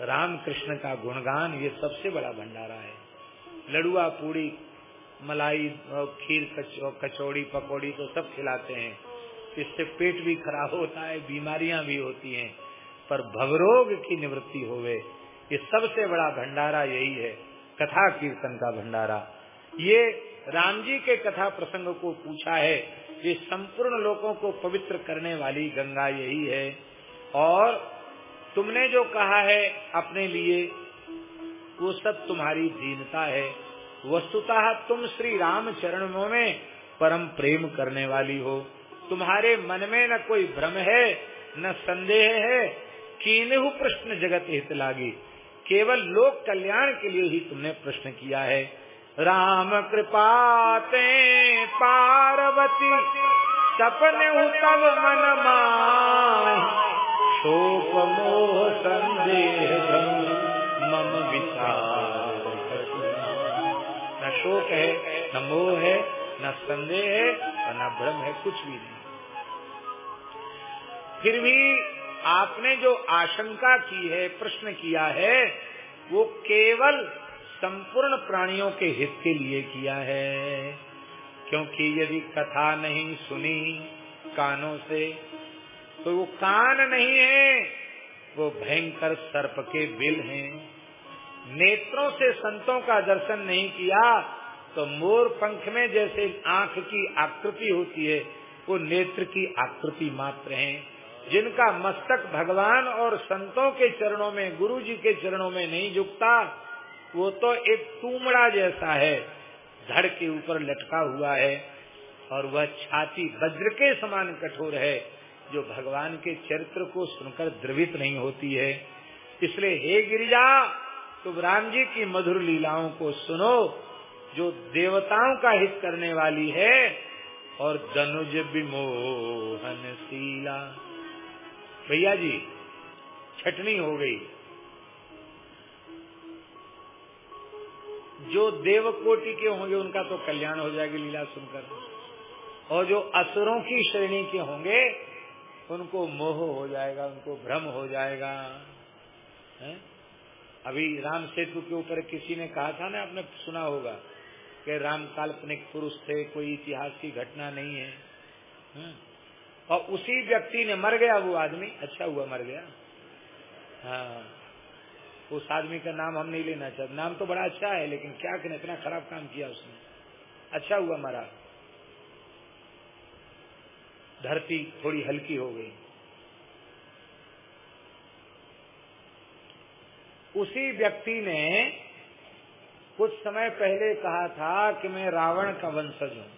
राम कृष्ण का गुणगान ये सबसे बड़ा भंडारा है। लड़ुआ पूड़ी मलाई खीर कचौड़ी, पकौड़ी तो सब खिलाते हैं। इससे पेट भी खराब होता है, बीमारियाँ भी होती हैं। पर भवरोग की निवृत्ति होवे, ये सबसे बड़ा भंडारा यही है, कथा कीर्तन का भंडारा। ये राम जी के कथा प्रसंग को पूछा है, ये संपूर्ण लोगों को पवित्र करने वाली गंगा यही है। और तुमने जो कहा है अपने लिए, वो सब तुम्हारी दीनता है। वस्तुतः तुम श्री राम चरणों में परम प्रेम करने वाली हो। तुम्हारे मन में न कोई भ्रम है, न संदेह है, कीनहु प्रश्न जगत हित लागी। केवल लोक कल्याण के लिए ही तुमने प्रश्न किया है। राम कृपाते पार्वती, सपने तब मन शोक मोह संदेह मम विचार। शोक है, न मोह है, न संदेह है और न भ्रम है, कुछ भी नहीं। फिर भी आपने जो आशंका की है, प्रश्न किया है, वो केवल संपूर्ण प्राणियों के हित के लिए किया है। क्योंकि यदि कथा नहीं सुनी कानों से तो वो कान नहीं है, वो भयंकर सर्प के बिल हैं। नेत्रों से संतों का दर्शन नहीं किया तो मोर पंख में जैसे आँख की आकृति होती है, वो नेत्र की आकृति मात्र है। जिनका मस्तक भगवान और संतों के चरणों में गुरु जी के चरणों में नहीं झुकता, वो तो एक टूमड़ा जैसा है, धड़ के ऊपर लटका हुआ है, और वह छाती वज्र के समान कठोर है, जो भगवान के चरित्र को सुनकर द्रवित नहीं होती है। इसलिए हे गिरिजा तुम राम जी की मधुर लीलाओं को सुनो, जो देवताओं का हित करने वाली है, और दनुज विमोहन शीला। भैया जी, छटनी हो गई। जो देव कोटि के होंगे, उनका तो कल्याण हो जाएगी लीला सुनकर। और जो असुरों की श्रेणी के होंगे, उनको मोह हो जाएगा, उनको भ्रम हो जाएगा। है? अभी राम सेतु के ऊपर किसी ने कहा था ना आपने सुना होगा कि राम काल्पनिक पुरुष थे कोई इतिहास की घटना नहीं है, है? और उसी व्यक्ति ने मर गया वो आदमी। अच्छा हुआ मर गया। हाँ। उस आदमी का नाम हम नहीं लेना चाहते। नाम तो बड़ा अच्छा है लेकिन क्या करें इतना खराब काम किया उसने। अच्छा हुआ मरा। धरती थोड़ी हल्की हो गई। उसी व्यक्ति ने कुछ समय पहले कहा था कि मैं रावण का वंशज हूँ।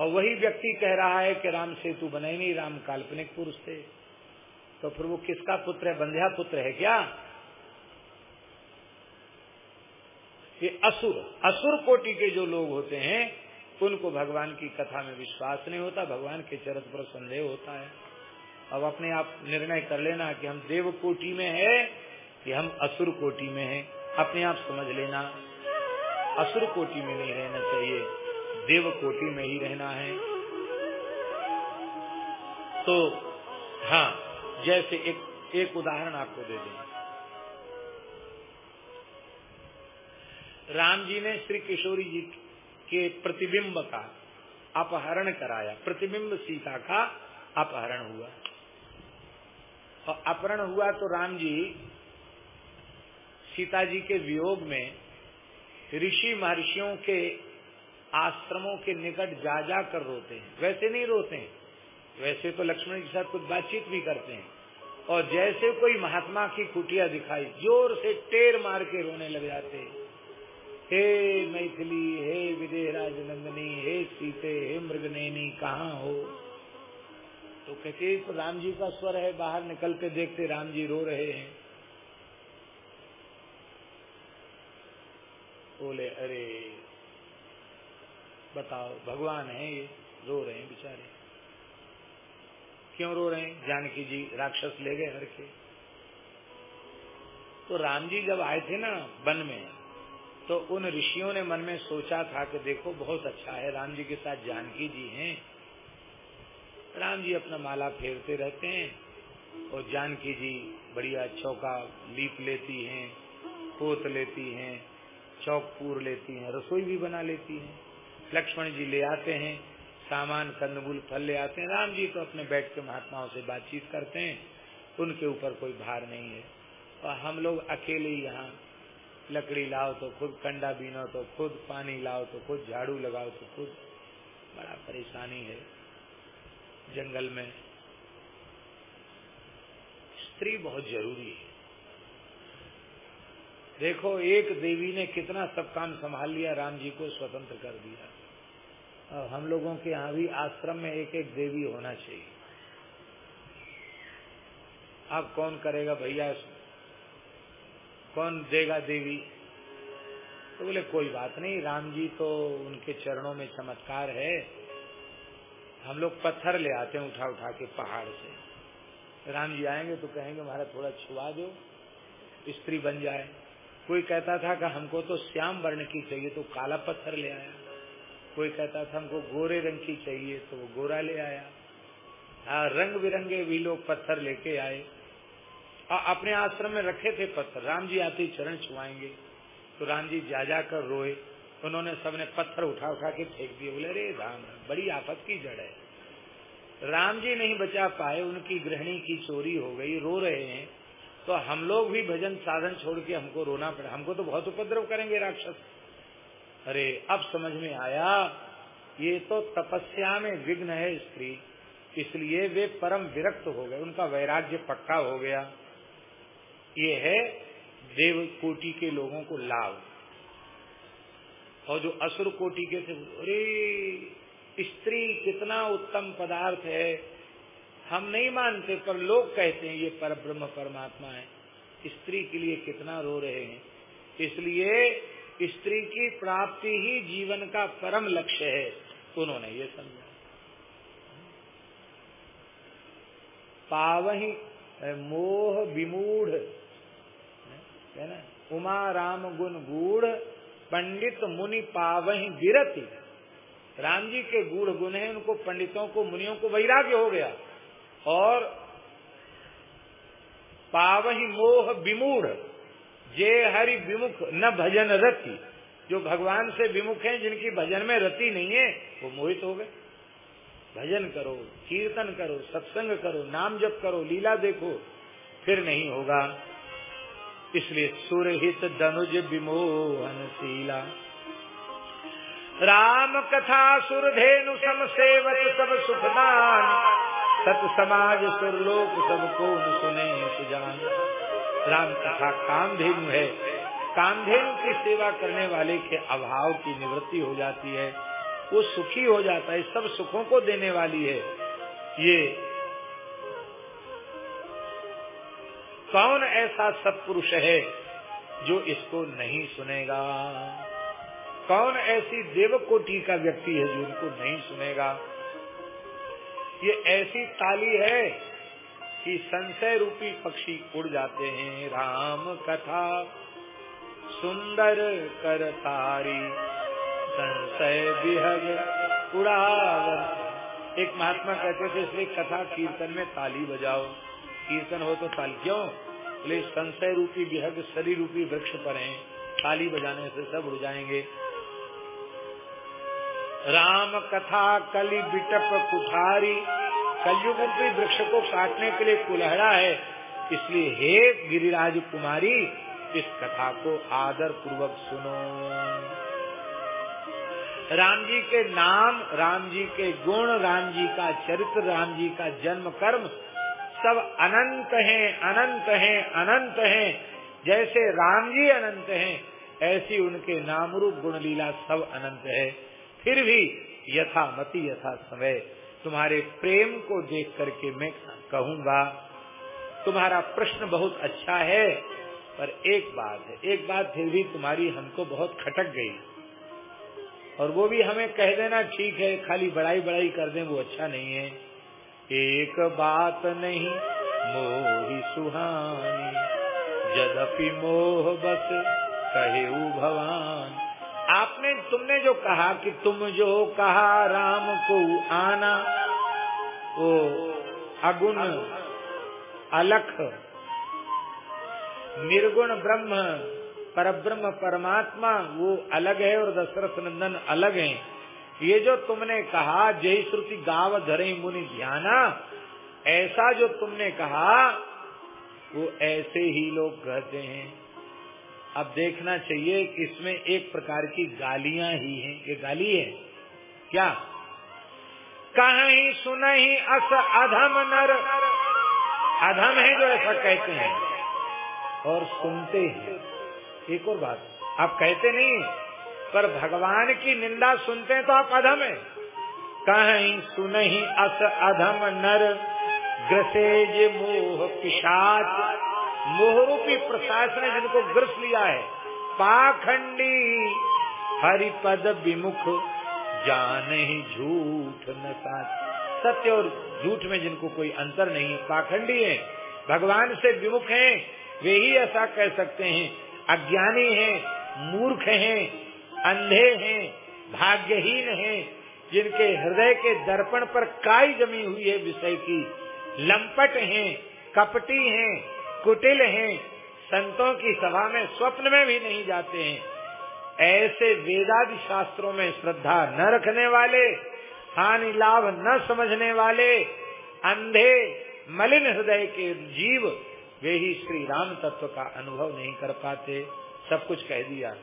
और वही व्यक्ति कह रहा है कि राम सेतु बने नहीं, राम काल्पनिक पुरुष थे। तो फिर वो किसका पुत्र है? बंध्या पुत्र है क्या? ये असुर असुर कोटि के जो लोग होते हैं, उनको भगवान की कथा में विश्वास नहीं होता, भगवान के चरित्र पर संदेह होता है। अब अपने आप निर्णय कर लेना कि हम देव कोटि में है कि हम असुर कोटि में है। अपने आप समझ लेना। असुर कोटि में नहीं रहना चाहिए। देव कोटि में ही रहना है। तो हाँ जैसे एक एक उदाहरण आपको दे दें। राम जी ने श्री किशोरी जी के प्रतिबिंब का अपहरण कराया। प्रतिबिंब सीता का अपहरण हुआ। और अपहरण हुआ तो राम जी सीता जी के वियोग में ऋषि महर्षियों के आश्रमों के निकट जा जा कर रोते हैं। वैसे नहीं रोते हैं। वैसे तो लक्ष्मण के साथ कुछ बातचीत भी करते हैं। और जैसे कोई महात्मा की कुटिया दिखाई, ज़ोर से टेर मार के रोने लग जाते हे मैथिली, हे विदेहराज नंदनी, हे सीते, हे मृगनैनी, कहाँ हो? तो कहते तो राम जी का स्वर है, बाहर निकलते देखते राम जी रो रहे हैं। बोले, अरे, बताओ, भगवान है ये, रो रहे हैं बेचारे। क्यों रो रहे हैं? जानकी जी राक्षस ले गए हर के तो राम जी जब आए थे ना वन में तो उन ऋषियों ने मन में सोचा था कि देखो, बहुत अच्छा है, राम जी के साथ जानकी जी हैं। राम जी अपना माला फेरते रहते हैं और जानकी जी बढ़िया चौका लीप लेती हैं, पोत लेती हैं, चौक पूर लेती हैं, रसोई भी बना लेती हैं। लक्ष्मण जी ले आते हैं, सामान कंदमूल फल ले आते हैं। राम जी तो अपने बैठ के महात्माओं से बातचीत करते हैं, उनके ऊपर कोई भार नहीं है। और हम लोग अकेले यहाँ, लकड़ी लाओ तो खुद, कंडा बीनो तो खुद, पानी लाओ तो खुद, झाड़ू लगाओ तो खुद। बड़ा परेशानी है। जंगल में। स्त्री बहुत ज़रूरी है। देखो, एक देवी ने कितना सब काम संभाल लिया, राम जी को स्वतंत्र कर दिया। और हम लोगों के यहाँ भी आश्रम में एक एक देवी होना चाहिए। अब कौन करेगा भैया? कौन देगा देवी? तो बोले, कोई बात नहीं, राम जी तो उनके चरणों में चमत्कार है। हम लोग पत्थर ले आते हैं उठा उठा के पहाड़ से। राम जी आएँगे तो कहेंगे, महाराज, थोड़ा छुआ दो, स्त्री बन जाए। कोई कहता था कि हमको तो श्याम वर्ण की चाहिए तो काला पत्थर ले आया। कोई कहता था हमको गोरे रंग की चाहिए तो वो गोरा ले आया। हाँ रंग बिरंगे भी लोग पत्थर लेके आए। और अपने आश्रम में रखे थे पत्थर। राम जी आते चरण छुआएँगे। तो राम जी जा जाकर रोए। उन्होंने सबने पत्थर उठा उठा के फेंक दिए, बोले, अरे राम, बड़ी आफत की जड़ है। राम जी नहीं बचा पाए, उनकी गृहिणी की चोरी हो गई, रो रहे हैं। तो हम लोग भी भजन साधन छोड़ के हमको रोना पड़ा। हमको तो बहुत उपद्रव करेंगे, राक्षस। अरे, अब समझ में आया, ये तो तपस्या में विघ्न है स्त्री। इसलिए वे परम विरक्त हो गए, उनका वैराग्य पक्का हो गया। ये है देव कोटि के लोगों को लाभ। और जो असुर कोटि के थे, अरे, स्त्री कितना उत्तम पदार्थ है। हम नहीं मानते, पर लोग कहते हैं, ये पर ब्रह्म परमात्मा है। स्त्री के लिए कितना रो रहे हैं। इसलिए स्त्री की प्राप्ति ही जीवन का परम लक्ष्य है, उन्होंने ये समझा। पावही मोह विमूढ़, है ना? उमा राम गुण गूढ़ पंडित मुनि पावही विरति। राम जी के गूढ़ गुण है, उनको पंडितों को, मुनियों को वैराग्य हो गया। और पावही मोह विमूढ़, जे हरि विमुख, न भजन रति। जो भगवान से विमुख हैं, जिनकी भजन में रति नहीं है, वो मोहित हो गए। भजन करो, कीर्तन करो, सत्संग करो, नाम जप करो, लीला देखो, फिर नहीं होगा। इसलिए सुरहित धनुज विमोहन शीला। राम कथा सुरधेनु सम सेवत सब सुखदान सत समाज सुरलोक सबको सुने सुजान। राम कथा कामधेनु है। कामधेनु की सेवा करने वाले के अभाव की निवृत्ति हो जाती है। वो सुखी हो जाता है, सब सुखों को देने वाली है। ये कौन ऐसा सत्पुरुष है जो इसको नहीं सुनेगा? कौन ऐसी देव कोटि का व्यक्ति है जो इनको नहीं सुनेगा? ये ऐसी ताली है कि संशय रूपी पक्षी उड़ जाते हैं। राम कथा सुंदर कर तारी, संशय विहग उड़ावन एक महात्मा कहते थे, इसलिए कथा कीर्तन में ताली बजाओ। कीर्तन हो तो ताली क्यों? बोले, संशय रूपी विहग शरीर रूपी वृक्ष पर हैं। ताली बजाने से सब उड़ जाएँगे। राम कथा कली बिटप कुठारी। कलयुग रूपी वृक्ष को काटने के लिए कुल्हड़ा है। इसलिए हे गिरिराज कुमारी, इस कथा को आदर पूर्वक सुनो। राम जी के नाम, राम जी के गुण, राम जी का चरित्र, राम जी का जन्म कर्म सब अनंत हैं अनंत हैं अनंत हैं। जैसे राम जी अनंत हैं, ऐसी उनके नाम रूप गुण लीला सब अनंत है। फिर भी यथा मति यथा समय तुम्हारे प्रेम को देख करके मैं कहूँगा, तुम्हारा प्रश्न बहुत अच्छा है, पर एक बात है, एक बात फिर भी तुम्हारी हमको बहुत खटक गई। और वो भी हमें कह देना, ठीक है, खाली बड़ाई बड़ाई कर दें, वो अच्छा नहीं है। एक बात नहीं, मोहि सुहानी। जदपि मोह बस कहे ऊ भगवान आपने, तुमने जो कहा कि तुम जो कहा, राम को आना, वो अगुण अलख, निर्गुण ब्रह्म पर ब्रह्म परमात्मा, वो अलग है और दशरथ नंदन अलग है। ये जो तुमने कहा, जय श्रुति गाव धरे मुनि ध्याना, ऐसा जो तुमने कहा, वो ऐसे ही लोग कहते हैं। अब देखना चाहिए कि इसमें एक प्रकार की गालियाँ ही हैं। ये गाली है? क्या? कहीं सुन ही अस अधम नर। अधम है जो ऐसा कहते हैं और सुनते हैं। एक और बात, आप कहते नहीं पर भगवान की निंदा सुनते हैं तो आप अधम है। कहीं सुन ही अस अधम नर, ग्रसेज मोह पिशाच। मोहरूपी प्रसाद ने जिनको ग्रस लिया है, पाखंडी हरिपद विमुख जान ही झूठ न सत्य और झूठ में जिनको कोई अंतर नहीं है पाखंडी है, भगवान से विमुख हैं, वे ही ऐसा कह सकते हैं। अज्ञानी हैं, मूर्ख हैं अंधे हैं, भाग्यहीन हैं, जिनके हृदय के दर्पण पर काई जमी हुई है विषय की। लंपट हैं, कपटी हैं, कुटिल हैं, संतों की सभा में स्वप्न में भी नहीं जाते हैं। ऐसे वेदादि शास्त्रों में श्रद्धा न रखने वाले, हानि लाभ न समझने वाले, अंधे, मलिन हृदय के जीव, वे ही श्री राम तत्व का अनुभव नहीं कर पाते। सब कुछ कह दिया।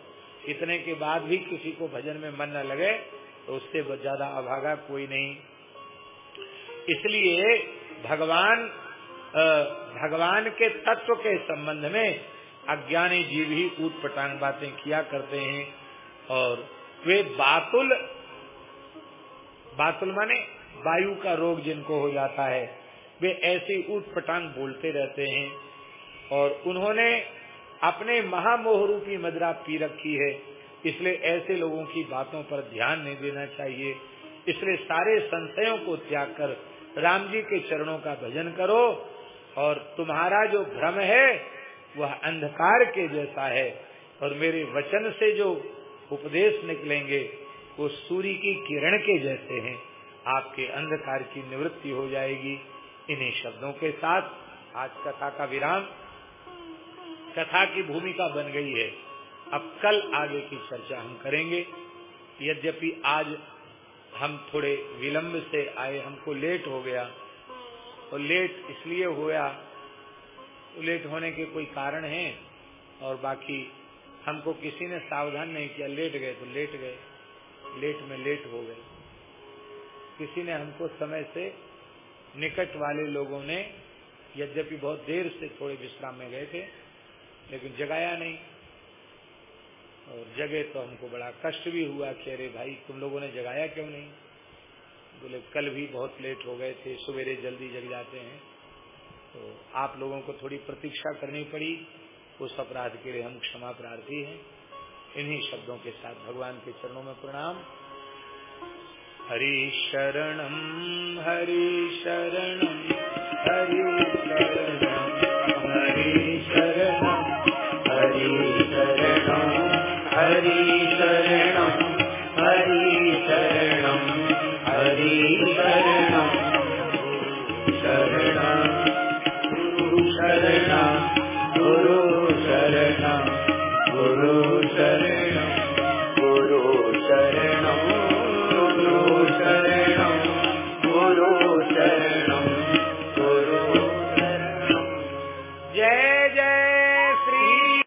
इतने के बाद भी किसी को भजन में मन न लगे तो उससे ज़्यादा अभागा कोई नहीं। इसलिए भगवान भगवान के तत्व के संबंध में अज्ञानी जीव ही ऊट पटांग बातें किया करते हैं, और वे बातुल बातुल माने वायु का रोग जिनको हो जाता है, वे ऐसे ऊट पटांग बोलते रहते हैं, और उन्होंने अपने महामोह रूपी मदरा पी रखी है। इसलिए ऐसे लोगों की बातों पर ध्यान नहीं देना चाहिए। इसलिए सारे संशयों को त्याग कर राम जी के चरणों का भजन करो और तुम्हारा जो भ्रम है, वह अंधकार के जैसा है और मेरे वचन से जो उपदेश निकलेंगे, वो सूर्य की किरण के जैसे हैं। आपके अंधकार की निवृत्ति हो जाएगी। इन्हीं शब्दों के साथ आज कथा का विराम। कथा की भूमिका बन गई है। अब कल आगे की चर्चा हम करेंगे। यद्यपि आज हम थोड़े विलंब से आए, हमको लेट हो गया। और लेट इसलिए हुआ लेट होने के कोई कारण है? और बाकी हमको किसी ने सावधान नहीं किया, लेट गए तो लेट गए। लेट में लेट हो गए। किसी ने हमको समय से निकट वाले लोगों ने, यद्यपि बहुत देर से थोड़े विश्राम में गए थे लेकिन जगाया नहीं। और जगे तो हमको बड़ा कष्ट भी हुआ कि अरे भाई, तुम लोगों ने जगाया क्यों नहीं? बोले, कल भी बहुत लेट हो गए थे, सवेरे जल्दी जग जाते हैं। तो आप लोगों को थोड़ी प्रतीक्षा करनी पड़ी। उस अपराध के लिए हम क्षमा प्रार्थी हैं। इन्हीं शब्दों के साथ भगवान के चरणों में प्रणाम। हरि शरणम हरि शरणम हरि शरणम